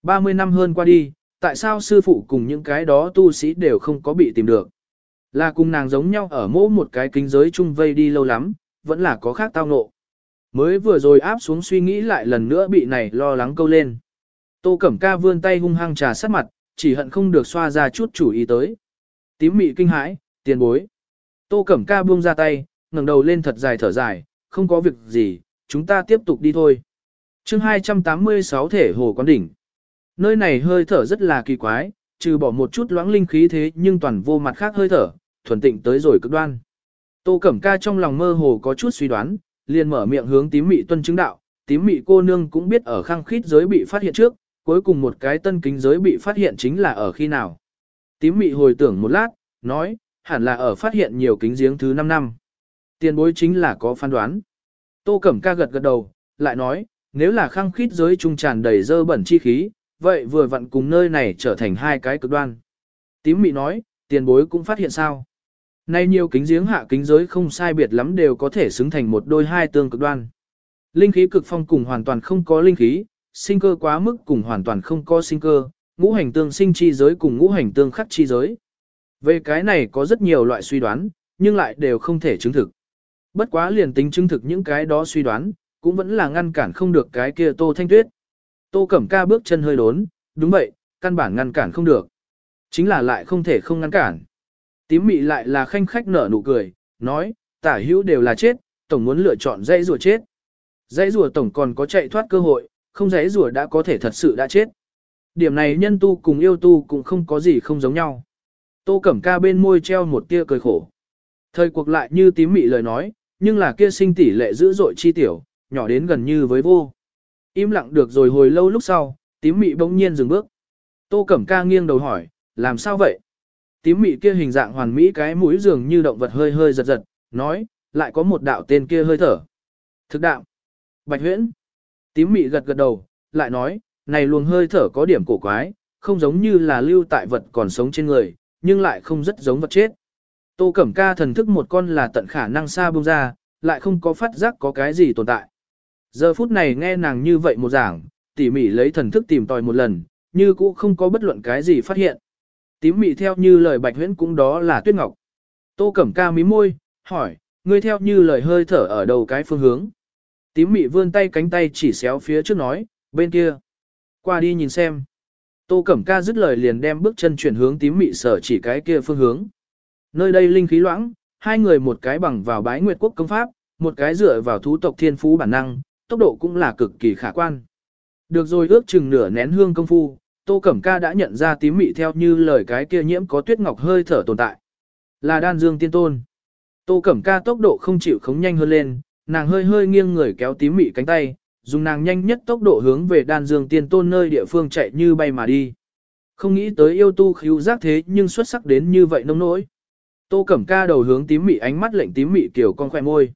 30 năm hơn qua đi, tại sao sư phụ cùng những cái đó tu sĩ đều không có bị tìm được? Là cùng nàng giống nhau ở mỗ một cái kính giới chung vây đi lâu lắm, vẫn là có khác tao ngộ. Mới vừa rồi áp xuống suy nghĩ lại lần nữa bị này lo lắng câu lên. Tô Cẩm Ca vươn tay hung hăng trà sát mặt, chỉ hận không được xoa ra chút chủ ý tới. Tím mị kinh hãi, tiền bối. Tô Cẩm Ca buông ra tay, ngẩng đầu lên thật dài thở dài, không có việc gì, chúng ta tiếp tục đi thôi. chương 286 thể hồ quán đỉnh. Nơi này hơi thở rất là kỳ quái, trừ bỏ một chút loãng linh khí thế nhưng toàn vô mặt khác hơi thở, thuần tịnh tới rồi cực đoan. Tô Cẩm Ca trong lòng mơ hồ có chút suy đoán, liền mở miệng hướng tím mị tuân chứng đạo, tím mị cô nương cũng biết ở khang khít giới bị phát hiện trước, cuối cùng một cái tân kính giới bị phát hiện chính là ở khi nào. Tím mị hồi tưởng một lát, nói, hẳn là ở phát hiện nhiều kính giếng thứ 5 năm. Tiền bối chính là có phán đoán. Tô Cẩm Ca gật gật đầu, lại nói, nếu là khang khít giới trung tràn đầy dơ bẩn chi khí, vậy vừa vặn cùng nơi này trở thành hai cái cực đoan. Tím mị nói, tiền bối cũng phát hiện sao. Nay nhiều kính giếng hạ kính giới không sai biệt lắm đều có thể xứng thành một đôi hai tương cực đoan. Linh khí cực phong cùng hoàn toàn không có linh khí, sinh cơ quá mức cùng hoàn toàn không có sinh cơ, ngũ hành tương sinh chi giới cùng ngũ hành tương khắc chi giới. Về cái này có rất nhiều loại suy đoán, nhưng lại đều không thể chứng thực. Bất quá liền tính chứng thực những cái đó suy đoán, cũng vẫn là ngăn cản không được cái kia Tô Thanh Tuyết. Tô Cẩm Ca bước chân hơi đốn, đúng vậy, căn bản ngăn cản không được. Chính là lại không thể không ngăn cản. Tím mị lại là khanh khách nở nụ cười, nói, tả hữu đều là chết, tổng muốn lựa chọn dãy rùa chết. Dãy rùa tổng còn có chạy thoát cơ hội, không dãy rùa đã có thể thật sự đã chết. Điểm này nhân tu cùng yêu tu cũng không có gì không giống nhau. Tô Cẩm Ca bên môi treo một tia cười khổ. Thời cuộc lại như tím mị lời nói, nhưng là kia sinh tỷ lệ dữ dội chi tiểu, nhỏ đến gần như với vô. Im lặng được rồi hồi lâu lúc sau, tím mị bỗng nhiên dừng bước. Tô Cẩm Ca nghiêng đầu hỏi, làm sao vậy? Tím mị kia hình dạng hoàn mỹ cái mũi dường như động vật hơi hơi giật giật, nói, lại có một đạo tên kia hơi thở. Thực đạo. Bạch huyễn. Tím mị gật gật đầu, lại nói, này luồng hơi thở có điểm cổ quái, không giống như là lưu tại vật còn sống trên người, nhưng lại không rất giống vật chết. Tô Cẩm Ca thần thức một con là tận khả năng xa bông ra, lại không có phát giác có cái gì tồn tại. Giờ phút này nghe nàng như vậy một giảng, tỉ mỉ lấy thần thức tìm tòi một lần, như cũ không có bất luận cái gì phát hiện. Tím mị theo như lời bạch huyễn cũng đó là tuyết ngọc. Tô Cẩm Ca mí môi, hỏi, ngươi theo như lời hơi thở ở đầu cái phương hướng. Tím mị vươn tay cánh tay chỉ xéo phía trước nói, bên kia. Qua đi nhìn xem. Tô Cẩm Ca dứt lời liền đem bước chân chuyển hướng tím mị sở chỉ cái kia phương hướng. Nơi đây linh khí loãng, hai người một cái bằng vào bái nguyệt quốc công pháp, một cái dựa vào thú tộc thiên phú bản năng, tốc độ cũng là cực kỳ khả quan. Được rồi ước chừng nửa nén hương công phu, Tô Cẩm Ca đã nhận ra tím mị theo như lời cái kia nhiễm có tuyết ngọc hơi thở tồn tại. Là đan dương tiên tôn. Tô Cẩm Ca tốc độ không chịu khống nhanh hơn lên, nàng hơi hơi nghiêng người kéo tím mị cánh tay, dùng nàng nhanh nhất tốc độ hướng về đan dương tiên tôn nơi địa phương chạy như bay mà đi. Không nghĩ tới yêu tu khíu giác thế nhưng xuất sắc đến như vậy nông nỗi. Tô Cẩm Ca đầu hướng tím mị ánh mắt lệnh tím mị kiểu con khỏe môi.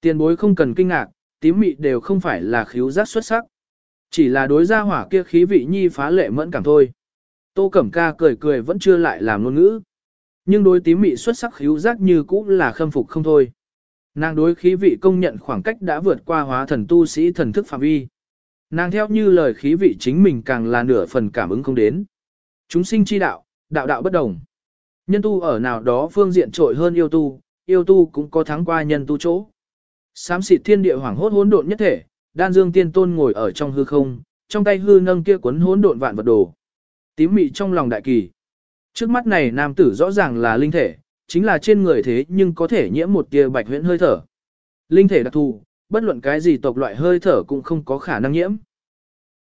Tiền bối không cần kinh ngạc, tím mị đều không phải là khíu giác xuất sắc. Chỉ là đối ra hỏa kia khí vị nhi phá lệ mẫn cảm thôi. Tô Cẩm Ca cười cười vẫn chưa lại làm ngôn ngữ. Nhưng đối tím mị xuất sắc khíu giác như cũ là khâm phục không thôi. Nàng đối khí vị công nhận khoảng cách đã vượt qua hóa thần tu sĩ thần thức phạm vi. Nàng theo như lời khí vị chính mình càng là nửa phần cảm ứng không đến. Chúng sinh chi đạo, đạo đạo bất đồng. Nhân tu ở nào đó phương diện trội hơn yêu tu, yêu tu cũng có thắng qua nhân tu chỗ. Sám xịt thiên địa hoàng hốt hỗn độn nhất thể, đan dương tiên tôn ngồi ở trong hư không, trong tay hư nâng kia cuốn hỗn độn vạn vật đồ. Tím mị trong lòng đại kỳ. Trước mắt này nam tử rõ ràng là linh thể, chính là trên người thế nhưng có thể nhiễm một tia bạch huyễn hơi thở. Linh thể đặc thù, bất luận cái gì tộc loại hơi thở cũng không có khả năng nhiễm.